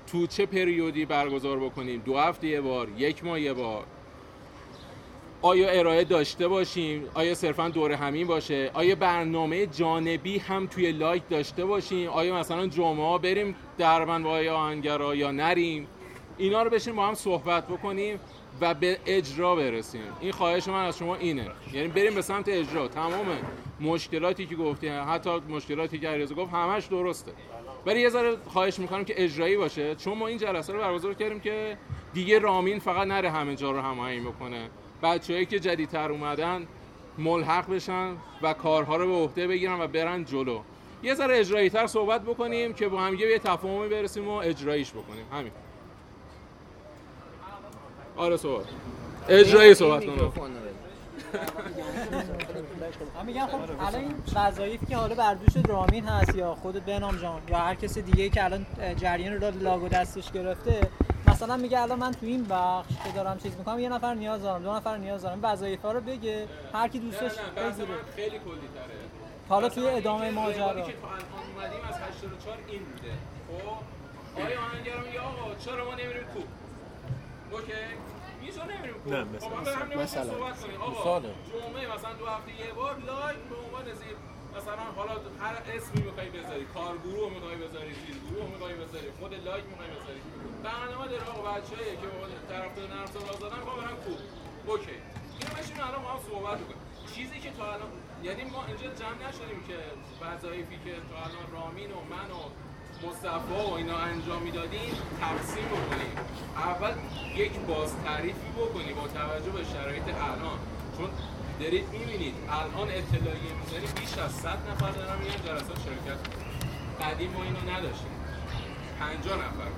تو چه پریودی برگزار بکنیم؟ دو هفته یه بار یک ماه یه بار. آیا ارائه داشته باشیم؟ آیا صرفا دور همین باشه؟ آیا برنامه جانبی هم توی لایک داشته باشیم؟ آیا مثلا جمعه ها بریم دربند با آیا آهنگرا یا نریم؟ اینا رو بشیم با هم صحبت بکنیم و به اجرا برسیم. این خواهش من از شما اینه. یعنی بریم به سمت اجرا. تمام مشکلاتی که گفتی حتی مشکلاتی که علیرضا گفت همش درسته. ولی یه ذره خواهش می‌کنم که اجرایی باشه. چون ما این جلسه رو برگزار کردیم که دیگه رامین فقط نره همه جا رو هماهنگ بکنه. بچه‌هایی که جدیدتر اومدن ملحق بشن و کارها رو به عهده بگیرن و برن جلو. یه ذره اجرایی تر صحبت بکنیم که با هم یه تفاهمی برسیم و اجراییش بکنیم. همین. آره صحبت. اجرایی صحبت کنم. میگم خب الان این وظایفی که حالا بر دوش رامین هست یا خودت بهنام جان یا هر کس دیگه که الان جریان رو لاگو دستش گرفته مثلا میگه الان من تو این بخش که دارم چیز می‌کنم یه نفر نیاز دارم دو نفر نیاز دارم وظایف ها رو بگه هر کی دوستش بگیره. خیلی کلی تره. حالا توی ادامه ماجرا. که تا الان اومدیم از 84 این بوده. خب آیا آهنگرا میگه آقا چرا ما نمیریم کوه OK. اینجا نمیریم کوه نه، خب، مثلا- مثلا. صحبت کنیم. آقا مثاله. جمعه مثلا دو هفته یه بار LUG به عنوان زیر مثلا حالا هر اسمی می‌خوای بذاری کارگروه می‌خوای بذاری زیر گروه می‌خوای بذاری خود LUG می‌خوای بذاری. برنامه داره آقا بچه‌ای که طرفدار نرم افزار آزادن می‌خوام برن کوب اوکی. اینو بشینیم الان ما هم صحبت بکنیم چیزی که تا الان یعنی ما اینجا جمع نشدیم که وظایفی که تا الان رامین و من و مصطفی و اینا انجام می‌دادیم تقسیم بکنیم. اول یک باز تعریفی بکنیم با توجه به شرایط الان. چون دارید می‌بینید الان اطلاعیه می‌زنی بیش از 100 نفر دارن میان جلسات شرکت. قدیم ما اینو نداشتیم. 50 نفر.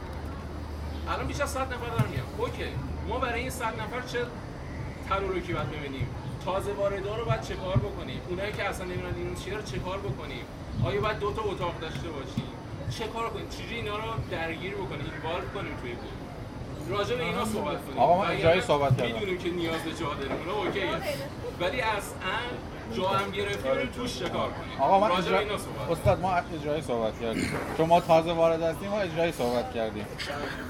الان بیش از 100 نفر دارن میان. اوکی. ما برای این 100 نفر چه تدارکی باید ببینیم؟ تازه واردا رو باید چه کار بکنیم؟ اونایی که اصلا نمی‌دونن این چیه رو چه کار بکنیم؟ آیا باید دو تا اتاق داشته باشیم؟ چه کار کنیم؟ چجوری اینا رو درگیر بکنیم؟ اینوالو کنیم توی بود راجع به اینا صحبت کنیم. آقا من و جایی اگر صحبت کردم. می‌دونیم که نیاز به جا داریم اوکیه ولی از ان جا هم گرفتیم بریم توش چه کار کنیم آقا اجرا... صحبت استاد ما اجرایی صحبت کردیم. چون ما تازه وارد هستیم ما اجرایی صحبت کردیم.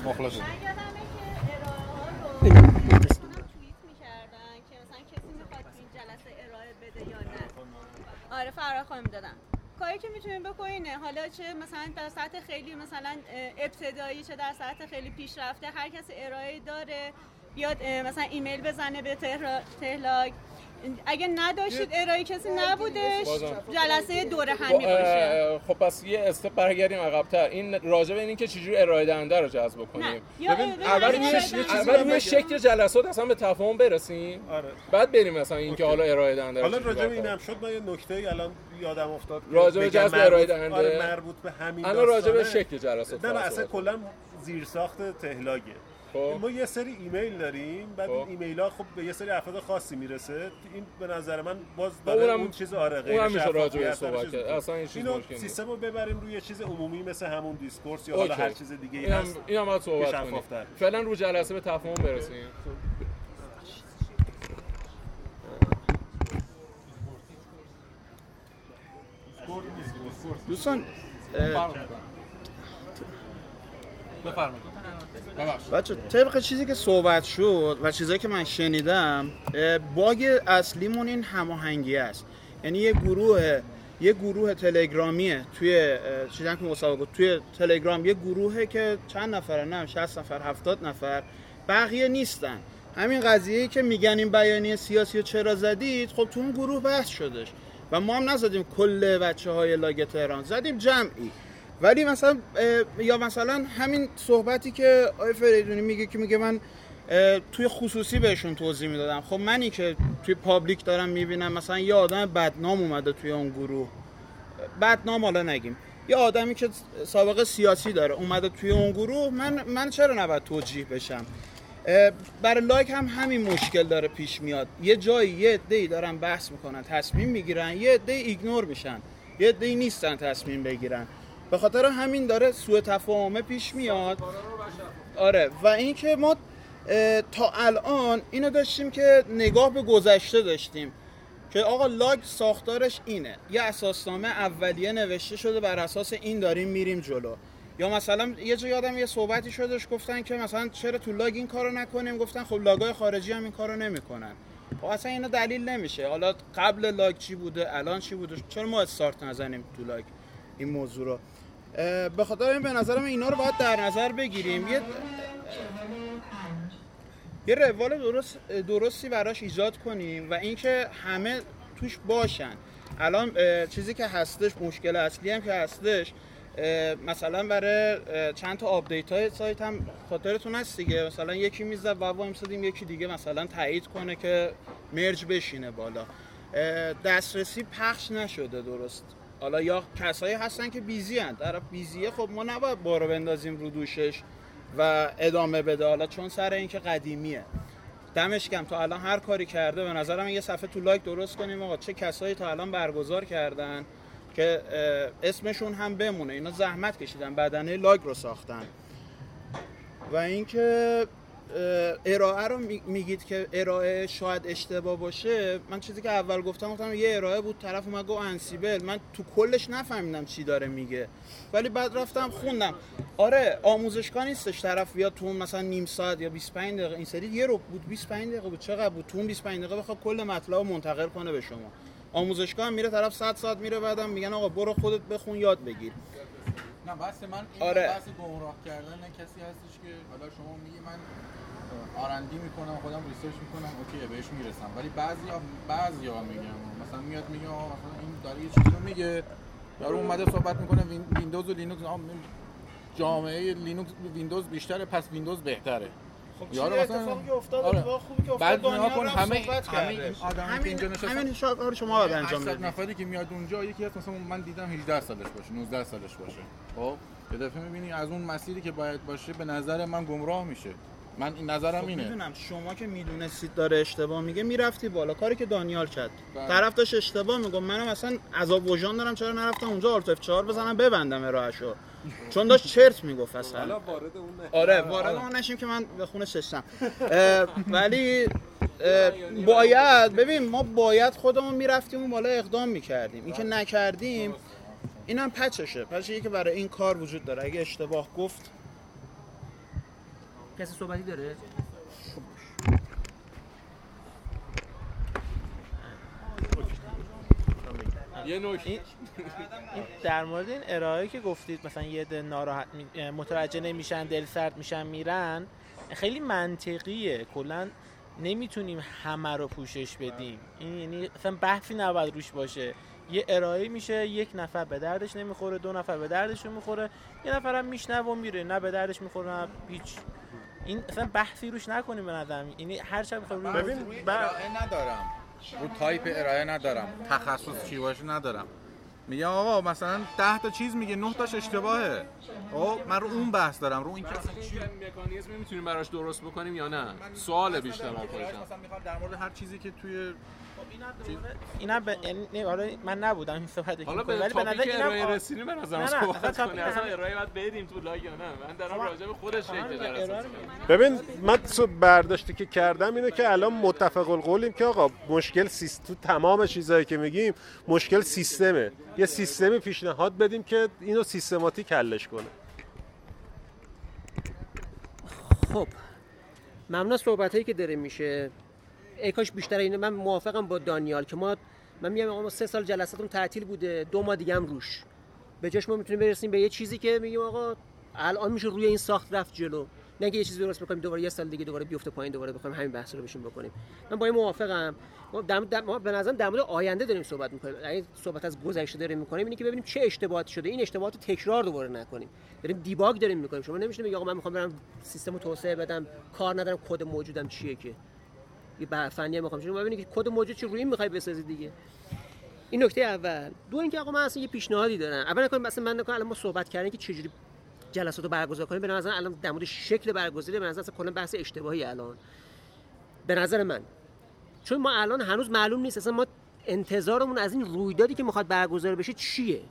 مخلص من یادمه که ارائه ها رو توییت می‌کردن که مثلا کسی می‌خواد تو این جلسه ارائه بده یا نه. آره فرار خواهیم دادم. کاری که می‌تونیم بکنینه. حالا چه مثلا در سطح خیلی مثلا ابتدایی چه در سطح خیلی پیشرفته هر کسی ارائه داره بیاد مثلا ایمیل بزنه به تهلاک. اگه نداشتید ارائه کسی نبودش بازم. جلسه دور همی باشه. خب پس یه استپ برگردیم عقب‌تر. این راجع به اینکه چجوری ارائه دهنده رو جذب کنیم. ببین اول روی شکل جلسات اصلا به تفاهم برسیم. آره. بعد بریم مثلا اینکه حالا ارائه دهنده حالا راجع به اینم شد من یه نکته الان یادم افتاد راجع به جذب ارائه دهنده. آره مربوط به همین الان راجع به. شکل جلسات نه اصلا کلا زیرساخت تهلاگه. خب ما یه سری ایمیل داریم بعد خب. این ایمیل ها خب به یه سری افراد خاصی می‌رسه این به نظر من باز خب داره اونم- اون چیز آره غیر اونم میشه شفافیت راجع صحبت کرد. اصلا این چیز اینو مشکل. سیستم رو ببریم روی یه چیز عمومی مثل همون Discourse یا حالا. هر چیز دیگه اینم هست اینم باید صحبت کنیم شفافتر. فعلا رو جلسه به تفاهم برسیم دوستان بفرمایید بچه طبق چیزی که صحبت شد و چیزایی که من شنیدم باگ اصلیمون این هماهنگی است. یعنی یه گروه یه گروه تلگرامیه توی چیزی که مسابقه توی تلگرام. یه گروهه که چند نفره؟ نه 60 نفر 70 نفر. بقیه نیستن. همین قضیه که میگن این بیانیه سیاسی رو چرا زدید خب تو اون گروه بحث شدش. و ما هم نزدیم کل بچه های LUG تهران. زدیم جمعی. ولی مثلا یا مثلا همین صحبتی که آقای فریدونی میگه که میگه من توی خصوصی بهشون توضیح می‌دادم. خب منی که توی public دارم می‌بینم مثلا یه آدم بدنام اومده توی اون گروه. بدنام حالا نگیم. یه آدمی که سابقه سیاسی داره اومده توی اون گروه من من چرا نباید توجیه بشم؟ برای LUG هم همین مشکل داره پیش میاد. یه جایی یه عده‌ای دارن بحث می‌کنن تصمیم می‌گیرن یه عده ignore میشن. یه عده‌ای نیستن تصمیم بگیرن. به خاطر همین داره سوء تفاهمه پیش میاد. آره و اینکه ما تا الان اینو داشتیم که نگاه به گذشته داشتیم که آقا لاگ ساختارش اینه. یه اساسنامه اولیه نوشته شده بر اساس این داریم میریم جلو. یا مثلا یه جا یادم یه صحبتی شدش گفتن که مثلا چرا تو لاگ این کارو نکنیم؟ گفتن خب لاگای خارجی هم این کارو نمی‌کنن. خب اصلا اینو دلیل نمیشه. حالا قبل LUG چی بوده؟ الان چی بوده؟ چرا ما استارت نزنیم تو LUG این موضوع رو؟ به خاطر این به نظرم اینا رو باید در نظر بگیریم. یه یه روال درست درستی براش ایجاد کنیم و اینکه همه توش باشن. الان چیزی که هستش مشکل اصلی هم که هستش مثلا برای چند تا update های سایت هم خاطرتون هست دیگه. مثلا یکی می‌زد و وای میسادیم یکی دیگه مثلا تایید کنه که مرج بشینه بالا. دسترسی پخش نشده درست. حالا یا کسایی هستن که بیزی هن. طرف بیزیه. خب ما نباید بارو بندازیم رو دوشش و ادامه بده. حالا چون سر اینکه قدیمیه. دمش کم تا الان هر کاری کرده به نظرم یه صفحه تو لایک درست کنیم. آقا چه کسایی تا الان برگزار کردن که اسمشون هم بمونه. اینا زحمت کشیدن. بدنه لاگ رو ساختن. و اینکه ارائه رو می- میگید که ارائه شاید اشتباه باشه. من چیزی که اول گفتم گفتم یه ارائه بود طرف اومد گفت انسیبل. من تو کلش نفهمیدم چی داره میگه. ولی بعد رفتم خوندم. آره آموزشگاه نیستش طرف بیاد تو مثلا نیم ساعت یا 25 دقیقه این سری یه رو بود 25 دقیقه بود. چقدر بود؟ تو اون 25 دقیقه بخواد کل مطلب منتقل کنه به شما. آموزشگاه هم میره طرف 100 ساعت میره بعدم میگن آقا برو خودت بخون یاد بگیر. نه بحث من این آره. بحث گمراه کردن کسی هستش که حالا شما میگی من آرندی می‌کنم خودم ریسرچ می‌کنم اوکی بهش می‌رسم. ولی بعضی بعضی ها میگم مثلا میاد میگه آقا مثلا این داره یه چیزی میگه یارو اومده صحبت می‌کنه وین- ویندوز و لینوکس جامعه لینوکس ویندوز بیشتره پس ویندوز بهتره. خب یارو مثلا- اتفاقی که افتاد آره. خوبی که افتاد بعد کن همه همه که همین اینجا نشستن همین کار شما باید انجام 800 بدید. نفری که میاد اونجا یکی هست مثلا من دیدم 18 سالش باشه 19 سالش باشه. خب یه دفعه می‌بینی از اون مسیری که باید باشه به نظر من گمراه میشه. من این نظرم خب اینه. می‌دونم شما که می‌دونستید داره اشتباه میگه می‌رفتی بالا. کاری که دانیال کرد. بله. طرف داشت اشتباه میگم منم اصلا عذاب وجدان دارم چرا نرفتم اونجا آلت اف 4 بزنم ببندم راهشو چون داشت چرت می‌گفت اصلا. حالا وارد اون نه. آره وارد اون نشیم که من به خونه ششتم. ولی باید ببین ما باید خودمون می‌رفتیم اون بالا اقدام می‌کردیم. این که نکردیم اینم پچشه. پچه که برای این کار وجود داره. اگه اشتباه گفت کسی صحبتی داره؟ یه این در مورد این ارائه که گفتید مثلا یه ده ناراحت متوجه نمیشن دل سرد میشن میرن خیلی منطقیه. کلا نمی‌تونیم همه رو پوشش بدیم. این یعنی اصلا بحثی نباید روش باشه. یه ارائه میشه یک نفر به دردش نمی‌خوره دو نفر به دردش می‌خوره یه نفر هم میشنوه و میره. نه به دردش می‌خوره نه هیچ. این اصلا بحثی روش نکنیم به نظرم. یعنی هر شب بخوایم روی ببین ارائه ندارم. رو تایپ ارائه ندارم. تخصص چی باشه ندارم. میگم آقا مثلا 10 تا چیز میگه 9 تاش اشتباهه. آقا من رو اون بحث دارم رو این که اصلا چی مکانیزمی می‌تونیم براش درست بکنیم یا نه؟ سوال بیشتر من خودشم مثلا می‌خوام در مورد هر چیزی که توی اینا به یعنی آره من نبودم این صحبت حالا ولی به به نظر آ- رسیدیم به اصلا صحبت کنیم. اصلا ارائه باید بدیم تو لاگ یا نه. من دارم راجع به خودش فکر. ببین من سو- برداشتی که کردم اینه که الان متفق القولیم که آقا مشکل سیست تو تمام چیزهایی که میگیم مشکل سیستمه. یه سیستمی پیشنهاد بدیم که اینو سیستماتیک حلش کنه. خب ممنون از صحبت هایی که داره میشه. ای کاش بیشتر اینه من موافقم با دانیال که ما من میگم آقا سه سال جلساتون تعطیل بوده دو ماه دیگه هم روش. به جاش ما می‌تونیم برسیم به یه چیزی که میگیم آقا الان میشه روی این ساخت رفت جلو. نه یه چیزی درست بکنیم دوباره یه سال دیگه دوباره بیفته پایین دوباره بخوایم همین بحث رو بشیم بکنیم. من با این موافقم. ما, در در- ما به نظرم در مورد آینده داریم صحبت می‌کنیم. اگه صحبت از گذشته داریم می‌کنیم. اینه که ببینیم چه اشتباهاتی شده. این اشتباهات رو تکرار دوباره نکنیم. داریم دیباگ داریم می‌کنیم. شما نمیشه بگی آقا من می‌خوام برم سیستم رو توسعه بدم کار ندارم کد موجودم چیه که؟ یه بحث فنی هم می‌خوام. شما ببینید که کد موجود چی روی این می‌خوای بسازی دیگه. این نکته اول. دو اینکه آقا من اصلا یه پیشنهادی دارم. اول نکنیم مثلا من نکنم الان ما صحبت کردیم که چجوری جلسات رو برگزار کنیم. به نظر الان در مورد شکل برگزاری به نظر اصلا کلا بحث اشتباهی الان. به نظر من. چون ما الان هنوز معلوم نیست اصلا ما انتظارمون از این رویدادی که می‌خواد برگزار بشه چیه.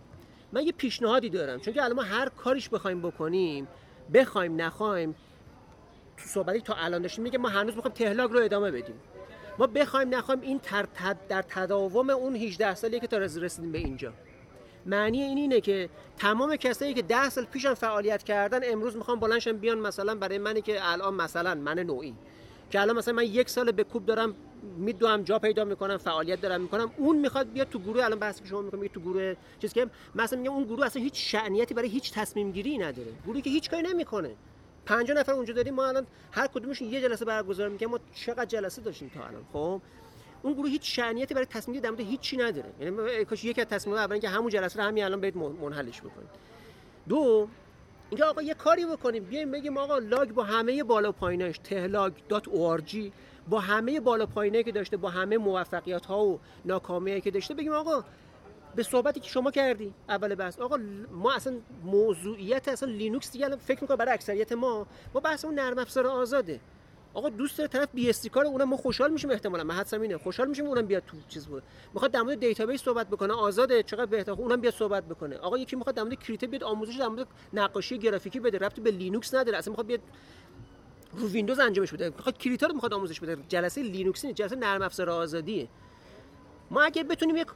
من یه پیشنهادی دارم. چون که الان ما هر کاریش بخوایم بکنیم بخوایم نخوایم تو صحبتی تا الان داشتیم میگه ما هنوز می‌خوایم تهلاگ رو ادامه بدیم. ما بخوایم نخوایم این تر در تداوم اون 18 سالیه که تا رس- رسیدیم به اینجا. معنی این اینه که تمام کسایی که 10 سال پیشم فعالیت کردن امروز می‌خوام بلندشن بیان مثلا برای منی که الان مثلا من نوعی. که الان مثلا من یک سال به کوب دارم میدوام جا پیدا می‌کنم فعالیت دارم می‌کنم. اون می‌خواد بیاد تو گروه الان بحثی که شما می‌کنید تو گروه چیزی که مثلا میگم اون گروه اصلا هیچ شأنیتی برای هیچ تصمیم گیری نداره. گروهی که هیچ کاری نمی‌کنه. 50 نفر اونجا داریم ما الان هر کدومشون یه جلسه برگزار می‌کنیم ما چقدر جلسه داشتیم تا الان خب؟ اون گروه هیچ شأنیتی برای تصمیم در مورد هیچی نداره. یعنی کاش یکی از تصمیمات اول که همون جلسه رو همین الان برید من- منحلش بکنید. دو اینکه آقا یه کاری بکنیم بیایم بگیم آقا لاگ با همه بالا پاییناش tehlag.org با همه بالا پایینایی که داشته با همه موفقیت ها و ناکامیایی که داشته بگیم آقا به صحبتی که شما کردی اول بحث. آقا ما اصلا موضوعیت اصلا لینوکس دیگه الان فکر می‌کنم برای اکثریت ما ما بحثمون نرم افزار آزاده. آقا دوست داره طرف BSD کار اونم ما خوشحال میشیم احتمالاً. من حدسم اینه. خوشحال میشیم اونم بیاد تو چیز بود می‌خواد در مورد database صحبت بکنه. آزاده. چقدر بهتر خب اونم بیاد صحبت بکنه. آقا یکی می‌خواد در مورد کریتا بیاد آموزش در مورد نقاشی گرافیکی بده. ربطی به لینوکس نداره. اصلا می‌خواد بیاد رو ویندوز انجامش بده. می‌خواد کریتا رو می‌خواد آموزش بده. جلسه لینوکسی جلسه نرم افزار آزادیه. ما اگه بتونیم یک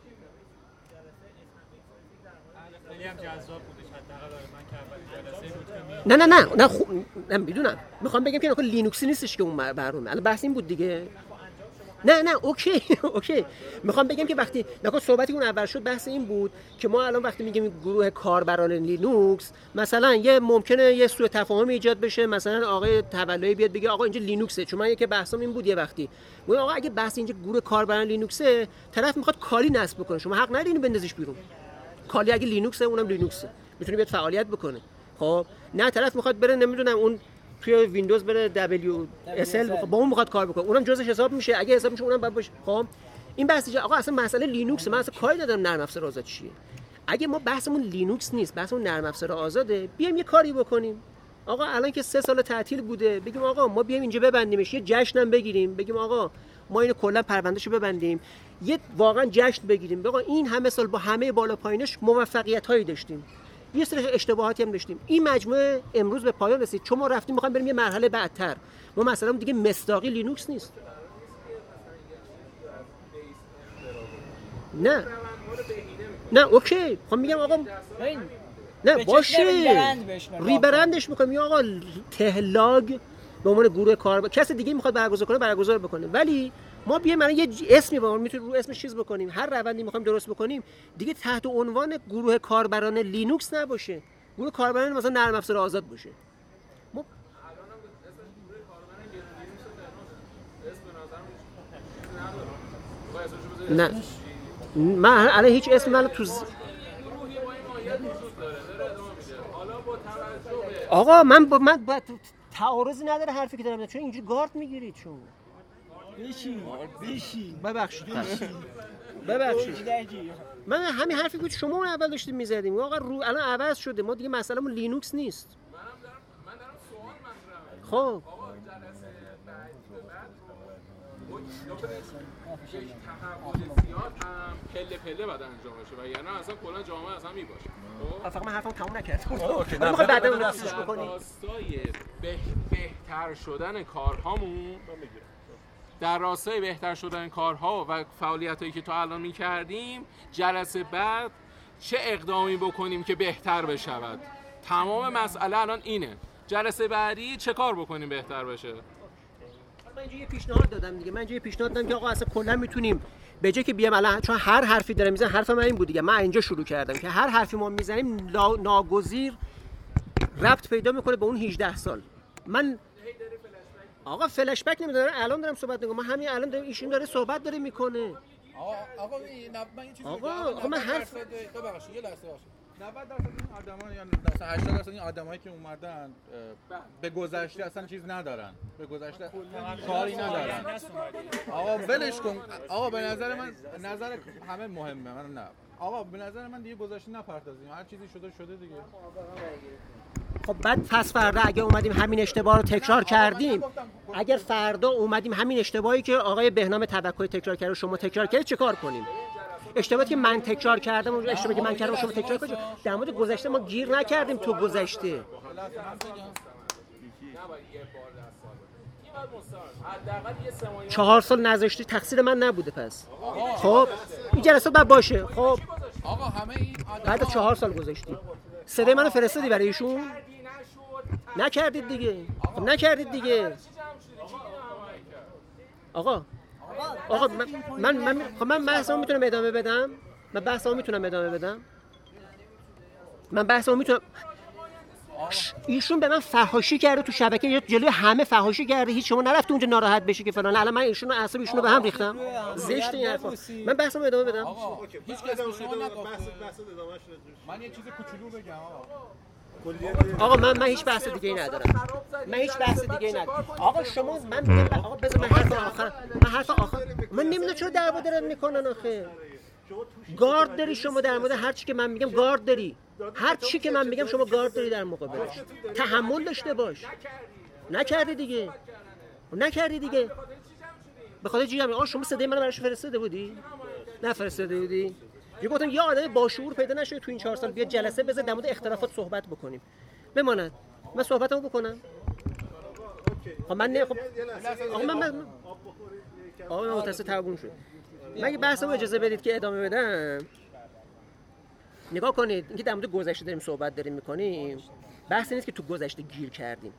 نه نه نه نه خو... نه می‌دونم. می‌خوام بگم که لینوکسی نیستش که اون بر- برنامه. الان بحث این بود دیگه. نه نه okay okay. می‌خوام بگم که وقتی نکن صحبتی که اون اول شد بحث این بود که ما الان وقتی میگیم گروه کاربران لینوکس مثلا یه ممکنه یه سوء تفاهمی ایجاد بشه. مثلا آقای تولایی بیاد بگه آقا اینجا لینوکسه. چون من یکی بحثم این بود یه وقتی. میگم آقا اگه بحث اینجا گروه کاربران لینوکسه طرف می‌خواد کالی نصب بکنه. شما حق نداری اینو بندازیش بیرون. کالی اگه لینوکسه اونم لینوکسه می‌تونه بیاد فعالیت بکنه. خب نه طرف می‌خواد بره نمی‌دونم اون توی ویندوز بره WSL با اون می‌خواد کار بکنه. اونم جزش حساب میشه. اگه حساب میشه اونم باید باشه. خب این بحث اینجا آقا اصلا مسئله لینوکس. من اصلا کاری ندارم نرم افزار آزاد چیه. اگه ما بحثمون لینوکس نیست بحثمون نرم افزار آزاده بیایم یه کاری بکنیم. آقا الان که سه سال تعطیل بوده بگیم آقا ما بیایم اینجا ببندیمش یه جشنم بگیریم. بگیم آقا ما اینو کلا پروندهشو ببندیم. یه واقعا جشن بگیریم. آقا این همه سال با همه بالا پایینش موفقیت هایی داشتیم. یه سری اشتباهاتی هم داشتیم. این مجموعه امروز به پایان رسید. چون ما رفتیم می‌خوایم بریم یه مرحله بعدتر. ما مثلا دیگه مصداقی لینوکس نیست. نه. نه okay. خب میگم آقا نه باشه. rebrand ش می‌کنم یا آقا تهلاگ به عنوان گروه کار کسی دیگه می‌خواد برگزار کنه برگزار بکنه. ولی ما بیایم الان یه اسمی با می‌تونیم رو اسمش چیز بکنیم. هر روندی می‌خوایم درست بکنیم دیگه تحت عنوان گروه کاربران لینوکس نباشه. گروه کاربران مثلا نرم افزار آزاد باشه. ما نه. من الان هیچ اسم من تو آقا من با من با تعارضی نداره حرفی که دارم. چون اینجوری گارد می‌گیرید چون. بشین بشین. ببخشید ببخشید. من همین حرفی بود شما اون اول داشتیم می‌زدیم. آقا رو الان عوض شده. ما دیگه مسئلهمون لینوکس نیست. خب. یک تحول زیاد هم پله پله باید انجام بشه و یعنی اصلا کلا جامعه اصلا می‌باشه خب فقط من حرفم تموم نکردم اوکی، نه، به- بهتر شدن کارهامون در راستای بهتر شدن کارها و فعالیت هایی که تا الان می‌کردیم جلسه بعد چه اقدامی بکنیم که بهتر بشود تمام مسئله الان اینه جلسه بعدی چه کار بکنیم بهتر بشه. من اینجا یه پیشنهاد دادم دیگه. من اینجا یه پیشنهاد دادم که آقا اصلا کلا می‌تونیم به جای که بیام الان چون هر حرفی داره می‌زنه حرف من این بود دیگه. من اینجا شروع کردم که هر حرفی ما می‌زنیم ناگزیر ربط پیدا می‌کنه به اون 18 سال. من آقا فلش بک نمی‌دونم. الان دارم صحبت می‌کنم. من همین الان دارم ایشون داره صحبت داره می‌کنه. آقا آقا. من این چیزی آقا،. آقا، من 90 حرف- ببخشید یه لحظه ببخشید. 90 درصد این آدما یا مثلا 80 درصد این آدمایی که اومدن به گذشته اصلا چیز ندارن. به گذشته کاری ندارن. آقا ولش کن. آقا به نظر من نظر همه مهمه. من نه. آقا به نظر من دیگه گذشته نپردازیم. هر چیزی شده شده دیگه. خب بعد پس فردا اگه اومدیم همین اشتباه رو تکرار کردیم اگر فردا اومدیم همین اشتباهی که آقای بهنام توکلی تکرار کرده و شما تکرار کردید چه کار کنیم؟ اشتباهی که من تکرار کردم و اشتباهی که من کردم شما تکرار کنید در مورد گذشته ما گیر نکردیم تو گذشته. چهار سال نذاشتی تقصیر من نبوده پس. خب این جلسه بعد باشه. خب. آقا همه این بعد چهار سال گذاشتی صدای منو فرستادی برای ایشون؟ نکردید دیگه. خب نکردید دیگه. آقا. آقا من من من, خب من بحثمو می‌تونم ادامه بدم؟ من بحثمو می‌تونم ادامه بدم؟ من بحثمو می‌تونم ایشون به من فحاشی کرده تو شبکه یا جلوی همه فحاشی کرده هیچ شما نرفت اونجا ناراحت بشی که فلان. الان من ایشون رو اعصاب ایشون رو به هم ریختم. زشت این حرفا. من بحثمو ادامه بدم. هیچ کس شما نگفته من یه چیز کوچولو بگم آقا. آقا من من هیچ بحث دیگه ای ندارم. من هیچ بحث دیگه ای ندارم. آقا شما من میگم آقا بذار من حرف آخر من حرف آخر من نمی‌دونم چرا دعوا دارن می‌کنن آخه. گارد داری شما در مورد هر چی که من میگم گارد داری. هر چی که من میگم شما گارد داری در مقابلش تحمل داشته باش. نکردی. دیگه. نکردی دیگه. به خاطر چی آقا شما صدای منو براش فرستاده بودی؟ نه فرستاده بودی. یه گفتم یه آدم با شعور پیدا نشده تو این چهار سال. بیا جلسه بذار در مورد اختلافات صحبت بکنیم. بماند. من صحبتمو بکنم. خب من نه خب. آقا من من آقا من متصل تموم شد. من یه بحثمو اجازه بدید که ادامه بدم؟ نگاه کنید اینکه در مورد گذشته داریم صحبت داریم می‌کنیم. بحث نیست که تو گذشته گیر کردیم.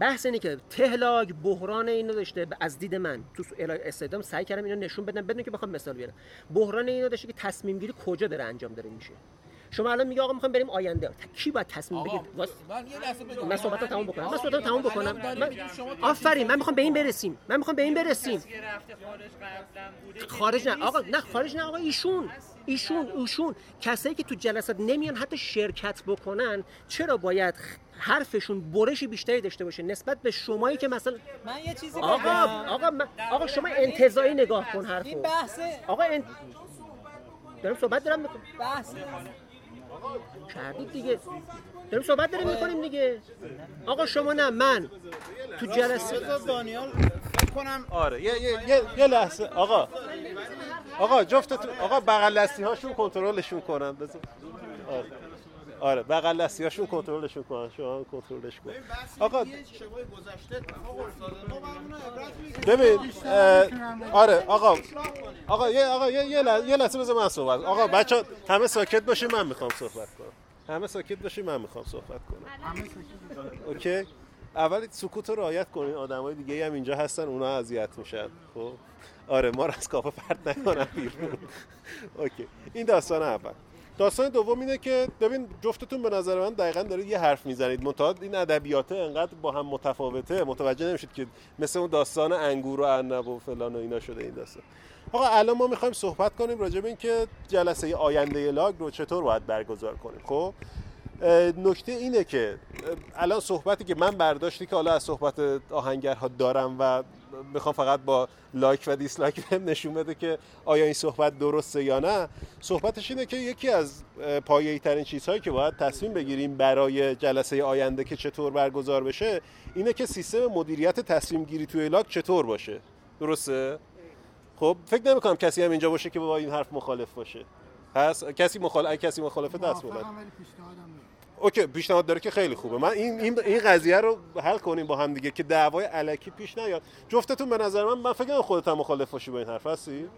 بحث اینه که تهلاگ بحران اینو داشته از دید من. تو استادیوم سعی کردم اینو نشون بدم بدون که بخوام مثال بیارم. بحران اینو داشته که تصمیم گیری کجا داره انجام داره میشه. شما الان میگه آقا می‌خوام بریم آینده. کی باید تصمیم بگیره؟ واس- من یه لحظه بگم من صحبتم تموم بکنم. من صحبتم تموم بکنم. من آفرین من می‌خوام به این برسیم. من می‌خوام به این برسیم. خارج نه آقا نه خارج نه آقا ایشون ایشون ایشون. کسایی که تو جلسات نمیان حتی شرکت بکنن چرا باید حرفشون برش بیشتری داشته باشه نسبت به شمایی که مثلا من یه چیزی آقا بگم. آقا من- آقا شما انتزاعی نگاه کن حرفو. این بحث آقا انت... دارم صحبت دارم می‌کنم. بحث کردید دیگه. داریم صحبت داریم می‌کنیم دیگه. آقا شما نه من تو جلسه دانیال فکر کنم آره یه یه یه, یه لحظه آقا. آقا جفتتون آقا بغل دستی هاشون کنترلشون کنن بذار آره. آره بغل دستی هاشون کنترلشون کنن شما کنترلش کن. آقا. ببین آره آقا آقا یه آقا یه یه لحظه, یه لحظه بذار من صحبت آقا بچا همه ساکت باشین من می‌خوام صحبت کنم. همه ساکت باشین من می‌خوام صحبت کنم. اوکی؟ اول سکوت رو رعایت کنین آدمای دیگه هم اینجا هستن اونا اذیت میشن. خب؟ آره ما رو از کافه پرت نکنن بیرون. اوکی. این داستان اول. داستان دوم اینه که ببین جفتتون به نظر من دقیقا دارید یه حرف می‌زنید. منتها این ادبیات انقدر با هم متفاوته. متوجه نمیشید که مثل اون داستان انگور و ارنب و فلان و اینا شده این داستان. آقا الان ما می‌خوایم صحبت کنیم راجع به اینکه جلسه آینده لاگ رو چطور باید برگزار کنیم. خب؟ نکته اینه که الان صحبتی که من برداشتی که حالا از صحبت آهنگرها دارم و می‌خوام فقط با like و dislike بهم نشون بده که آیا این صحبت درسته یا نه. صحبتش اینه که یکی از پایه‌ای ترین چیزهایی که باید تصمیم بگیریم برای جلسه آینده که چطور برگزار بشه اینه که سیستم مدیریت تصمیم گیری توی LUG چطور باشه. درسته؟ خب فکر نمی‌کنم کسی هم اینجا باشه که با این حرف مخالف باشه. پس کسی مخالف کسی مخالفه دست بزنه اوکی پیشنهاد داره که خیلی خوبه. من این این این قضیه رو حل کنیم با هم دیگه که دعوای الکی پیش نیاد. جفتتون به نظر من من فکر خودت هم مخالف باشی با این حرف هستی؟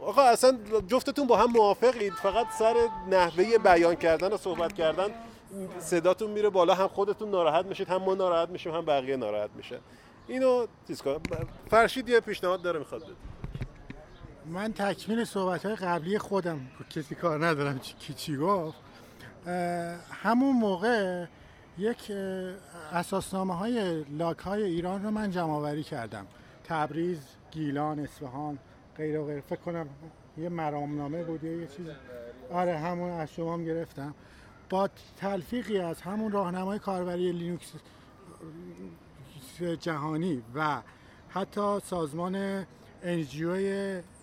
آقا اصلا جفتتون با هم موافقید. فقط سر نحوه بیان کردن و صحبت کردن صداتون میره بالا هم خودتون ناراحت میشید هم ما ناراحت میشیم هم بقیه ناراحت میشن اینو چیز کن فرشید یه پیشنهاد داره می‌خواد بده. من تکمیل صحبت های قبلی خودم کسی کار ندارم چی- چی گفت. همون موقع یک اساسنامه های لاک های ایران رو من جمع آوری کردم. تبریز گیلان اصفهان غیر و غیر. فکر کنم یه مرامنامه بود یه چیز. آره همون از شما هم گرفتم. با تلفیقی از همون راهنمای کاربری لینوکس جهانی و حتی سازمان NGO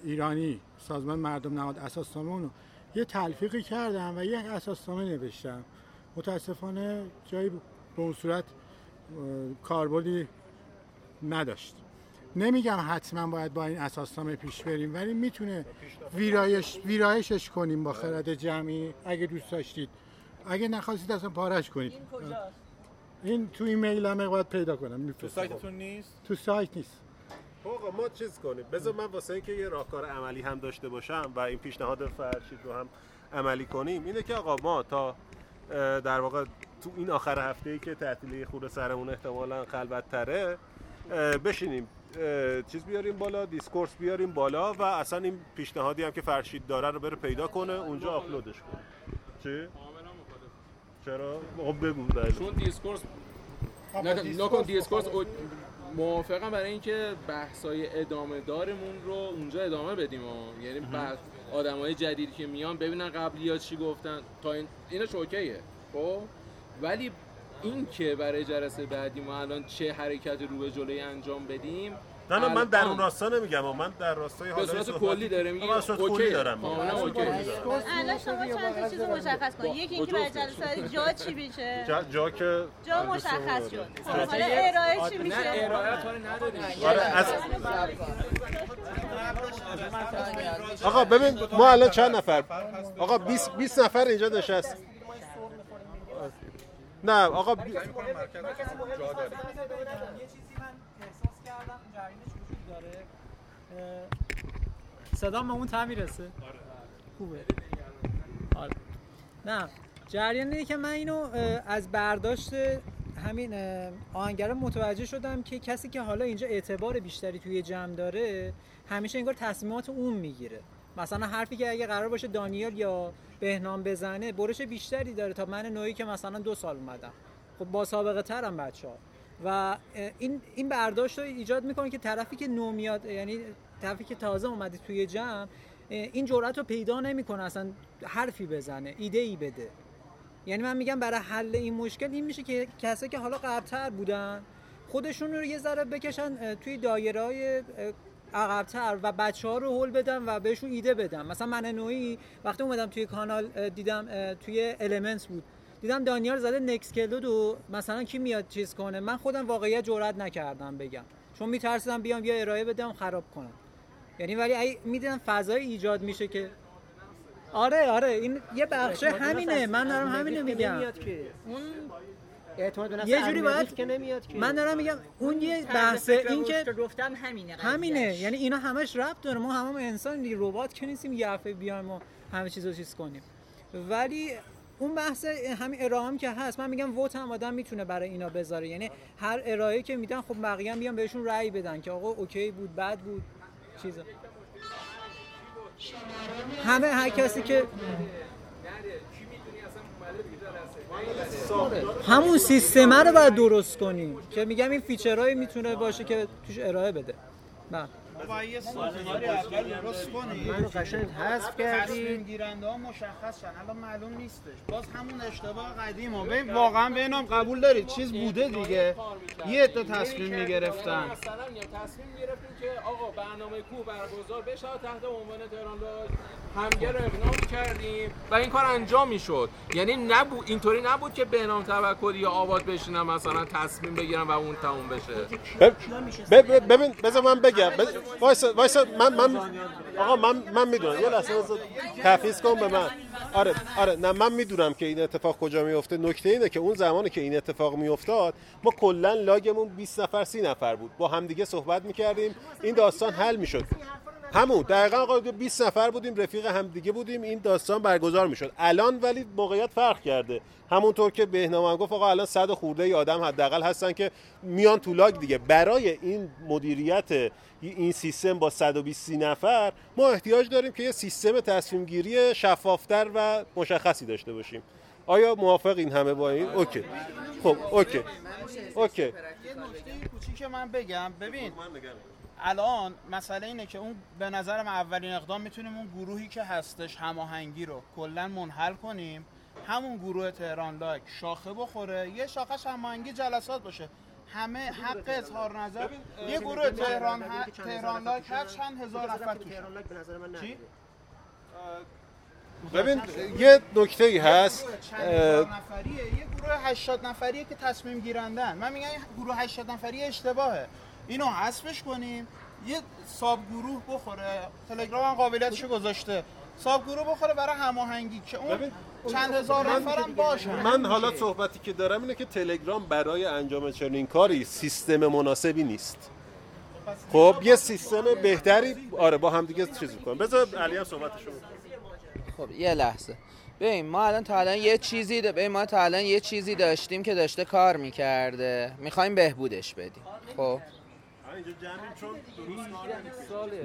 ایرانی سازمان مردم نهاد اساسنامه اونو یه تلفیقی کردم و یک اساسنامه نوشتم. متاسفانه جایی به اون صورت کاربردی نداشت. نمیگم حتما باید با این اساسنامه پیش بریم ولی می‌تونه ویرایش ویرایشش کنیم با خرد جمعی اگه دوست داشتید. اگه نخواستید اصلا پارش کنید. این تو ایمیل همه باید پیدا کنم. تو. سایتتون نیست؟ تو سایت نیست. آقا ما چیز کنیم بذار من واسه اینکه یه راهکار عملی هم داشته باشم و این پیشنهاد فرشید رو هم عملی کنیم اینه که آقا ما تا در واقع تو این آخر هفته ای که تعطیلی خورده سرمون احتمالا خلوت تره بشینیم چیز بیاریم بالا Discourse بیاریم بالا و اصلا این پیشنهادی هم که فرشید داره رو بره پیدا کنه اونجا آپلودش کنه چی؟ چرا؟ خب بگو دلیل. چون Discourse نکن نکن Discourse او- موافقم برای اینکه بحثای ادامه دارمون رو اونجا ادامه بدیم و یعنی بعد آدمای جدیدی که میان ببینن قبلی ها چی گفتن. تا این اینش okay ه خب؟ ولی این که برای جلسه بعدی ما الان چه حرکت رو به جلوی انجام بدیم نه نه من در الان اون راستا نمیگم من در راستای به حالای صورت کلی داره میگه آقا، به صورت okay. کلی دارم میگم. الان شما چند تا چیز مشخص کن یکی اینکه برای جلسه جا چی میشه؟ جا, که جا مشخص شد. خب حالا ارائه چی میشه؟ آره از آقا ببین ما الان چند نفر؟ آقا 20 20 نفر اینجا نشست. نه آقا بی- یه چیزی من احساس کردم جریانش وجود داره اه، صدام به اون ته می‌رسه؟ خوبه. آره. نه. جریان اینه که من اینو از برداشت همین اه، آهنگرا متوجه شدم که کسی که حالا اینجا اعتبار بیشتری توی جمع داره همیشه انگار تصمیمات اون می‌گیره. مثلا حرفی که اگه قرار باشه دانیال یا بهنام بزنه برش بیشتری داره تا من نوعی که مثلا دو سال اومدم. خب با سابقه ترم بچه ها و این این برداشت رو ایجاد می‌کنه که طرفی که نو میاد یعنی طرفی که تازه اومده توی جمع این جرأت رو پیدا نمی‌کنه اصلا حرفی بزنه ایده ای بده. یعنی من میگم برای حل این مشکل این میشه که کسایی که حالا قبلتر بودن خودشون رو یه ذره بکشن توی دایره عقبتر و بچه ها رو هول بدم و بهشون ایده بدم مثلا من نوعی وقتی اومدم توی کانال دیدم توی المنتس بود. دیدم دانیال زده نکس و مثلا کی میاد چیز کنه. من خودم واقعیت جرئت نکردم بگم. چون میترسیدم بیام یه ارائه بدم خراب کنم. یعنی ولی اگه می‌دیدم فضای ایجاد میشه که آره آره این یه بخش همینه من دارم همینو میگم. اون اعتماد به نفس یه جوری باید که نمیاد که. من دارم میگم اون یه طرز بحث فکر این که گفتم همینه. همینه یعنی اینا همش ربط داره. ما همه انسان دیگه ربات که نیستیم یه دفعه بیایم و همه چیز رو چیز کنیم. ولی اون بحث همین ارائه هم که هست من میگم ووت هم آدم می‌تونه برای اینا بذاره. یعنی هر ارائه که میدن خب بقیه هم بیان بهشون رأی بدن که آقا okay بود بد بود. چیزا. همه هر کسی که همون سیستمه رو باید درست کنیم. که میگم این feature هایی می‌تونه باشه که توش ارائه بده. بله. با یه ساختاری اول درست کنید منو قشنگ حذف کردی. تصمیم گیرنده ها مشخص شن الان معلوم نیستش. باز همون اشتباه قدیم ها ببین واقعا بینام قبول دارید چیز بوده دیگه. یه عده تصمیم می‌گرفتن. مثلا یه تصمیم گرفتیم که آقا برنامه کو برگزار بشه تحت عنوان تهران رو اقناع کردیم. و این کار انجام می‌شد. یعنی نبود اینطوری نبود که بهنام توکلی یا آباد بشینن مثلا تصمیم بگیرن و اون تموم بشه. بب- بب- ببین بذار من بگم. بذار- وایسا وایسا من من آقا من من می‌دونم. یه لحظه تفیز کن به من. آره آره نه من می‌دونم که این اتفاق کجا میفته نکته اینه که اون زمانی که این اتفاق میافتاد ما کلا لاگمون 20 نفر 30 نفر بود. با همدیگه صحبت می‌کردیم. این داستان حل می‌شد. همون دقیقا آقا 20 نفر بودیم رفیق همدیگه بودیم این داستان برگزار می‌شد. الان ولی موقعیت فرق کرده. همونطور که بهنام هم گفت آقا الان صد خورده ای آدم حداقل هستن که میان تو لاگ دیگه. برای این مدیریت این سیستم با 120 نفر ما احتیاج داریم که یه سیستم تصمیم گیری شفافتر و مشخصی داشته باشیم. آیا موافق این همه با این؟ okay. خب okay. okay. یه نکته کوچیک من بگم. ببین الان مسئله اینه که اون به نظرم اولین اقدام می‌تونیم اون گروهی که هستش هماهنگی رو کلا منحل کنیم. همون گروه تهران LUG شاخه بخوره یه شاخش هماهنگی جلسات باشه. همه حق اظهار نظر. یه گروه تهران تهران LUG هر چند هزار نفر توش تهران به نظر من چی؟ ببین یه نکته ای هست. چند هزار نفریه؟ یه گروه 80 نفریه که تصمیم گیرندن. من میگم گروه 80 نفری اشتباهه. اینو حذفش کنیم. یه ساب گروه بخوره. تلگرام هم قابلیتشو گذاشته. ساب گروه بخوره برای هماهنگی. که اون چند هزار من- نفرم باشه. من حالا صحبتی که دارم اینه که تلگرام برای انجام چنین کاری سیستم مناسبی نیست. خب یه سیستم بهتری آره با هم دیگه چیز می‌کنم بذار علی هم صحبتشو خب یه لحظه. ببین ما الان تا الان یه چیزی. ببین ما تا الان یه چیزی داشتیم که داشته کار می‌کرده. می‌خوایم بهبودش بدیم. خب؟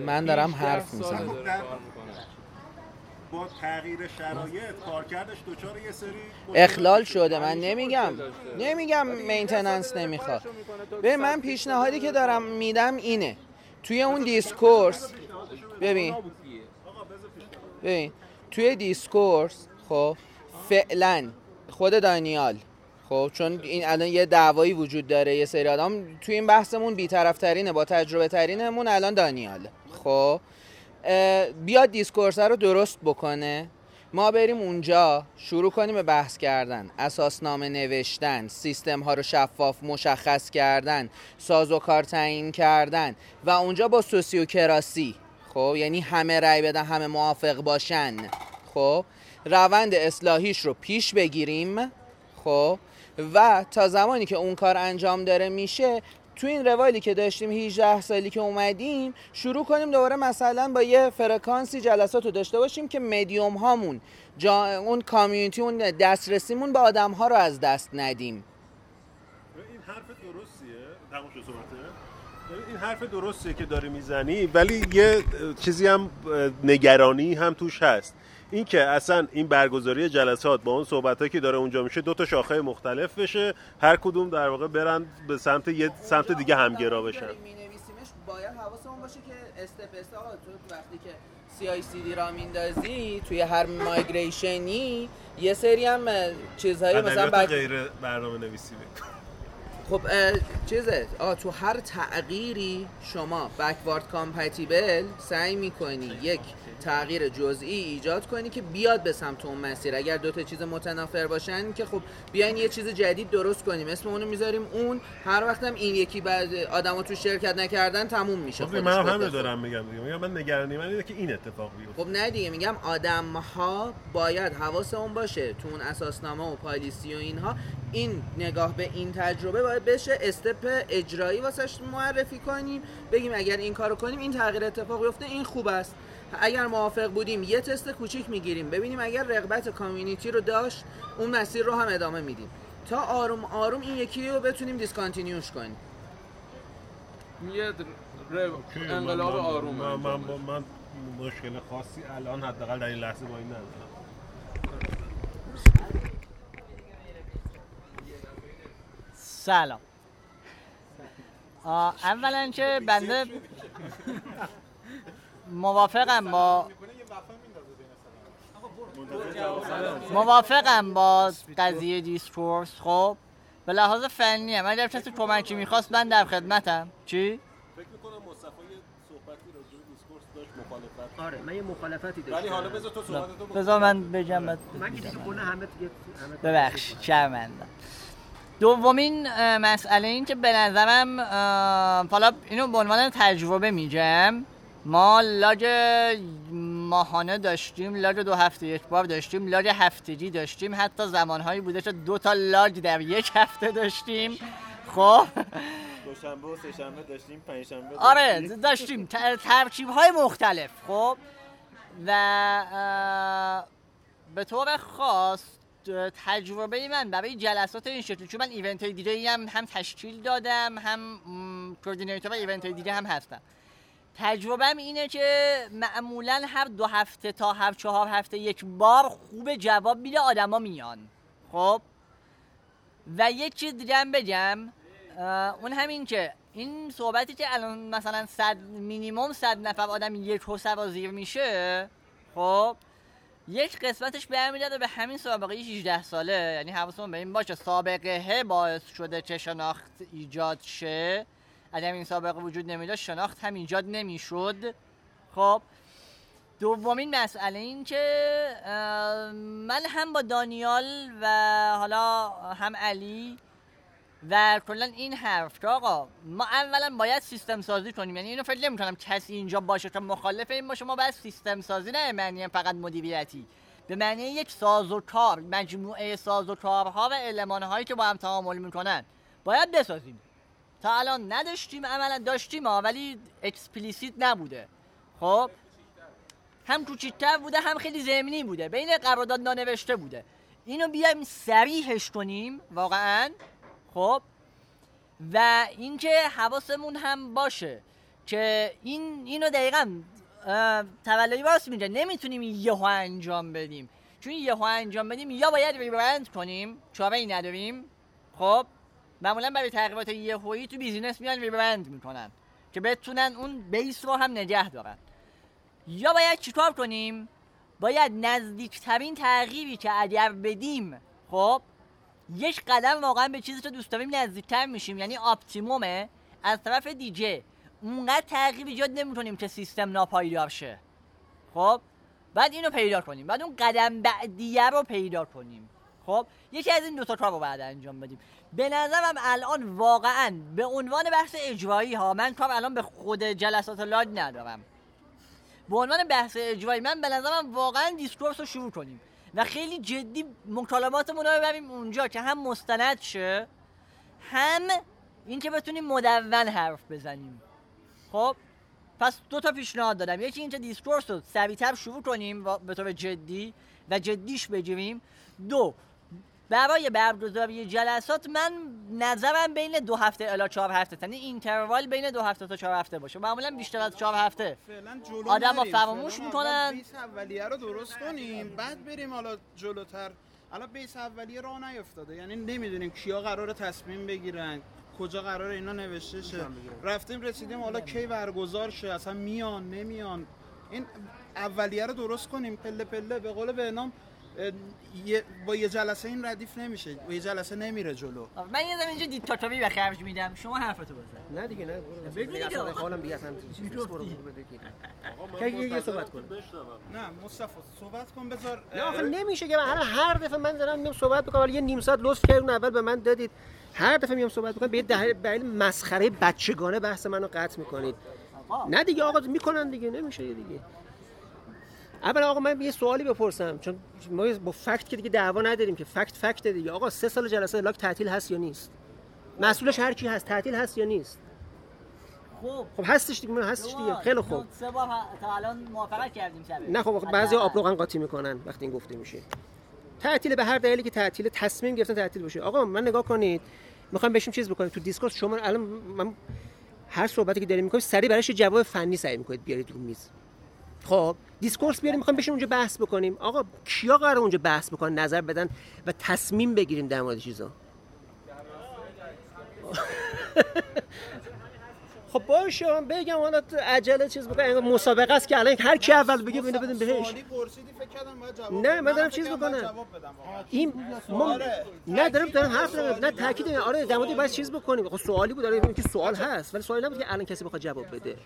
من دارم حرف می‌زنم. با تغییر شرایط کارکردش دچار یه سری اخلال شده. من نمیگم. نمیگم مینتننس نمی‌خواد. ببین من پیشنهادی که دارم میدم اینه. توی اون Discourse ببین. ببین توی Discourse خب فعلا خود دانیال خب چون این الان یه دعوایی وجود داره یه سری آدم. توی این بحثمون بیطرفترینه با تجربه ترینمون الان دانیال. خب بیاد Discourse رو درست بکنه. ما بریم اونجا شروع کنیم به بحث کردن. اساسنامه نوشتن سیستم ها رو شفاف مشخص کردن سازوکار تعیین کردن. و اونجا با سوسیوکراسی. خب یعنی همه رأی بدن همه موافق باشن. خب روند اصلاحیش رو پیش بگیریم. خب و تا زمانی که اون کار انجام داره میشه تو این روالی که داشتیم 18 سالی که اومدیم شروع کنیم دوباره مثلا با یه فرکانسی جلسات رو داشته باشیم که مدیوم هامون جا اون کامیونیتی اون دسترسیمون به آدم ها رو از دست ندیم. این حرف درستیه. این حرف درستیه که داری می‌زنی ولی یه چیزی هم نگرانی هم توش هست. این که اصلا این برگزاری جلسات با اون صحبت که داره اونجا میشه دو تا شاخه مختلف بشه هر کدوم در واقع برن به سمت یه سمت دیگه همگرا بشن. مینویسیمش باید حواسمون باشه که step step آقا تو وقتی که CI/CD را میندازی توی هر migration ی یه سری هم چیزهایی مثلا بک... غیر برنامه نویسی خب اه، چیزه آه تو هر تغییری شما بکوارد کامپتیبل سعی می‌کنی یک تغییر جزئی ایجاد کنی که بیاد به سمت اون مسیر. اگر دو تا چیز متنافر باشن که خب بیاین یه چیز جدید درست کنیم. اسم اونو می‌ذاریم اون. هر وقتم این یکی بعد آدما تو شرکت نکردن تموم میشه خب من همه. دارم میگم دیگه. میگم من نگرانی من اینه که این اتفاق بیفته. خب نه دیگه میگم آدم ها باید حواسمون باشه. تو اون اساسنامه و policy و اینها این نگاه به این تجربه باید بشه. step اجرایی واسش معرفی کنیم. بگیم اگر این کارو کنیم این تغییر اتفاق بیفته این خوب است. اگر موافق بودیم یه تست کوچیک می‌گیریم. ببینیم اگر رغبت community رو داشت اون مسیر رو هم ادامه میدیم. تا آروم آروم این یکی رو بتونیم discontinue ش کنیم. یه ر- انقلاب آروم من, من. من, من مشکل خاصی الان حداقل در این لحظه با این ندارم. سلام. اولا که بنده موافقم با موافقم با قضیه دیسکورس خب به لحاظ فنی هم. اگر کسی کمکی می‌خواست من در خدمتم. چی؟ فکر می‌کنم مصطفی یه صحبتی راجع به Discourse داشت مخالفت. آره من یه مخالفتی داشتم. ولی حالا بذار تو صحبتتو. بذار من بگم من که دیگه کلا همه دیگه همه ببخش شرمندم دومین مسئله این که به نظرم حالا اینو به عنوان تجربه میگم. ما LUG ماهانه داشتیم LUG دو هفته یک بار داشتیم LUG هفتگی داشتیم. حتی زمانهایی بوده که دو تا LUG در یک هفته داشتیم. خب. دوشنبه و سه‌شنبه داشتیم پنجشنبه آره داشتیم. ترکیب های مختلف. خب. و به طور خاص تجربه من برای جلسات این شکلی چون من ایونت های دیگه هم هم تشکیل دادم هم کوردینیتور ایونت های دیگه هم هستم. تجربهم اینه که معمولا هر دو هفته تا هر چهار هفته یک بار خوب جواب میده آدما میان. خب؟ و یک چیز دیگه هم بگم اون همین که این صحبتی که الان مثلا صد مینیمم صد نفر آدم یک حوصه زیر میشه خب؟ یک قسمتش برمیگرده به همین سابقه 18 ساله یعنی حواسمون به این باشه سابقه باعث شده که شناخت ایجاد شه. اگر این سابقه وجود نمیداشت شناخت هم ایجاد نمی‌شد. خب دومین مسئله این که من هم با دانیال و حالا هم علی و کلا این حرف که آقا ما اولا باید سیستم سازی کنیم. یعنی اینو فکر نمی‌کنم کسی اینجا باشه که مخالف این باشه. ما باید سیستم سازی نه معنی فقط مدیریتی. به معنی یک ساز و کار مجموعه ساز و کارها و المانهایی که با هم تعامل می‌کنن باید بسازیم. تا الان نداشتیم عملا داشتیم ها ولی explicit نبوده. خب؟ هم کوچیک‌تر بوده هم خیلی زمینی بوده. بین قرارداد نانوشته بوده. اینو بیایم سریحش کنیم واقعا. خب؟ و اینکه حواسمون هم باشه که این اینو دقیقا تولدی راست میگه نمی‌تونیم یهو انجام بدیم. چون یهو انجام بدیم یا باید ریبرند کنیم. چاره ای نداریم. خب؟ معمولا برای تغییرات یهویی تو بیزینس میان ریبرند می‌کنن که بتونن اون بیس رو هم نگه دارن. یا باید چیکار کنیم؟ باید نزدیکترین تغییری که اگر بدیم خب یک قدم واقعا به چیزی که دوست داریم نزدیکتر میشیم. یعنی آپتیمومه. از طرف دیجه اونقدر تغییر ایجاد نمی‌کنیم که سیستم ناپایدار شه. خب بعد اینو پیدا کنیم. بعد اون قدم بعدیه رو پیدا کنیم. خب یکی از این دوتا کار رو بعد انجام بدیم. به نظرم الان واقعا به عنوان بحث اجرایی ها من کار الان به خود جلسات LUG ندارم. به عنوان بحث اجرایی من به نظرم واقعا Discourse رو شروع کنیم و خیلی جدی مکالماتمون رو ببریم اونجا که هم مستند شه هم اینکه بتونیم مدون حرف بزنیم. خب؟ پس دو تا پیشنهاد دادم. یکی اینکه Discourse رو سریعتر شروع کنیم به طور جدی و جدیش بگیریم. دو برای برگزاری جلسات من نظرم بین دو هفته الی چهار هفته یعنی اینتروال بین دو هفته تا چهار هفته باشه. معمولا بیشتر از چهار هفته. فعلا جلو آدم ها. فراموش می‌کنن. اولیه رو درست کنیم. بعد بریم حالا جلوتر. الان بیس اولیه راه نیفتاده. یعنی نمی‌دونیم کیا قرار تصمیم بگیرن کجا قرار اینا نوشته شه. رفتیم رسیدیم حالا کی برگزار شه؟ اصلا میان نمیان. این اولیه رو درست کنیم. پله پله. به قول بهنام اه، یه- با یه جلسه این ردیف نمیشه. با یه جلسه نمیره جلو. من یه دفعه اینجا دیکتاتوری به خرج میدم. شما حرفتو بزن. نه دیگه نه بگو دیگه. اصلا حالم دیگه اصلا. برو، یه- یه صحبت کن. نه مصطفی صحبت کن بذار نه آخه نمیشه که من هر هر دفعه من دارم میام صحبت می‌کنم ولی یه نیم ساعت لطف کردون اول به من دادید. هر دفعه میام صحبت می‌کنم به یه ده- دلیل مسخره بچگانه بحث منو قطع می‌کنید. نه دیگه آقا می‌کنن دیگه نمیشه دیگه. اول آقا من یه سوالی بپرسم چون ما با فکت که دیگه دعوا نداریم که فکت فکت دیگه. آقا سه سال جلسه لاک تعطیل هست یا نیست؟ مسئولش هر کی هست تعطیل هست یا نیست؟ خب. خب هستش دیگه هستش دیگه. خیلی خوب. سه بار تا الان موافقت کردیم سر نه خب آخه بعضی آب روغن قاطی می‌کنن وقتی این گفته میشه. تعطیل به هر دلیلی که تعطیل تصمیم گرفتن تعطیل باشه آقا من نگاه کنید می‌خوام بهشون چیز بکنیم تو Discourse شما الان من هر صحبتی که داریم می‌کنیم سریع براش یه جواب فنی سعی می‌کنید بیارید رو میز. خب؟ Discourse بیاریم می‌خوام بشین اونجا بحث بکنیم. آقا کیا قرار اونجا بحث بکنن نظر بدن و تصمیم بگیریم در مورد چیزا؟ خب باشه من بگم حالا عجله چیز بکنم مسابقه است که الان هر کی اول بگه اینو بدیم بهش. سوالی پرسیدی فکر کردم باید جواب نه،. من دارم چیز بکنم. این ما آره. نه دارم دارم حرف دارم نه تاکید آره در مورد باید چیز بکنیم. خب سوالی بود. آره که سوال هست. ولی سوالی نبود که الان کسی بخواد جواب بده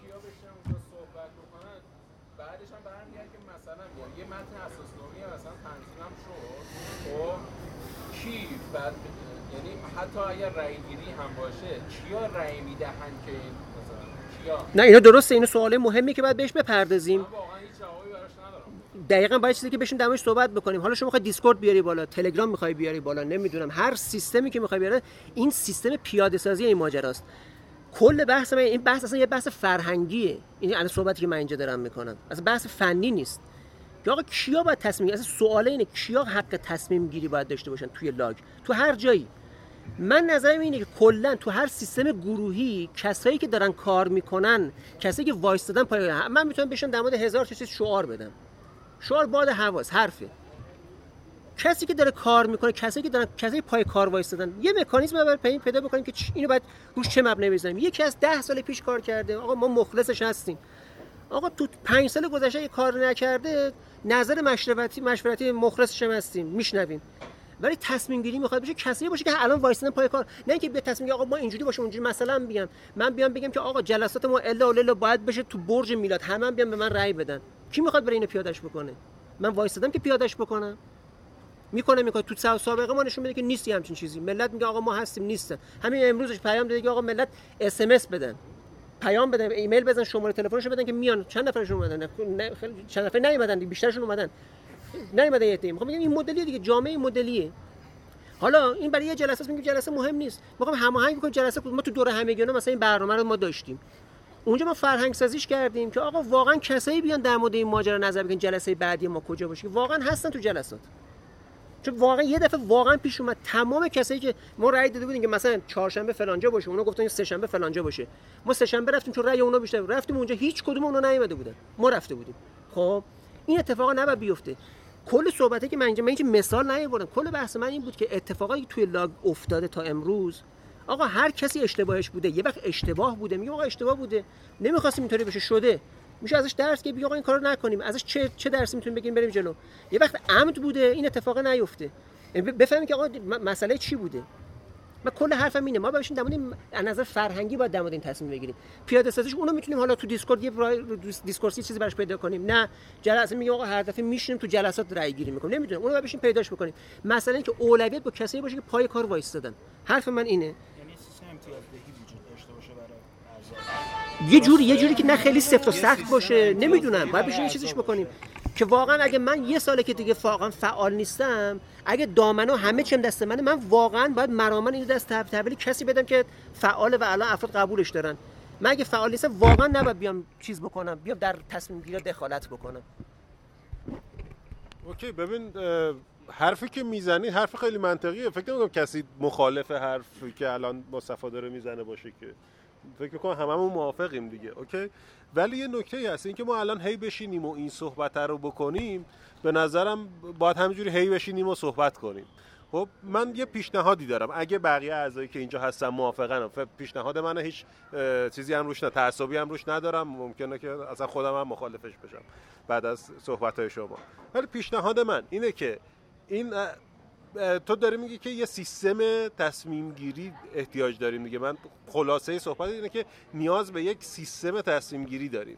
بعدش هم برمیگرد که مثلا میگم یه متن اساسنامه مثلا تنظیمم شد خب کی بعد یعنی حتی اگر رأی گیری هم باشه کیا رأی می‌دهن که این مثلا کیا؟ نه اینا درسته اینو سوال مهمی که باید بهش بپردازیم. واقعا هیچ جوابی براش ندارم. دقیقا باید چیزی که بهشون در موردش صحبت بکنیم. حالا شما می‌خوای دیسکورد بیاری بالا تلگرام می‌خوای بیاری بالا نمی‌دونم هر سیستمی که می‌خوای بیاری این سیستم پیاده سازی این ماجراست. کل بحث من این بحث اصلا یه بحث فرهنگیه. این الان صحبتی که من اینجا دارم می‌کنم. اصلا بحث فنی نیست. که آقا کیا باید تصمیم گیری اصلا سوال اینه کیا حق تصمیم گیری باید داشته باشن توی لاگ؟ تو هر جایی. من نظرم اینه که کلا تو هر سیستم گروهی کسایی که دارن کار می‌کنن کسایی که وایستادن پای من می‌تونم بهشون در مورد هزار چیز شعار بدم. شعار باد حواس حرفه کسی که داره کار می‌کنه کسی که دارن کسی پای کار وایستادن یه مکانیزم اول پی پیدا بکنیم که اینو باید روش چه مبنایی بزنیم یکی از ده سال پیش کار کرده. آقا ما مخلصش هستیم. آقا تو پنج سال گذشته کار نکرده نظر مشورتی مشورتی مخلصش هستیم میشنویم. ولی تصمیم گیری می‌خواد بشه کسی باشه که الان وایسن پای کار. نه اینکه بیا تصمیم گیری آقا ما اینجوری باشه اونجوری مثلا بیام من بیام بگم که آقا جلسات ما الا و باید بشه تو برج میلاد. همه هم بیان به من رأی بدن. کی می‌خواد برای اینو پیادش بکنه؟ من وایسادم که پیادش بکنم. می‌کنه می‌کنه. تو سا- سابقه ما نشون میده که نیستی همچین چیزی. ملت میگه آقا ما هستیم نیستن. همین امروزش پیام داده که آقا ملت اس بدن. پیام بدن ایمیل بزن شماره تلفنشو بدن که میان. چند نفرشون اومدن نه خیلی چند نفر نیومدن بیشترشون اومدن. نیومدن یه تیم. می‌خوام بگم این مدلیه دیگه جامعه مدلیه. حالا این برای یه جلسه است میگیم جلسه مهم نیست. می‌خوام هماهنگ کنیم جلسه ما تو دور همگیانه مثلا این برنامه رو ما داشتیم. اونجا ما فرهنگ سازیش کردیم که آقا واقعا کسایی بیان در مورد این ماجرا نظر بگن جلسه بعدی ما کجا باشه. واقعا هستن تو جلسات. چون واقعا یه دفعه واقعا پیش اومد. تمام کسایی که ما رأی داده بودیم که مثلا چهارشنبه فلانجا باشه اونا گفتن سه شنبه فلانجا باشه. ما سه شنبه رفتیم چون رأی اونا بیشتر. رفتیم اونجا هیچ کدوم اونا نیومده بودن. ما رفته بودیم. خب این اتفاقا نباید بیفته. کل صحبته که من اینجا من هیچ مثال نیاوردم. کل بحث من این بود که اتفاقایی توی لاگ افتاده تا امروز آقا هر کسی اشتباهش بوده. یه وقت اشتباه بوده. میگه آقا اشتباه بوده. نمی‌خواستیم اینطوری بشه. شده. میشه ازش درس که بگی این کارو نکنیم. ازش چه چه درسی می‌تونیم بگیریم بریم جلو. یه وقت عمد بوده این اتفاق نیفته. یعنی بفهمیم که آقا مسئله چی بوده؟ من کل حرفم اینه. ما باشیم در از نظر فرهنگی باید در این تصمیم بگیریم. پیاده سازیش اونو می‌تونیم حالا تو Discord یه راه- Discourse ی چیزی براش پیدا کنیم. نه. جلسه میگه آقا هر دفعه میشینیم تو جلسات رای گیری می‌کنیم. نمی‌دونم. اونو بشیم پیداش بکنیم. مثلا اینکه اولویت با کسایی باشه که پای کار وایستادن. حرف من اینه. یه جوری یه جوری که نه خیلی سفت و سخت باشه. نمی‌دونم. باید بشه یه چیزیش بکنیم. که واقعا اگه من یه ساله که دیگه واقعا فعال نیستم اگه دامنه و همه چیم دست منه من واقعا باید مرامن اینو دست تحویل کسی بدم که فعال و الان افراد قبولش دارن. من اگه فعال نیستم واقعا نباید بیام چیز بکنم. بیام در تصمیم گیری دخالت بکنم. OK ببین حرفی که می‌زنی حرف خیلی منطقیه. فکر نمی‌کنم کسی مخالف حرفی که الان مصطفی داره می‌زنه باشه که. فکر می‌کنم هممون موافقیم دیگه OK؟ ولی یه نکته هست این که ما الان هی بشینیم و این صحبت رو بکنیم به نظرم باید همینجوری هی بشینیم و صحبت کنیم. خب من یه پیشنهادی دارم. اگه بقیه اعضایی که اینجا هستن موافقن ف- پیشنهاد من هیچ چیزی هم روش نه تعصبی هم روش ندارم. ممکنه که اصلا خودم هم مخالفش بشم بعد از صحبت های شما. ولی پیشنهاد من اینه که این تو داری میگی که یه سیستم تصمیم گیری احتیاج داریم دیگه من خلاصه صحبت اینه که نیاز به یک سیستم تصمیم گیری داریم.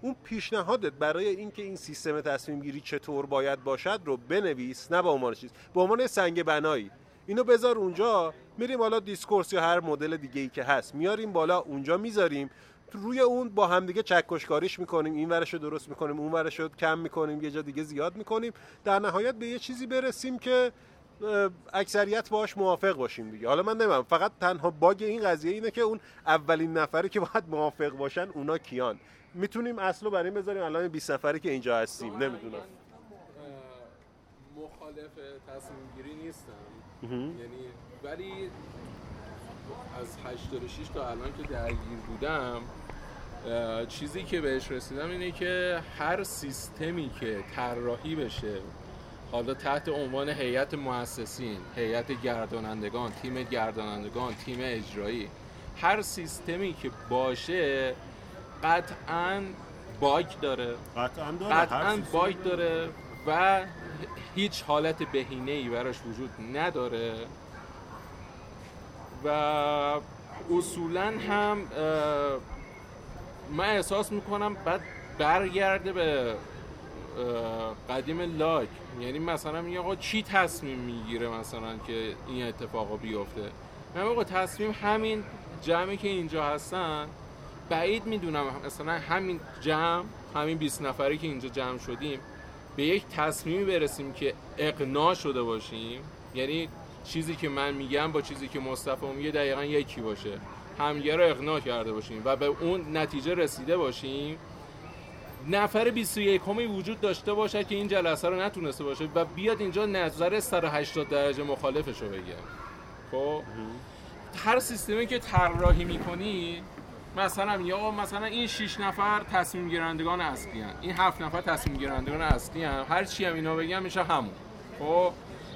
اون پیشنهادت برای اینکه این سیستم تصمیم گیری چطور باید باشد رو بنویس نه به عنوان چیز به عنوان سنگ بنایی. اینو بذار اونجا. میریم بالا Discourse یا هر مدل دیگه ای که هست. میاریم بالا اونجا می‌ذاریم. روی اون با همدیگه چکشکاریش می‌کنیم این ورش رو درست می‌کنیم اون ورش رو کم می‌کنیم یه جا دیگه زیاد می‌کنیم. در نهایت به یه چیزی برسیم که اکثریت باش موافق باشیم دیگه. حالا من نمیم فقط تنها باگ این قضیه اینه که اون اولین نفری که باید موافق باشن اونا کیان. می‌تونیم اصلو برای این بذاریم الان 20 نفری که اینجا هستیم. نمی‌دونم. مخالف تصمیم گیری نیستم. یعنی ولی از 86 تا الان که درگیر بودم چیزی که بهش رسیدم اینه که هر سیستمی که طراحی بشه حالا تحت عنوان هیئت مؤسسین، هیئت گردانندگان، تیم گردانندگان، تیم اجرایی هر سیستمی که باشه قطعا باگ داره قطعا داره. قطعا باگ داره و هیچ حالت بهینه ای براش وجود نداره و اصولا هم من احساس می‌کنم بعد برگرده به قدیم لاک یعنی مثلا میگه آقا چی تصمیم می‌گیره مثلا که این اتفاقا بیفته؟ من آقا تصمیم همین جمعی که اینجا هستن. بعید می‌دونم مثلا همین جمع همین 20 نفری که اینجا جمع شدیم به یک تصمیمی برسیم که اقناع شده باشیم. یعنی چیزی که من میگم با چیزی که مصطفی میگه دقیقا یکی باشه. همگه رو اقناع کرده باشیم و به اون نتیجه رسیده باشیم. نفر 21 همی وجود داشته باشه که این جلسه رو نتونسته باشه و بیاد اینجا نظر 180 درجه مخالفش رو بگه. خب؟ هر سیستمی که طراحی می‌کنی مثلا یا مثلا این 6 نفر تصمیم گیرندگان اصلی هن. این 7 نفر تصمیم گیرندگان اصلی هن. هر چی هم اینا بگم میشه همون. خب؟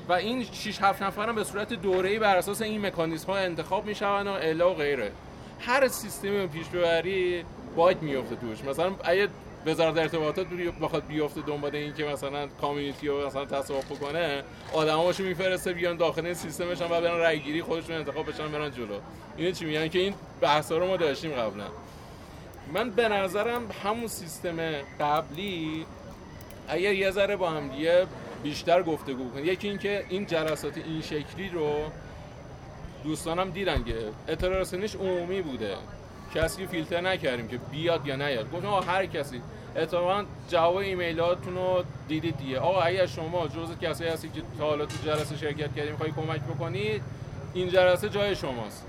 و این 6 7 نفر هم به صورت دوره‌ای بر اساس این مکانیزم ها انتخاب میشون و الا و غیره. هر سیستمی پیش ببری باید میفته توش. مثلا اگه وزارت ارتباطات بخواد بیفته دنبال این که مثلا کامیونیتی رو مثلا تصاحب بکنه آدماشو میفرسته بیان داخل این و برن رای گیری خودشون انتخاب بشن برن جلو. اینو چی میگن؟ که این بحثا رو ما داشتیم قبلا. من به نظرم همون سیستم قبلی اگر یه ذره با هم دیگه بیشتر گفتگو کنیم یکی اینکه این جلسات این شکلی رو دوستانم دیدن که اطلاع رسانیش عمومی بوده. کسی فیلتر نکردیم که بیاد یا نیاد. گفتم هر کسی. اتفاقا جواب ایمیلاتون رو دیدید دیگه. آقا اگر شما جزء کسایی هستی که تا حالا تو جلسه شرکت کردیم می‌خوای کمک بکنید این جلسه جای شماست.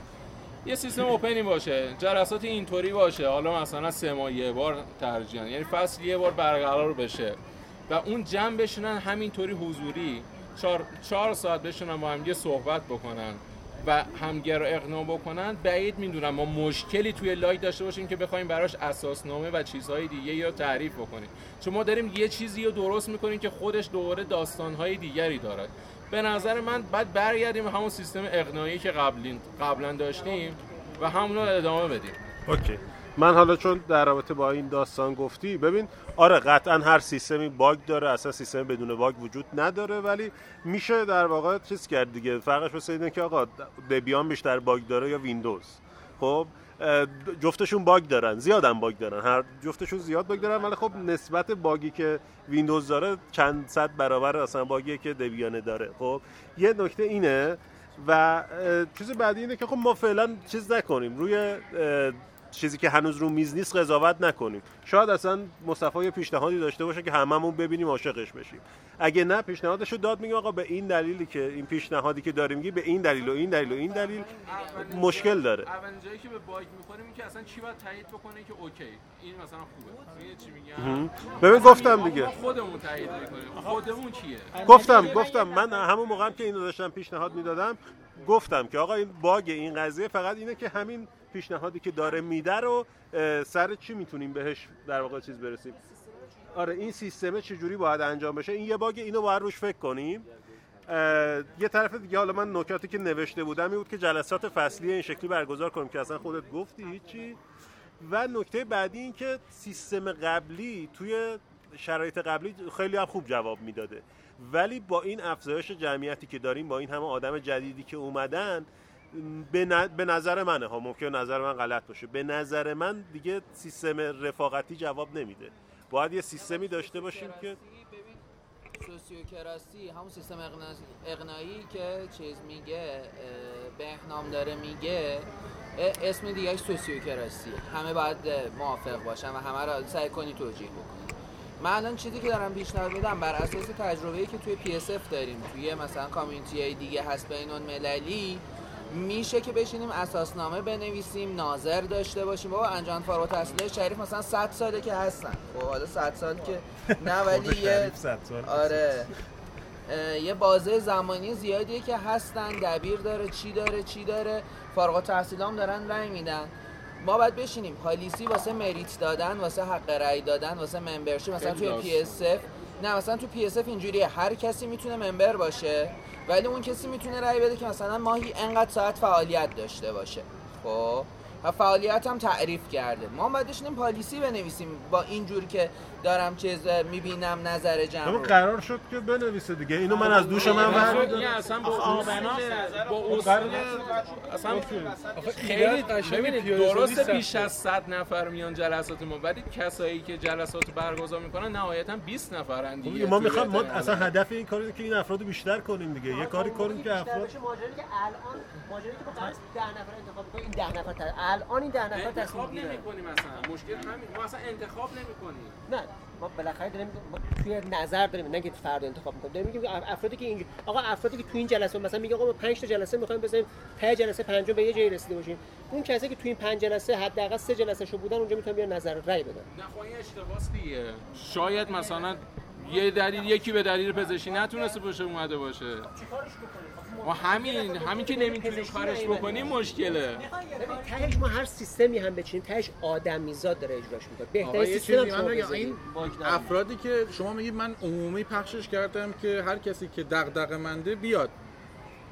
یه سیستم اوپنی باشه. جلسات اینطوری باشه. حالا مثلا سه ماه یه بار ترجیحاً یعنی فصل یه بار برقرار بشه. و اون جمع بشینن همینطوری حضوری چهار, چهار ساعت بشینن با هم یه صحبت بکنن و همگه رو اقناع بکنن. بعید می‌دونم ما مشکلی توی لایک داشته باشیم که بخوایم براش اساسنامه و چیزهای دیگه یا تعریف بکنیم. چون ما داریم یه چیزی رو درست می‌کنیم که خودش دوباره داستانهای دیگری داره. به نظر من بعد برگردیم همون سیستم اقناعی که قبلا داشتیم و همون رو ادامه بدیم. OK. من حالا چون در رابطه با این داستان گفتی ببین آره قطعا هر سیستمی باگ داره اصلا سیستم بدون باگ وجود نداره ولی میشه در واقع چیز کرد دیگه. فرقش بس اینه که آقا Debian بیشتر باگ داره یا ویندوز خب جفتشون باگ دارن زیادم باگ دارن. هر جفتشون زیاد باگ دارن ولی خب نسبت باگی که ویندوز داره چند صد برابر اصلا باگی که Debian ه داره. خب یه نکته اینه و چیز بعدی اینه که خب ما فعلا چیز نکنیم. روی چیزی که هنوز رو میز نیست قضاوت نکنیم. شاید اصلا مصطفی یه پیشنهادی داشته باشه که هممون ببینیم عاشقش بشیم. اگه نه پیشنهادش رو داد میگه آقا به این دلیلی که این پیشنهادی که داریم میگی به این دلیل و این دلیل و این دلیل مشکل داره. اولین جایی که به باگ می‌خوریم که اصلا چی باید تایید بکنه که OK این مثلا خوبه. چی میگم. ببین گفتم دیگه. خودمون تایید می‌کنیم. خودمون کیه گفتم گفتم. من همون موقع هم که اینو داشتم پیشنهاد می‌دادم گفتم که آقا این باگ این قضیه فقط اینه که همین پیشنهادی که داره میده رو سر چی می‌تونیم بهش در واقع چیز برسیم؟ آره این سیستمه چجوری باید انجام بشه؟ این یه باگ اینو باید روش فکر کنیم. یه طرف دیگه حالا من نکاتی که نوشته بودم این بود که جلسات فصلی این شکلی برگزار کنیم که اصلا خودت گفتی هیچی. و نکته بعدی این که سیستم قبلی توی شرایط قبلی خیلی هم خوب جواب می‌داده. ولی با این افزایش جمعیتی که داریم با این همه آدم جدیدی که اومدن به, نظر منه. ها ممکن نظر من غلط باشه. به نظر من دیگه سیستم رفاقتی جواب نمیده. باید یه سیستمی داشته باشیم که سوسیوکراسی همون سیستم اقنا- اقناعی که چیز میگه بهنام داره میگه اسم دیگه sociocracy. همه باید موافق باشن و همه رو سعی کنی توجیه بکنی. من الان چیزی که دارم پیشنهاد میدم بر اساس تجربه‌ای که توی PSF داریم توی مثلا community دیگه هست بین المللی میشه که بشینیم اساسنامه بنویسیم ناظر داشته باشیم. بابا انجمن فارغ التحصیلای شریف مثلا 100 ساله که هستن. خب حالا 100 سال که نه ولی یه شریف صد سال. آره. یه بازه زمانی زیادیه که هستن دبیر داره چی داره چی داره. فارغ التحصیلام دارن رأی میدن. ما باید بشینیم. policy واسه merit دادن واسه حق رأی دادن واسه membership. مثلا توی PSF نه مثلا تو PSF اینجوریه. هر کسی می‌تونه member باشه. ولی اون کسی می‌تونه رأی بده که مثلا ماهی انقدر ساعت فعالیت داشته باشه. خب؟ و فعالیت هم تعریف کرده. ما باید بشینیم policy بنویسیم با اینجور که دارم چیز می‌بینم نظر جمع اما رو. قرار شد که بنویسه دیگه. اینو من از دوش من این اصلا با با خب اصلا خیلی ایراد قشنگ ببینید پیاده سازی درسته سخته. بیش از 100 نفر میان جلسات ما ولی کسایی که جلسات برگزار می‌کنن نهایتا 20 نفرن خب دیگه دیگه ما می‌خوام ما. اصلا هدف این کاری که این افراد رو بیشتر کنیم دیگه. یه کاری کنیم که افراد ماجرایی که الان ماجرایی که ما قرار است 10 نفر انتخاب کنیم این 10 نفر تا الان این 10 نفر تصمیم انتخاب نمی‌کنیم اصلا. مشکل همین. ما اصلا انتخاب نمی‌کنیم. نه ما بالاخره داریم ما توی نظر داریم. نه که فرد انتخاب می‌کنیم. داریم میگیم اف- افرادی که اینجا آقا افرادی که تو این جلسه مثلا میگه آقا ما 5 تا جلسه می‌خوایم بزنیم ته جلسه پنجم به یه جایی رسیده باشیم. اون کسی که تو این پنج جلسه حداقل سه جلسه شو بودن اونجا می‌تونن بیان نظر رأی بدن. نه خب این اشتباس دیگه. شاید مثلا یه دلیل یکی به دلیل پزشکی نتونسته باشه اومده باشه. و همین همین که نمی‌تونیم کارش بکنیم مشکله. ببین تهش ما هر سیستمی هم بچینیم تهش آدمیزاد داره اجراش می‌کنه. بهترین سیستم هم من. این. افرادی که شما میگید من عمومی پخشش کردم که هر کسی که دغدغه منده بیاد.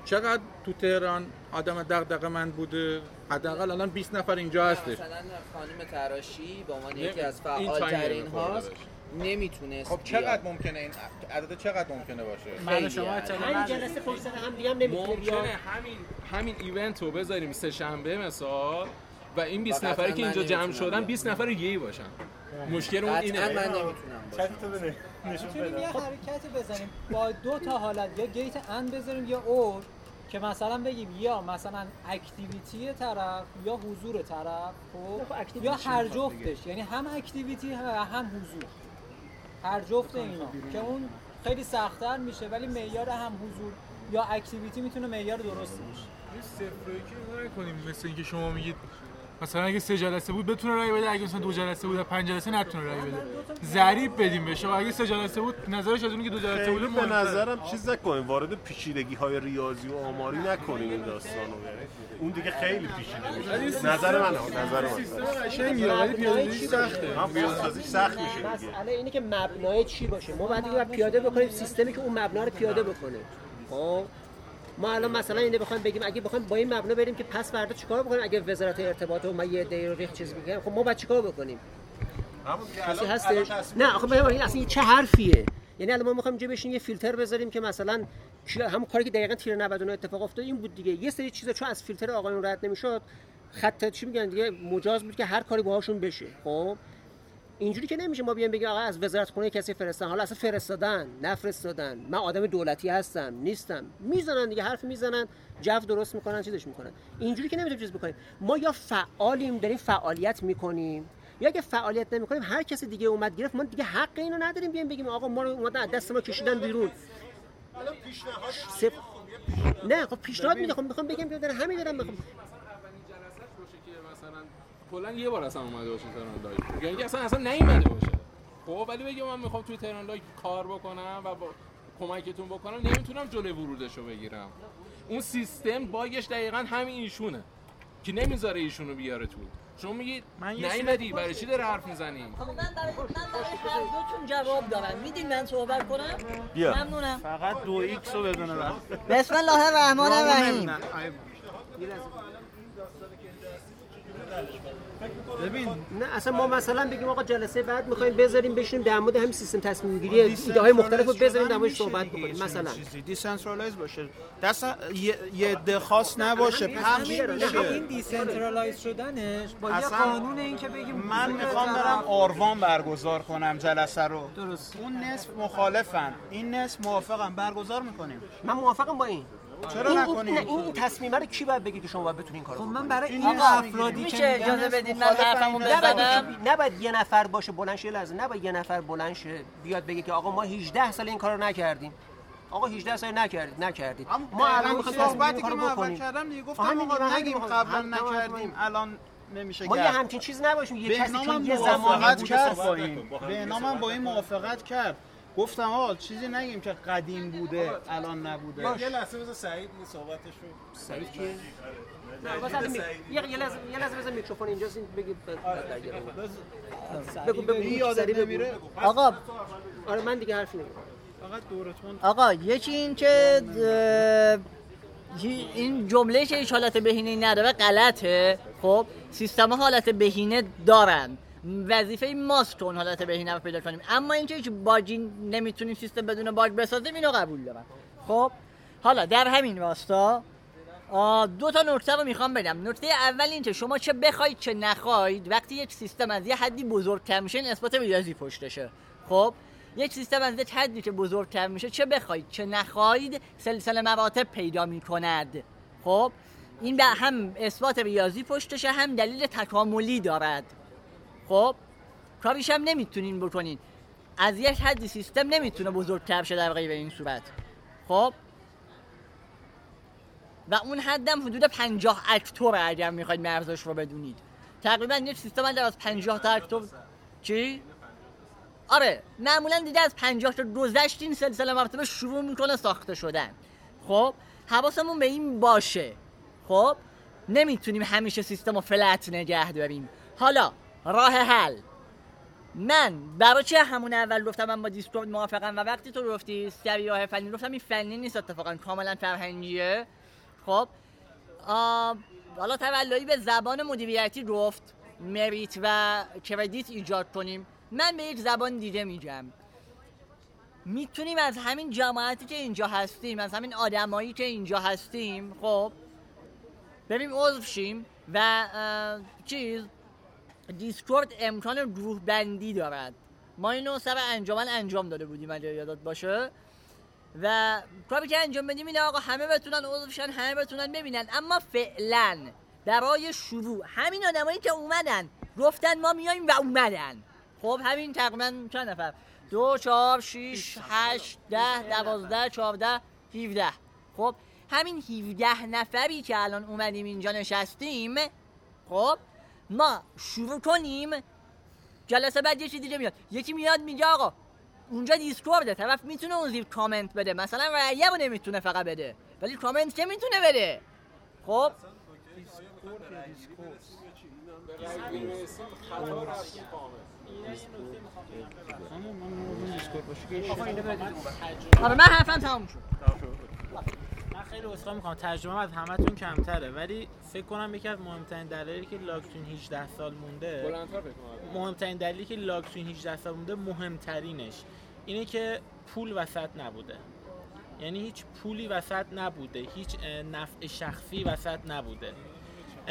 چقدر تو تهران آدم دغدغه مند بوده؟ حداقل الان 20 نفر اینجا هستش. مثلا خانم تراشی به عنوان یکی از این فعالترین تایم هاست. نمی‌تونست خب چقدر ممکنه این عدد چقدر ممکنه باشه؟ من و شما پنج جلسه سر هم دیگه هم نمی‌تونه ممکنه همین همین ایونت رو بذاریم سه شنبه مثال و این 20 و قطعاً نفری که اینجا جمع شدن 20 نفر یه باشن. مشکل اون اینه. من نمی‌تونم چت تو بده. نشون می‌تونیم بده. یه حرکتی بزنیم. با دو تا حالت یا گیت ان بذاریم یا اور که مثلا بگیم یا مثلا اکتیویتی طرف یا حضور طرف خب یا هر جفتش. یعنی هم اکتیویتی و هم حضور. هر جفت اینا که اون خیلی سختتر میشه ولی معیار هم حضور یا اکتیویتی می‌تونه معیار درستی باشه. یه صفر و یکی نگاه نکنیم مثل اینکه شما میگید مثلا اگه سه جلسه بود بتونه رای بده اگه مثلا دو جلسه بود یا پنج جلسه نتونه رای بده. ضریب بدیم بهش. آقا اگه سه جلسه بود نظرش از اونی که دو جلسه بوده به. نظرم چیز نکنیم وارد پیچیدگی های ریاضی و آماری نکنیم این داستانو. یعنی اون دیگه خیلی پیچیده میشه. نظر من نظر من سیستم قشنگیه ولی پیاده‌ایش سخته. هم پیاده‌سازیش سخت میشه دیگه. مسئله اینه که مبنای چی باشه؟ ما باید اینو پیاده بکنیم سیستمی که اون مبنا رو پیاده بکنه. خب؟ ما الان مثلا اینه بخوایم بگیم اگه بخوایم با این مبنا بریم که پس فردا چیکار بکنیم؟ اگه وزارت ارتباطات و ما یه دی رو ریخ چیز میگم خب ما باید چیکار بکنیم؟ کسی هستش؟ نه آخه ببین این اصلا چه حرفیه. یعنی الان ما می‌خوایم اینجا بشین یه فیلتر بذاریم که مثلا همون کاری که دقیقاً تیر 99 اتفاق افتاد این بود دیگه. یه سری چیزا چون از فیلتر آقایون رد نمی‌شد خط چی میگن دیگه؟ مجاز بود که هر کاری باهاشون بشه. خب؟ اینجوری که نمیشه ما بیایم بگیم آقا از وزارت خونه کسی فرستادن. حالا اصلا فرستادن نفرستادن. من آدم دولتی هستم نیستم. می‌زنن دیگه حرف می‌زنن جو درست می‌کنن چیزش می‌کنن. اینجوری که نمی‌تونیم چیز بکنیم. ما یا فعالیم داریم فعالیت می‌کنیم یا اگه فعالیت نمی‌کنیم هر کسی دیگه اومد گرفت ما دیگه حق اینو نداریم بیایم بگیم آقا ما رو اومدن دست ما کشیدن بیرون. صفر نه خب پیشنهاد میده. خب می‌خوام بگم که همین دارم می‌خوام. مثلا کلا یه بار اصلا اومده باشه تهران لاگ. یعنی که اصلا اصلا نیومده باشه. خب ولی بگم من می‌خوام توی تهران لاگ کار بکنم و با کمکتون بکنم نمی‌تونم جلوی ورودش رو بگیرم. اون سیستم bug ش دقیقا همین ایشونه که نمی‌ذاره ایشونو بیاره تو. شما میگید نیومدی برای چی داره حرف می‌زنی؟ خب من برای من برای هر دوتون جواب دارم. میدین من صحبت کنم؟ بیا. ممنونم. فقط دو ایکس رو بدونه بسم الله الرحمن الرحیم. ببین نه اصلا ما مثلا بگیم آقا جلسه بعد می‌خوایم بذاریم بشینیم در مورد همین سیستم تصمیم گیری ایده های مختلف رو بذاریم در موردش صحبت بکنیم مثلا. decentralize باشه. دست یه- عده خاص نباشه پخش این بشه decentralize شدنش با یه قانون این که بگیم من می‌خوام برم آروان برگزار کنم جلسه رو. درست. اون نصف مخالفن. این نصف موافقن. برگزار می‌کنیم. من موافقم با این. چرا این- نکنیم؟ این, تصمیمه رو کی باید بگه که شما باید بتونین این کارو خب من برای این افرادی که اجازه میگن بدید؟ من حرفمو بزنم. نباید یه نفر باشه بلند شه لحظه. نباید یه نفر بلند شه بیاد بگه که آقا ما 18 سال این کارو نکردیم. آقا 18 سال نکردید نکردید. ما الان می‌خوایم تصمیم صحبتی که کارو من اول کردم دیگه گفتم آقا نگیم. قبلا نکردیم الان نمیشه ما یه. همچین چیز نباشیم یه کسی که یه زمانی بوده کرد. بهنام هم با این موافقت کرد. گفتم آقا چیزی نگیم که قدیم بوده الان نبوده. یه لحظه بذار سعید این صحبتشو سعید می- یه یه لحظه یه لحظه بزن میکروفون اینجاست این بگید بگو بگو. بگو. نمیره آقا آره من دیگه حرفی نمی‌زنم. آقا یکی این که این جمله که هیچ حالت بهینه نداره غلطه. خب سیستم حالت بهینه دارن. وظیفه ماست که اون حالت بهینه پیدا کنیم. اما اینکه هیچ باجی نمی‌تونیم سیستم بدون باج بسازیم اینو قبول دارم. خب حالا در همین راستا دو تا نکته رو می‌خوام بگم. نکته اول این که شما چه بخواید چه نخواید وقتی یک سیستم از یه حدی بزرگتر میشه اثبات ریاضی پشتشه. خب یک سیستم از یک حدی که بزرگتر میشه چه بخواید؟ چه نخواید؟ سلسله مراتب پیدا می‌کند. خب این به هم اثبات ریاضی پشتشه هم دلیل تکاملی دارد. خب کاریش هم نمی‌تونین بکنین. از یک حدی سیستم نمی‌تونه بزرگتر شه در غیر این صورت. خب؟ و اون حدم حدود 50 اکتور اگر می‌خواید مرزش رو بدونید. تقریبا یک سیستم در از 50 تا اکتور چی؟ آره معمولا دیگه از 50 تا گذشت این سلسله مراتب شروع می‌کنه ساخته شدن. خب؟ حواسمون به این باشه. خب؟ نمی‌تونیم همیشه سیستم رو فلت نگه داریم. حالا راه حل. من برای چه همون اول گفتم من با دیسکورد موافقم و وقتی تو گفتی سریاه فنی گفتم این فنی نیست اتفاقا کاملا فرهنگیه. خب حالا تولایی به زبان مدیریتی گفت مریت و کردیت ایجاد کنیم. من به یک زبان دیگه میگم. می‌تونیم از همین جماعتی که اینجا هستیم از همین آدمایی که اینجا هستیم خب بریم عضو شیم و چیز دیسکورد امکان گروه بندی دارد. ما اینو سر انجمن انجام داده بودیم اگه یادت باشه. و کاری که انجام بدیم اینه آقا همه بتونن عضو شن همه بتونن ببینن. اما فعلا برای شروع همین آدمایی که اومدن گفتن ما میایم و اومدن. خب همین تقریبا چند نفر؟ دو چهار شیش هشت ده دوازده چهارده هیوده خب همین هیوده نفری که الان اومدیم اینجا نشستیم خب ما شروع کنیم جلسه بعد یه چیز دیگه میاد یکی میاد میگه آقا اونجا دیسکورده طرف می‌تونه اون زیر کامنت بده مثلا رأیه رو نمی‌تونه فقط بده ولی کامنت که می‌تونه بده خب آره من حرفم تموم شد من خیلی عذرخواهی می‌کنم. ترجمه از همتون کمتره ولی فکر کنم یکی از مهمترین دلایلی که لاکتون 18 سال مونده. مهمترین دلیلی که لاکتون 18 سال مونده مهمترینش اینه که پول وسط نبوده. یعنی هیچ پولی وسط نبوده هیچ نفع شخصی وسط نبوده.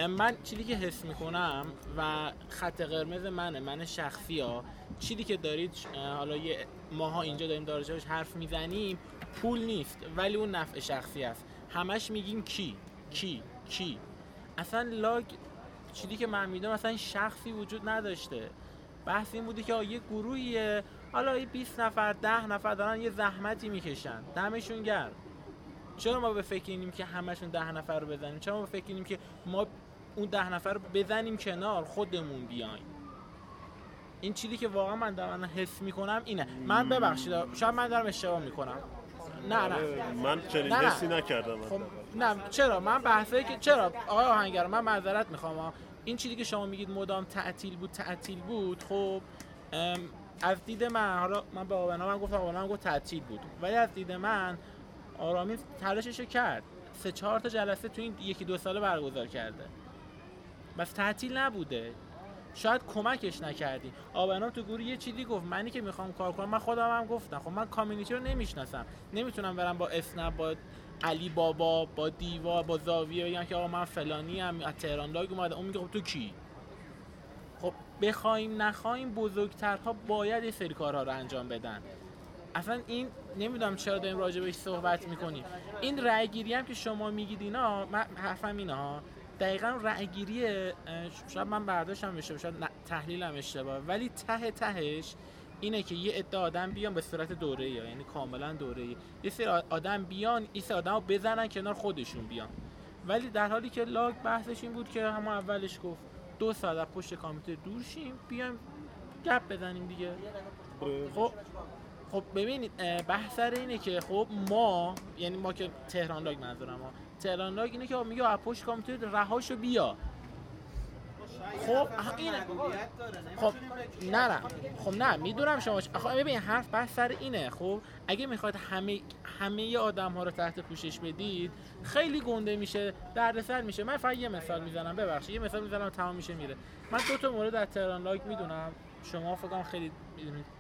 من چیزی که حس می‌کنم و خط قرمز منه من شخصی ها چیزی که دارید حالا یه ماها اینجا داریم دارجاش حرف می‌زنیم پول نیست ولی اون نفع شخصی است. همش میگیم کی؟ کی؟ کی؟ اصلا لاگ چیزی که من می‌دونم اصلا شخصی وجود نداشته. بحث این بودی که یه گروهیه. حالا یه 20 نفر 10 نفر دارن یه زحمتی می‌کشن. دمشون گرم. چرا ما به فکر اینیم که همشون ده نفر رو بزنیم؟ چرا ما به فکر اینیم که ما اون ده نفر رو بزنیم کنار خودمون بیایم؟ این چیزی که واقعا من دارم حس می‌کنم اینه. من ببخشید شاید من دارم اشتباه می‌کنم. نه نه. من چنین. حسی نکردم. خب نه چرا؟ من بحثایی که چرا؟ آقای آهنگر من معذرت می‌خوام. این چیزی که شما میگید مدام تعطیل بود تعطیل بود خب از دید من حالا من به آقای من گفتم آقای گفت تعطیل بود. ولی از دید من آرامی تلاشش کرد. سه چهار تا جلسه تو این یکی دو ساله برگزار کرده. بس تعطیل نبوده. شاید کمکش نکردی. آبنا تو گروه یه چیزی گفت. منی که می‌خوام کار کنم من خودم هم گفتم. خب من کامیونیتی رو نمی‌شناسم. نمی‌تونم برم با اسنپ با علی بابا با دیوا با زاویه بگم که آقا من فلانی هم از تهران لاگ اومده. اون میگه خب تو کی؟ خب بخوایم نخوایم بزرگترها باید یه سری کارها رو انجام بدن. اصلا این نمی‌دونم چرا داریم راجع بهش صحبت می‌کنیم. این رأی هم که شما میگید اینا من حرفم اینه ها. دقیقا رأی گیری اه، شاید من برداشتم بشه شاید تحلیلم اشتباه. ولی ته تهش اینه که یه عده آدم بیان به صورت دوره ای یعنی کاملا دوره ای یه سری آدم بیان این سری آدم رو بزنن کنار خودشون بیان. ولی در حالی که لاگ بحثش این بود که همون اولش گفت دو ساعت از پشت کامپیوتر دور شیم بیایم گپ بزنیم دیگه. خب خب ببینید اه، بحث اینه که خب ما یعنی ما که تهران لاگ منظورم ها تهران لاگ اینه که میگه پشت کامپیوتر رهاشو بیا. خب اینه. خب نه نه. خب نه می‌دونم شما آخه ببین حرف بحث سر اینه. خب اگه می‌خواد همه همه آدم ها رو تحت پوشش بدید خیلی گنده میشه دردسر میشه. من فقط یه مثال می‌زنم ببخشید. یه مثال می‌زنم تمام میشه میره. من دو تا مورد از تهران لاگ می‌دونم. شما فکر خیلی می‌دونید.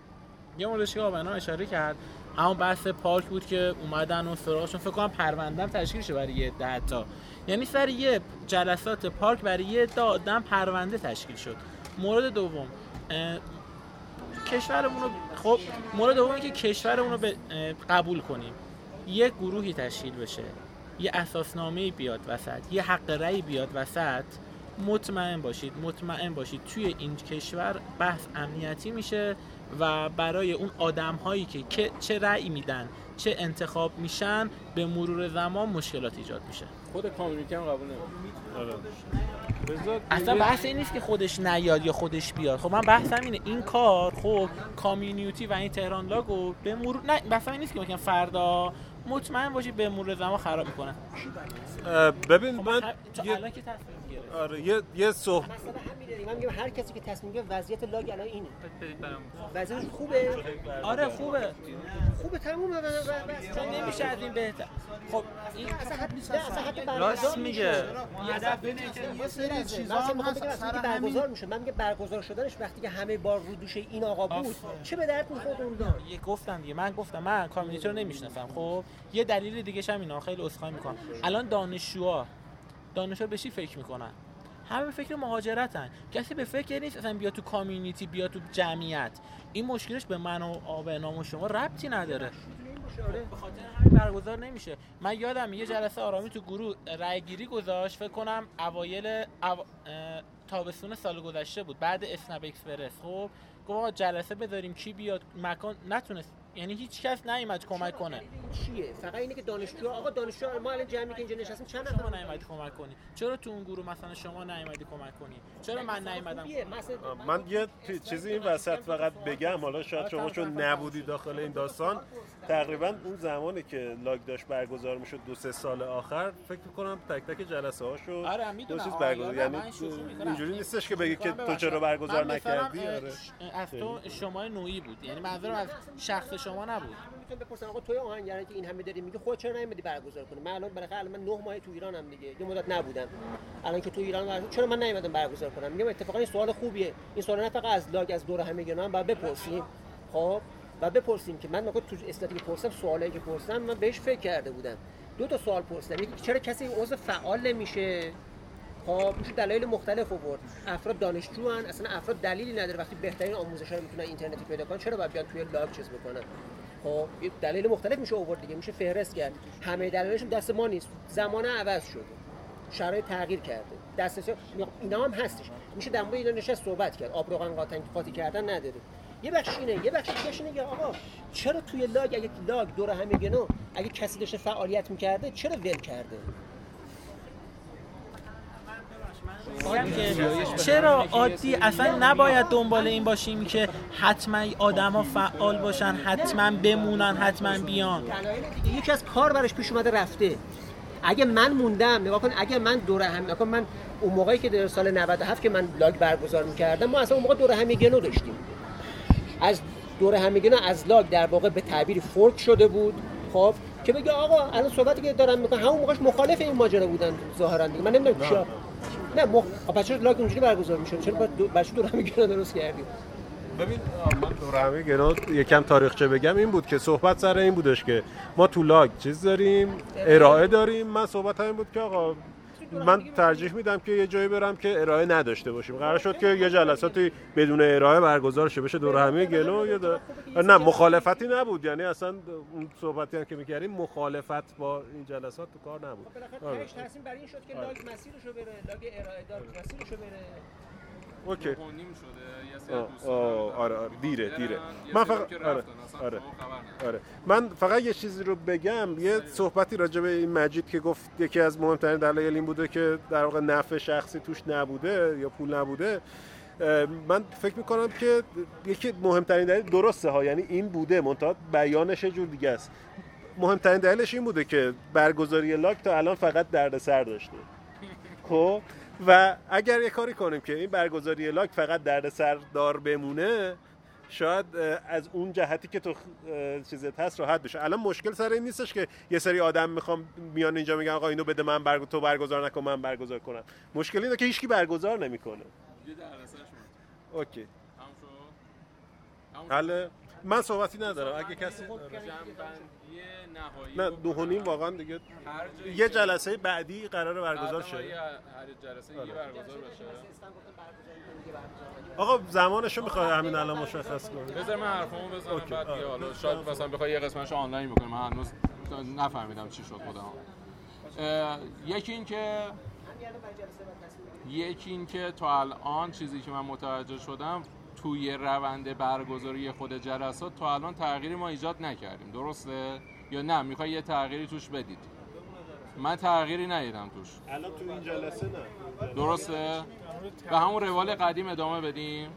یه موردش که آبنا اشاره کرد همون بحث پارک بود که اومدن و سراغشون فکر کنم پروندهم تشکیل شه برای یه ده تا. یعنی سر یه جلسات پارک برای یه عده آدم پرونده تشکیل شد. مورد دوم کشورمون رو خب مورد دومی که کشورمون رو اه، قبول کنیم. یه گروهی تشکیل بشه. یه اساسنامه بیاد وسط. یه حق رأی بیاد وسط. مطمئن باشید مطمئن باشید توی این کشور بحث امنیتی میشه. و برای اون آدم هایی که, که چه رأی میدن چه انتخاب میشن به مرور زمان مشکلات ایجاد میشه. خود کامیونیتی هم قبول نمی‌کنه. اصلا بحث این نیست که خودش نیاد یا خودش بیاد. خب من بحثم اینه. این کار خب کامیونیتی و این تهران لاگو به مرور نه بحثم این نیست که مثلا فردا مطمئن باشید به مرور زمان خراب می‌کنن اه، ببین من تا یه- الان که آره یه یه صحبت مثلا همین من میگم هر کسی که تصمیم می‌گیره وضعیت لاگ الان اینه. وضعیتش خوبه؟ آره خوبه. خوبه تموم چون نمیشه از این بهتر. خب این اصلا حتی نه اصلا حتی راست میگه. میشه. هدف اینه که یه سری چیزا هم هست برگزار میشه. من میگه برگزار شدنش وقتی که همه بار رو دوش این آقا بود چه به درد می‌خورد اون دار یه گفتم دیگه. من گفتم من کامیونیتی رو نمی‌شناسم خب؟ یه دلیل دیگه هم اینا خیلی عذرخواهی می‌کنم. الان دانشجوها دانشجو به چی فکر می‌کنن. همه به فکر مهاجرتن. کسی به فکر نیست اصلا بیا تو community بیا تو جمعیت. این مشکلش به من و آب نام و شما ربطی نداره. به خاطر همین برگزار نمیشه. من یادم یه جلسه آرامی تو گروه رای گیری گذاشت. فکر کنم اوایل او... تابستون سال گذشته بود. بعد اسنپ اکسپرس. خب گفت جلسه بذاریم کی بیاد. مکان نتونست یعنی هیچ کس نیومد کمک کنه. چیه؟ فقط اینه که دانشجو آقا دانشجو ما الان جمعی که اینجا نشستیم چند نفر نیومدی کمک کنی؟ چرا تو اون گروه مثلا شما نیومدی کمک کنی؟ چرا من نیومدم من یه چیزی این وسط فقط بگم حالا شاید شما چون نبودی داخل این داستان تقریبا اون زمانی که لاگ داشت برگزار می‌شد دو سه سال آخر فکر می‌کنم تک تک جلسه هاشو آره، دو می‌دونم. چیز آره، برگزار یعنی. اینجوری نیستش که بگی که تو چرا. برگزار نکردی؟ آره. تو شما نوعی بود. یعنی منظورم از شخص شما نبود. می‌تونم بپرسم آقا توی آهنگرانی که این همه داری میگه خود چرا نمیدی برگزار کنی؟ من الان برای الان من 9 ماه تو ایرانم دیگه. یه مدت نبودم. الان که تو ایران برگزار چرا من نیومدم برگزار کنم؟ میگم اتفاقا این سوال خوبیه. این سوال نه فقط از لاگ از دور همه هم باید بپرسیم. خب؟ و بپرسیم که من موقع تو استاتی که پرسیدم سوالایی که پرسیدم من بهش فکر کرده بودم. دو تا سوال پرسیدم. یکی چرا کسی عضو فعال نمیشه؟ خب میشه دلایل مختلف آورد افراد دانشجو هن. اصلا افراد دلیلی نداره. وقتی بهترین آموزش رو می‌تونن اینترنتی پیدا کنن چرا باید بیان توی لاگ چیز بکنن؟ خب دلیل مختلف میشه آورد دیگه. میشه فهرست کرد. همه دلایلش دست ما نیست. زمان عوض شده. شرایط تغییر کرده. دسترسی اینا هم هستش. میشه در مورد اینا نشست صحبت کرد. آب روغن قاطی قاطی کردن نداره. یه بخش اینه یه بخش دیگه اینه که آقا چرا توی لاگ اگه لاگ دور همه گنو اگه کسی داشته فعالیت می‌کرده چرا ول کرده؟ چرا عادی اصلا نباید دنبال این باشیم که حتما آدما فعال باشن حتما بمونن حتما بیان؟ یکی از کار براش پیش اومده رفته. اگه من موندم نگاه کن اگه من دور هم نگاه من اون موقعی که در سال 97 که من لاگ برگزار می‌کردم ما اصلا اون موقع دور همیگنو داشتیم. از دور همیگنو از لاگ در واقع به تعبیر فورک شده بود خب که بگه آقا الان صحبتی که دارم می‌کنم همون موقعش مخالف این ماجرا بودن ظاهرا دیگه. من نمی‌دونم چیا نه مخ... چرا لاگ اونجوری برگزار میشه چرا دو... بچه دور هم گرا درست کردیم؟ ببین من دور همه گنا یکم تاریخچه بگم این بود که صحبت سر این بودش که ما تو لاگ چیز داریم ارائه داریم. من صحبت این بود که آقا من ترجیح میدم که یه جایی برم که ارائه نداشته باشیم. قرار شد که یه جلساتی بدون ارائه برگزار شه بشه دور همه گلو یه دا... نه مخالفتی نبود. یعنی اصلا اون صحبتی هم که می‌کردیم مخالفت با این جلسات تو کار نبود. بالاخره تهش تصمیم بر این شد که لاگ مسیرشو بره لاگ ارائه دار مسیرشو بره. اوکی. شده. آره آره. دیره دیره. من فقط آره آره. آره. من فقط یه چیزی رو بگم یه صحبتی راجع به این مجید که گفت یکی از مهمترین دلایل این بوده که در واقع نفع شخصی توش نبوده یا پول نبوده. من فکر می‌کنم که یکی مهمترین دلیل درسته ها یعنی این بوده. منتها بیانش یه جور دیگه است. مهمترین دلیلش این بوده که برگزاری لاک تا الان فقط دردسر داشته. خب؟ و اگر یه کاری کنیم که این برگزاری لاک فقط دردسر دار بمونه شاید از اون جهتی که تو چیزت هست راحت بشه. الان مشکل سر این نیستش که یه سری آدم می‌خوام میان اینجا میگن آقا اینو بده من برگ... تو برگزار نکن من برگزار کنم. مشکل اینه که هیچکی برگزار نمی‌کنه. یه. اوکی؟ حل من صحبتی ندارم. اگه کسی نه رو دو و نیم واقعا دیگه یه جلسه بعدی قرار برگزار شه. یه- هر جلسه یه برگزار بشه. آقا زمانشو می‌خوای همین الان مشخص کنی. بذار من حرفمو بزنم. بعد آره. که حالا شاید مثلا بخوای یه قسمتش آنلاین بکنیم من هنوز نفهمیدم چی شد خودم. یکی این که یکی این که تا الان چیزی که من متوجه شدم توی روند برگزاری خود جلسات تا الان تغییری ما ایجاد نکردیم. درسته؟ یا نه؟ می‌خوای یه تغییری توش بدید. من تغییری ندیدم توش. الان تو این جلسه نه. درسته؟ به همون روال قدیم ادامه بدیم.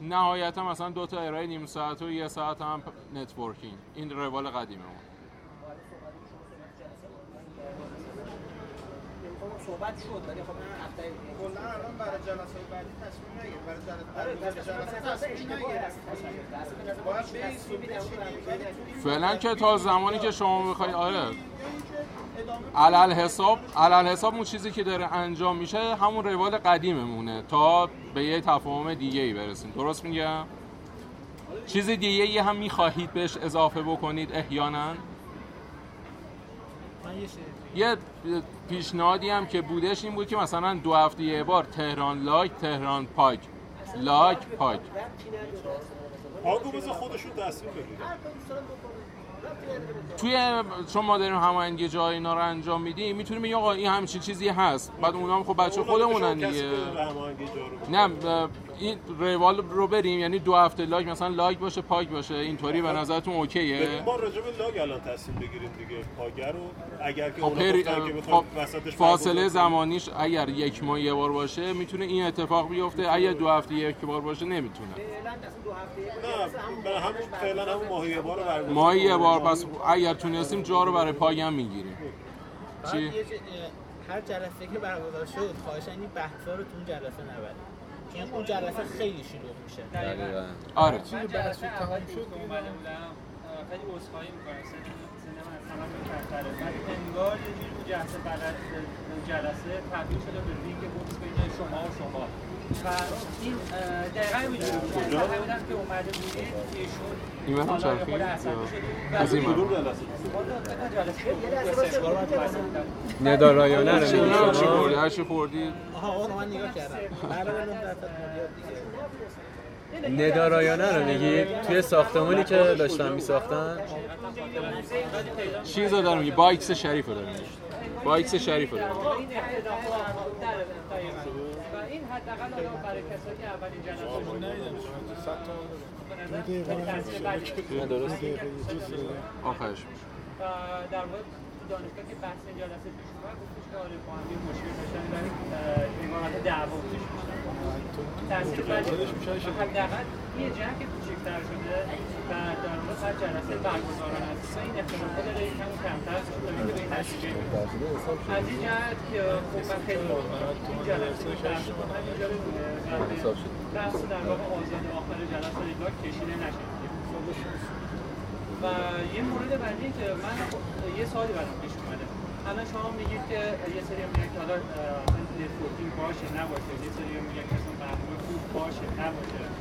نهایتا مثلا دو تا ارائه نیم ساعت و یه ساعت هم networking این روال قدیممون. صحبت شد ولی خب من هفته کلا الان برای جلسه بعدی تصمیم نگیر برای جلسه جلسه تصمیم فعلا که تا زمانی که شما می‌خوای آره. علی‌الحساب علی‌الحساب اون چیزی که داره انجام میشه همون روال قدیممونه. تا به یه تفاهم دیگه ای برسیم. درست میگم؟ چیز دیگه ای هم می‌خواهید بهش اضافه بکنید احیانا؟ من یه یه پیشنهادی هم که بودش این بود که مثلا دو هفته یه بار تهران لاک تهران پاک. لاک پاک. آگو بذار خودشون تصمیم بگیرن توی چون ما داریم هماهنگی جای اینا رو انجام میدیم می‌تونیم بگیم آقا این همچین چیزی هست. بعد اونا هم خب بچه خودمونن دیگه. نه این روال رو بریم یعنی دو هفته لاک مثلا لاک باشه پاک باشه اینطوری به نظرتون اوکیه؟ ما راجع به لاگ الان تصمیم بگیریم دیگه پاگر رو. اگر که خب پری... که خب فاصله زمانیش اگر یک ماه یه بار باشه می‌تونه این اتفاق بیفته. اگر دو هفته یک بار باشه نمی‌تونه. نه همون فعلا همون ماهی یه بار رو ماهی یه. بار پس اگر تونستیم جا رو برای پاگ هم می‌گیریم چی؟ هر جلسه که برگزار شد خواهشاً این بحثا رو تو اون جلسه نبرید چون اون جلسه خیلی شلوغ میشه. دقیقاً. آره. چیزی بحث شد؟ تمام شد اومده بودم خیلی عذرخواهی می‌کنم. انگار یه جوری اون جلسه بلد جلسه تبدیل شده به رینگ بوکس بین شما و شما. و این دقیقا؟ من که اومده بودید ایشون این حالا چرخی؟ از این ورم. والا جلسه جلسه ندا رایانه رو شما؟ خوردی هر چی خوردی آها اون من نگاه کردم علاوه 9 درصد مالیات دیگه ندا رایانه رو میگی توی ساختمانی که داشتن میساختن چیز رو دارم میگی بایکس شریف رو دارم بایکس شریف رو دارم این حداقل حالا برای کسایی که اولین جلسه درست. آخرش در مورد دانشگاه که بحث این جلسه پیش اومد گفتش که آره با هم یه مشکل داشتن ولی حمایت دعوا پیش میشن تاثیر بعدی حداقل یه جمع که کوچکتر شده و در مورد هر جلسه برگزاران هست این اختلافات داره یکم کمتر تا این نتیجه از این که خب من خیلی این جلسه با هم اینجا در واقع آزاد آخر جلسه لاک کشیده و یه مورد بعدی که من خب یه سوالی برام پیش اومده الان شما میگید که یه سری میگن که حالا networking باشه نباشه یه سری میگن که اصلا برنامه خوب باشه نباشه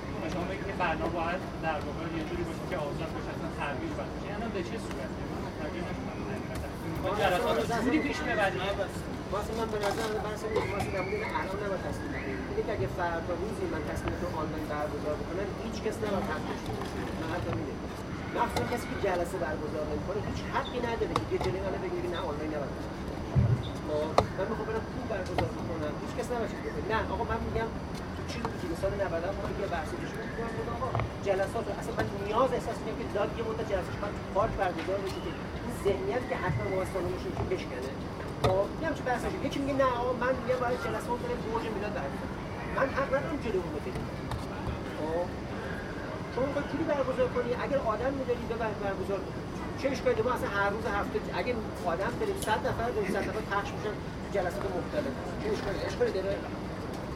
میگید که برنامه باید در واقع یه جوری باشه که آزاد باشه اصلا ترویج این الان به چه صورته متوجه نشدم. حقیقتا. ما جلسات رو جوری پیش ببریم؟ واسه من به نظر من بحث واسه نمونه الان نباید تصمیم بگیریم. دیگه اگه فردا روزی من تصمیم رو آنلاین برگزار بکنم هیچ کس نباید حقش من حتی مخصوصا کسی که جلسه برگزار نمی‌کنه هیچ حقی نداره که یه بگیره نه آنلاین نباید. خب من می‌خوام برم پول برگزار بکنم. هیچ کس نباید نه آقا من میگم چیزی که سال 90 ما یه بحثی که شروع کنم گفتم آقا جلسات اصلا من نیاز احساس می‌کنم که لاگ یه مدت جلسه من تو پارک برگزار بشه که این ذهنیت که حتما واسطانه میشه که بشکنه خب میگم چه بحثی یکی میگه نه من میگم باید جلسه رو بریم برج میلاد برگزار من حق ندارم جلوی اون بگیرم خب شما می‌خوای پولی برگزار کنی اگر آدم میداری ببر برگزار. چه اشکالی؟ ما اصلا هر روز هفته اگه آدم داریم 100 نفر داریم 100 نفر پخش میشن جلسات مختلف چه اشکالی اشکالی داره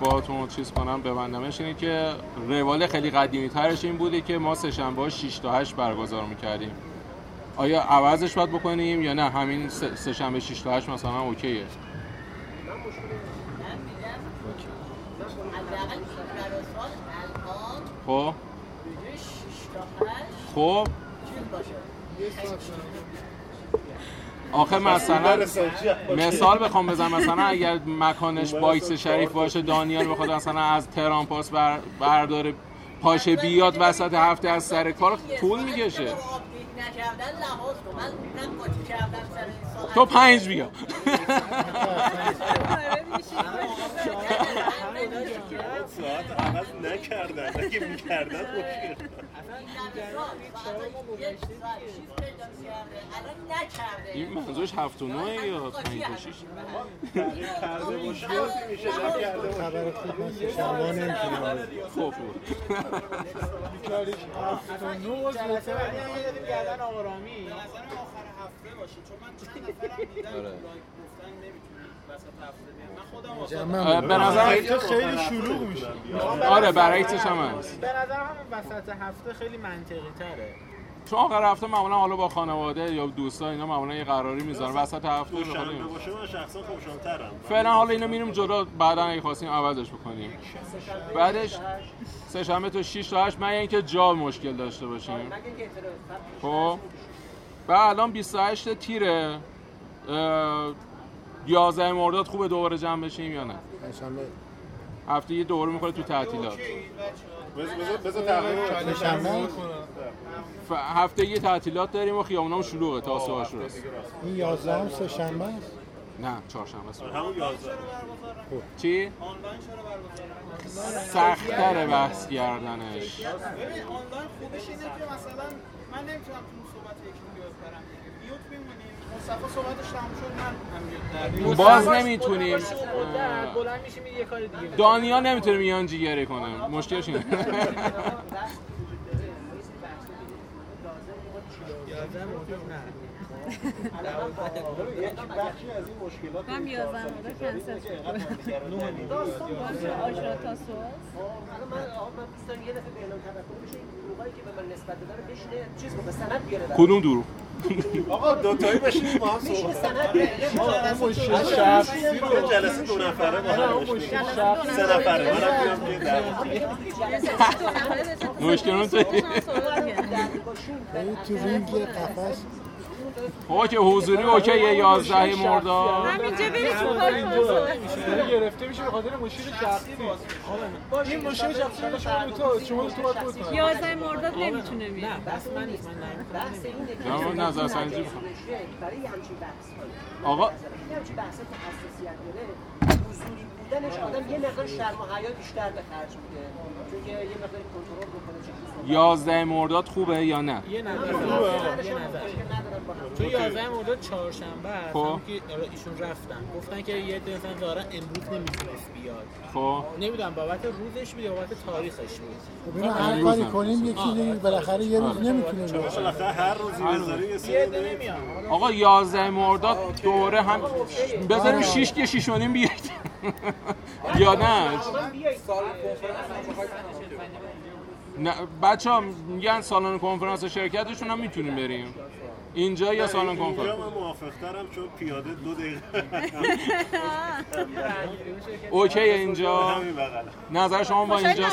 باهاتون چیز کنم ببندمش. اینه که روال خیلی قدیمی ترش این بوده که ما سه شنبه 6 تا 8 برگزار می‌کردیم. آیا عوضش باید بکنیم یا نه؟ همین سه سه شنبه 6 تا 8 مثلا اوکیه. خب. خب. آخه مثلا مثال بخوام بزنم مثلا اگر مکانش باکس شریف باشه دانیال بخواد مثلا از تهران پاس بر برداره پاشه بیاد وسط هفته از سر کار طول می‌کشه. تو پنج بیا. ساعت عوض نکردن. اگه می‌کردن مشکل این منظورش هفت و نه یا پنج و شیش؟ خبر خوب نمی‌تونیم خب. گردن نظرم آخر هفته باشه. چون من چند نفرم دیدم آره. لایک گفتن نمی‌تونیم وسط هفته من به نظر تو خیلی شلوغ میشه. آره برعکسش هم هست. به نظر هم وسط هفته خیلی منطقی تره. چون آخر هفته معمولا حالا با خانواده یا دوستا اینا معمولا یه قراری می‌ذارن. وسط هفته این. باشه من شخصا خوشحال‌ترم. فعلا حالا اینو میریم جلو بعدا اگه خواستیم عوضش بکنیم. بعدش سه شنبه تا 6 تا 8 مگه اینکه جا مشکل داشته باشیم؟ اعتراض خب. بعد الان 28 تیره. 11 مرداد خوبه دوباره جمع بشیم یا نه؟ شنبه هفته یه دوره می‌خوره تو تعطیلات. بذار بذار تقریبا شنبه ف- هفته یه تعطیلات داریم و خیابونام شلوغه تا سه راست. این 11 هم سه شنبه است؟ نه چهارشنبه است. همون 11 چی؟ آنلاین چرا بحث کردنش. ببین آنلاین خوبش اینه که مثلا من نمی‌تونم تو صحبت یکی بیاد برم. مصطفی صحبتش تموم شد من هم بیاد در باز نمی‌تونیم بلند میشیم یه کار دیگه دانیال نمی‌تونه میان جیگری کنه. مشکلش اینه. بخشی از این مشکلات 11 مورد کنسل شد باشه آشرا تا سوال من آقا من دوست دارم یه دفعه اعلام توقع بشه این که به من نسبت دادن رو بشینه چیز بکنه سند بیاره. کدوم دورو آقا دوتایی بشینیم با هم صحبت مشکل شخصی رو جلسه دو نفره. با هم داشتیم سه نفره منم بیام توی در مشکلون توی این تو رینگ قفس. آقا که حضوری اوکی 11 مرداد همینجا برید تو پارک گرفته میشه به خاطر مشکل شخصی این مشکل شخصی شما تا شما کنید. 11 مرداد نمی‌تونه بیاد. بحث من نیست. من نه، نظر سنجی. برای یه همچین بحث آقا؟ یه همچین بحث حساسیت داره حضوری بودنش آدم یه مقدار شرم و حیا بیشتر به خرج میده. چون که یه مقدار کنترل 11 مرداد خوبه یا نه یه نظر یه هم. تو 11 مرداد چهارشنبه است خب. که آره ایشون رفتن گفتن که یه مثلا ظاهرا امروز نمی‌تونست بیاد خب نمی‌دونم بابت روزش بود یا بابت تاریخش بود خب اینو هر کاری کنیم یکی دیگه بالاخره یه روز نمی‌تونه شما باشه بالاخره هر روزی بذاری یه سری نمیاد آقا 11 مرداد دوره هم بذاریم 6 که 6 و نیم بیاد یا نه نه بچه ها میگن سالن کنفرانس شرکتشون هم می‌تونیم بریم. اینجا یا سالن اینجا کنفرانس؟ من موافقترم چون پیاده دو دقیقه. اوکی اینجا. نظر شما با اینجا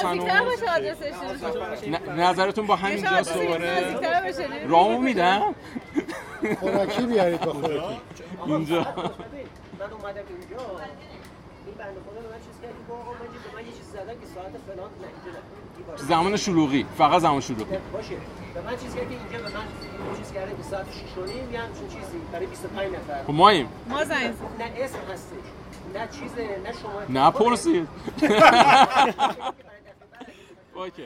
ن- نظرتون با همینجا نمی‌دونی. رامو میدم خوراکی بیارید با خوراکی اینجا. من اومدم اینجا. این بنده خدا به من چیز کرد. که آقا من به من یه چیز زدن که ساعت فلان زمان شلوغی فقط زمان شلوغی. باشه. به من چیز کرد که اینجا به من چیز کرده که ساعت 6 و نیم یه همچین چیزی؟ برای 25 نفر. خب ماییم. ما زنگ نه اسم هستش. نه چیزه نه شما. نه پرسید. اوکی.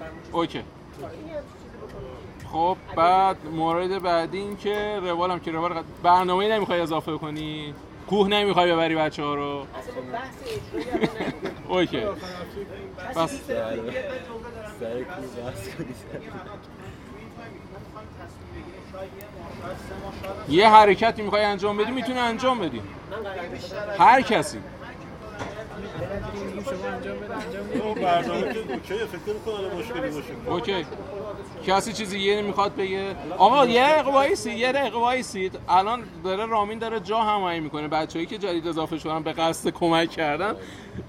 برام چیز. اوکی. آره، چیزی. خب بعد مورد بعدی این که روال هم که روال برنامه نمی‌خوای اضافه کنی؟ کوه نمی‌خوای ببری بچه ها رو. OK. پس سر کوه بحث کنی. یه حرکتی می‌خوای انجام بدی می‌تونی انجام بدی. هر کسی. اون برنامه که OK فکر نمی‌کنم مشکلی باشه. OK. کسی چیزی یه می‌خواد بگه. آقا یه دقیقه وایسی یه دقیقه وایسید الان داره رامین داره جا هماهنگ می‌کنه. بچه‌ای که جدید اضافه شدن به قصد کمک کردن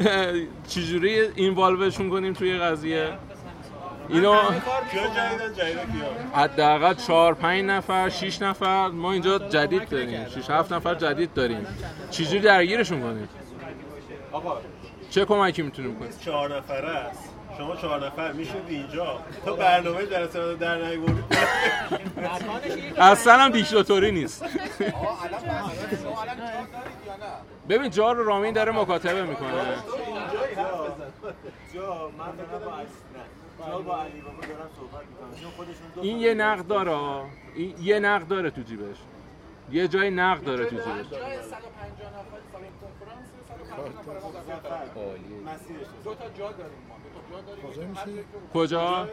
چجوری involve شون کنیم توی قضیه؟ اینو حداقل 4 5 نفر 6 نفر. ما اینجا جدید داریم. 6 7 نفر جدید داریم. چجوری درگیرشون کنیم؟ آقا. چه کمکی می‌تونیم کنیم؟ چهار نفره است. شما چهار نفر میشید اینجا. تو برنامه جلسه رو در نیوردید اصلا هم دیکتاتوری نیست. ببین جا رو رامین داره مکاتبه می‌کنه. جا من دارم با علی نه جا با علی بابا دارم صحبت می‌کنم. چون خودشون دو این یه نقد داره این یه نقد داره تو جیبش. یه جای نقد داره تو جیبش. مسیرش. دو تا جا داریم. کجا؟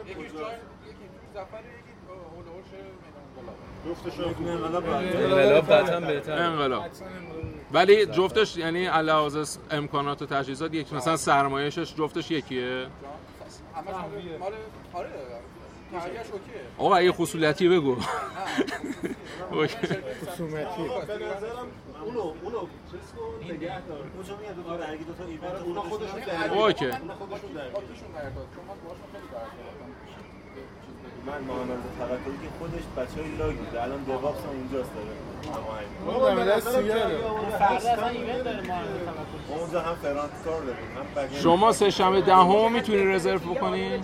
انقلاب ولی جفتش یعنی علاوه امکانات و تجهیزات یک مثلا سرمایه‌شش جفتش یکیه؟ آقا اگه خصوصیتی بگو. خصومتی اونو اونو چیز کن نگه دار. اونجا میاد دو تا درگی دو تا ایونت اونا خودشون درگی اوکی. اونا خودشون درگی من محمد توکلی که خودش بچه های لاگ بوده. الان دوابس هم اونجاست داره. بابا به دست سیگاره. فردا اصلا ایونت داره ما ما اونجا هم فرانت کار داریم هم شما سه شنبه دهم می‌تونی رزرو بکنی؟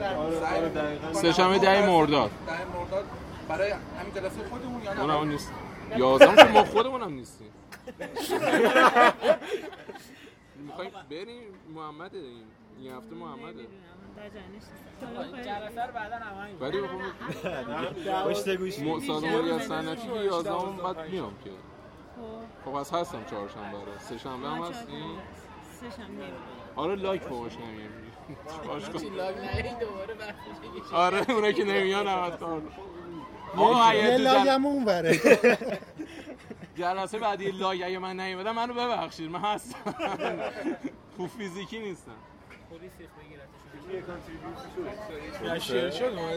برنامه؟ سه شنبه ده مرداد. ده مرداد برای همین جلسه خودمون یا نه؟ اون نیست. یازدهم که ما خودمون هم نیستیم. می‌خوایم بریم محمد این این هفته محمده ولی پشت گوش م- سازمانی از که یازدهم بعد میام که. خب از هستم چهارشنبه رو. سه شنبه هم هستی سه شنبه آره لایک باش نمیم باش کن. چی لاگ نهی دوباره بحثش آره اونا که نمیان هم آقا یه اون بره جلسه بعدی لاگ اگه من نیومدم منو ببخشید. من هستم. تو فیزیکی نیستم.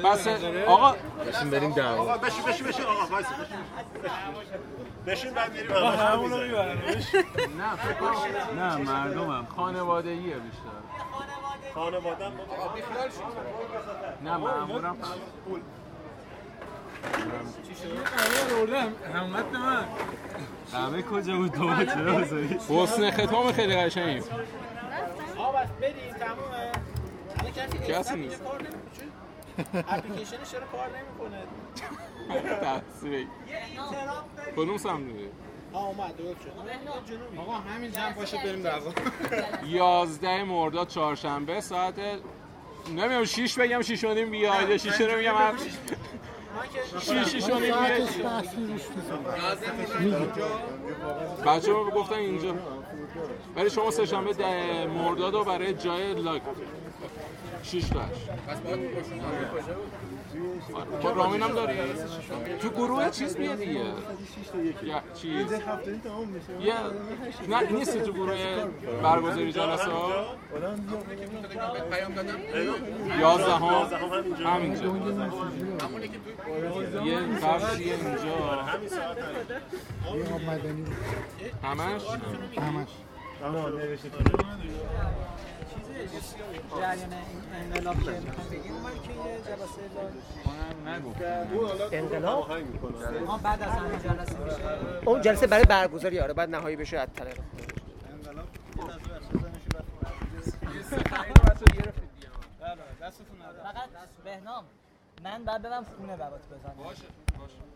بس. آقا بشین بریم آقا دعوا بشین بشین بشین. آقا وایس بشین. بشین بعد میریم. ما همونو می‌زنیم. میبرنمش نه فکر نه مردمم. خانوادگیه بیشتر. خانواده‌ام. بابا نه مامورم آوردم همت به من همه کجا بود تو چرا حسن ختام خیلی قشنگیم آقا بس بریم تمومه الان کسی کسی نیست. اپلیکیشنش چرا کار نمی‌کنه؟ تصویق کدوم سمتی آه اومد درست شد. آقا همین جمع پاشید بریم دعوا 11 مرداد چهارشنبه ساعت نمی‌دونم 6 بگم 6 و نیم بیاید یا 6 رو میگم هر 6 6 و نیم بیاید ساعتش بحثی روش نیست. بچه ها گفتن اینجا برای شما سه شنبه ده مرداد و برای جای لاگ 6 تاش که رامین هم داری؟ تو گروه چیز میاد دیگه. یا چیز؟ یه نه نیستی تو گروه برگزاری جلسه ها پیام دادم یازده ها همینجا. یه بخشی اینجا. همش؟ همش. جریان انقلاب که می‌خوام بگیم من که یه جلسه دار انقلاب؟ ما بعد از همین جلسه میشه. اون جلسه برای برگزاری آره بعد نهایی بشه از طریق فقط بهنام من بعد برم خونه برات بزنم. باشه باشه.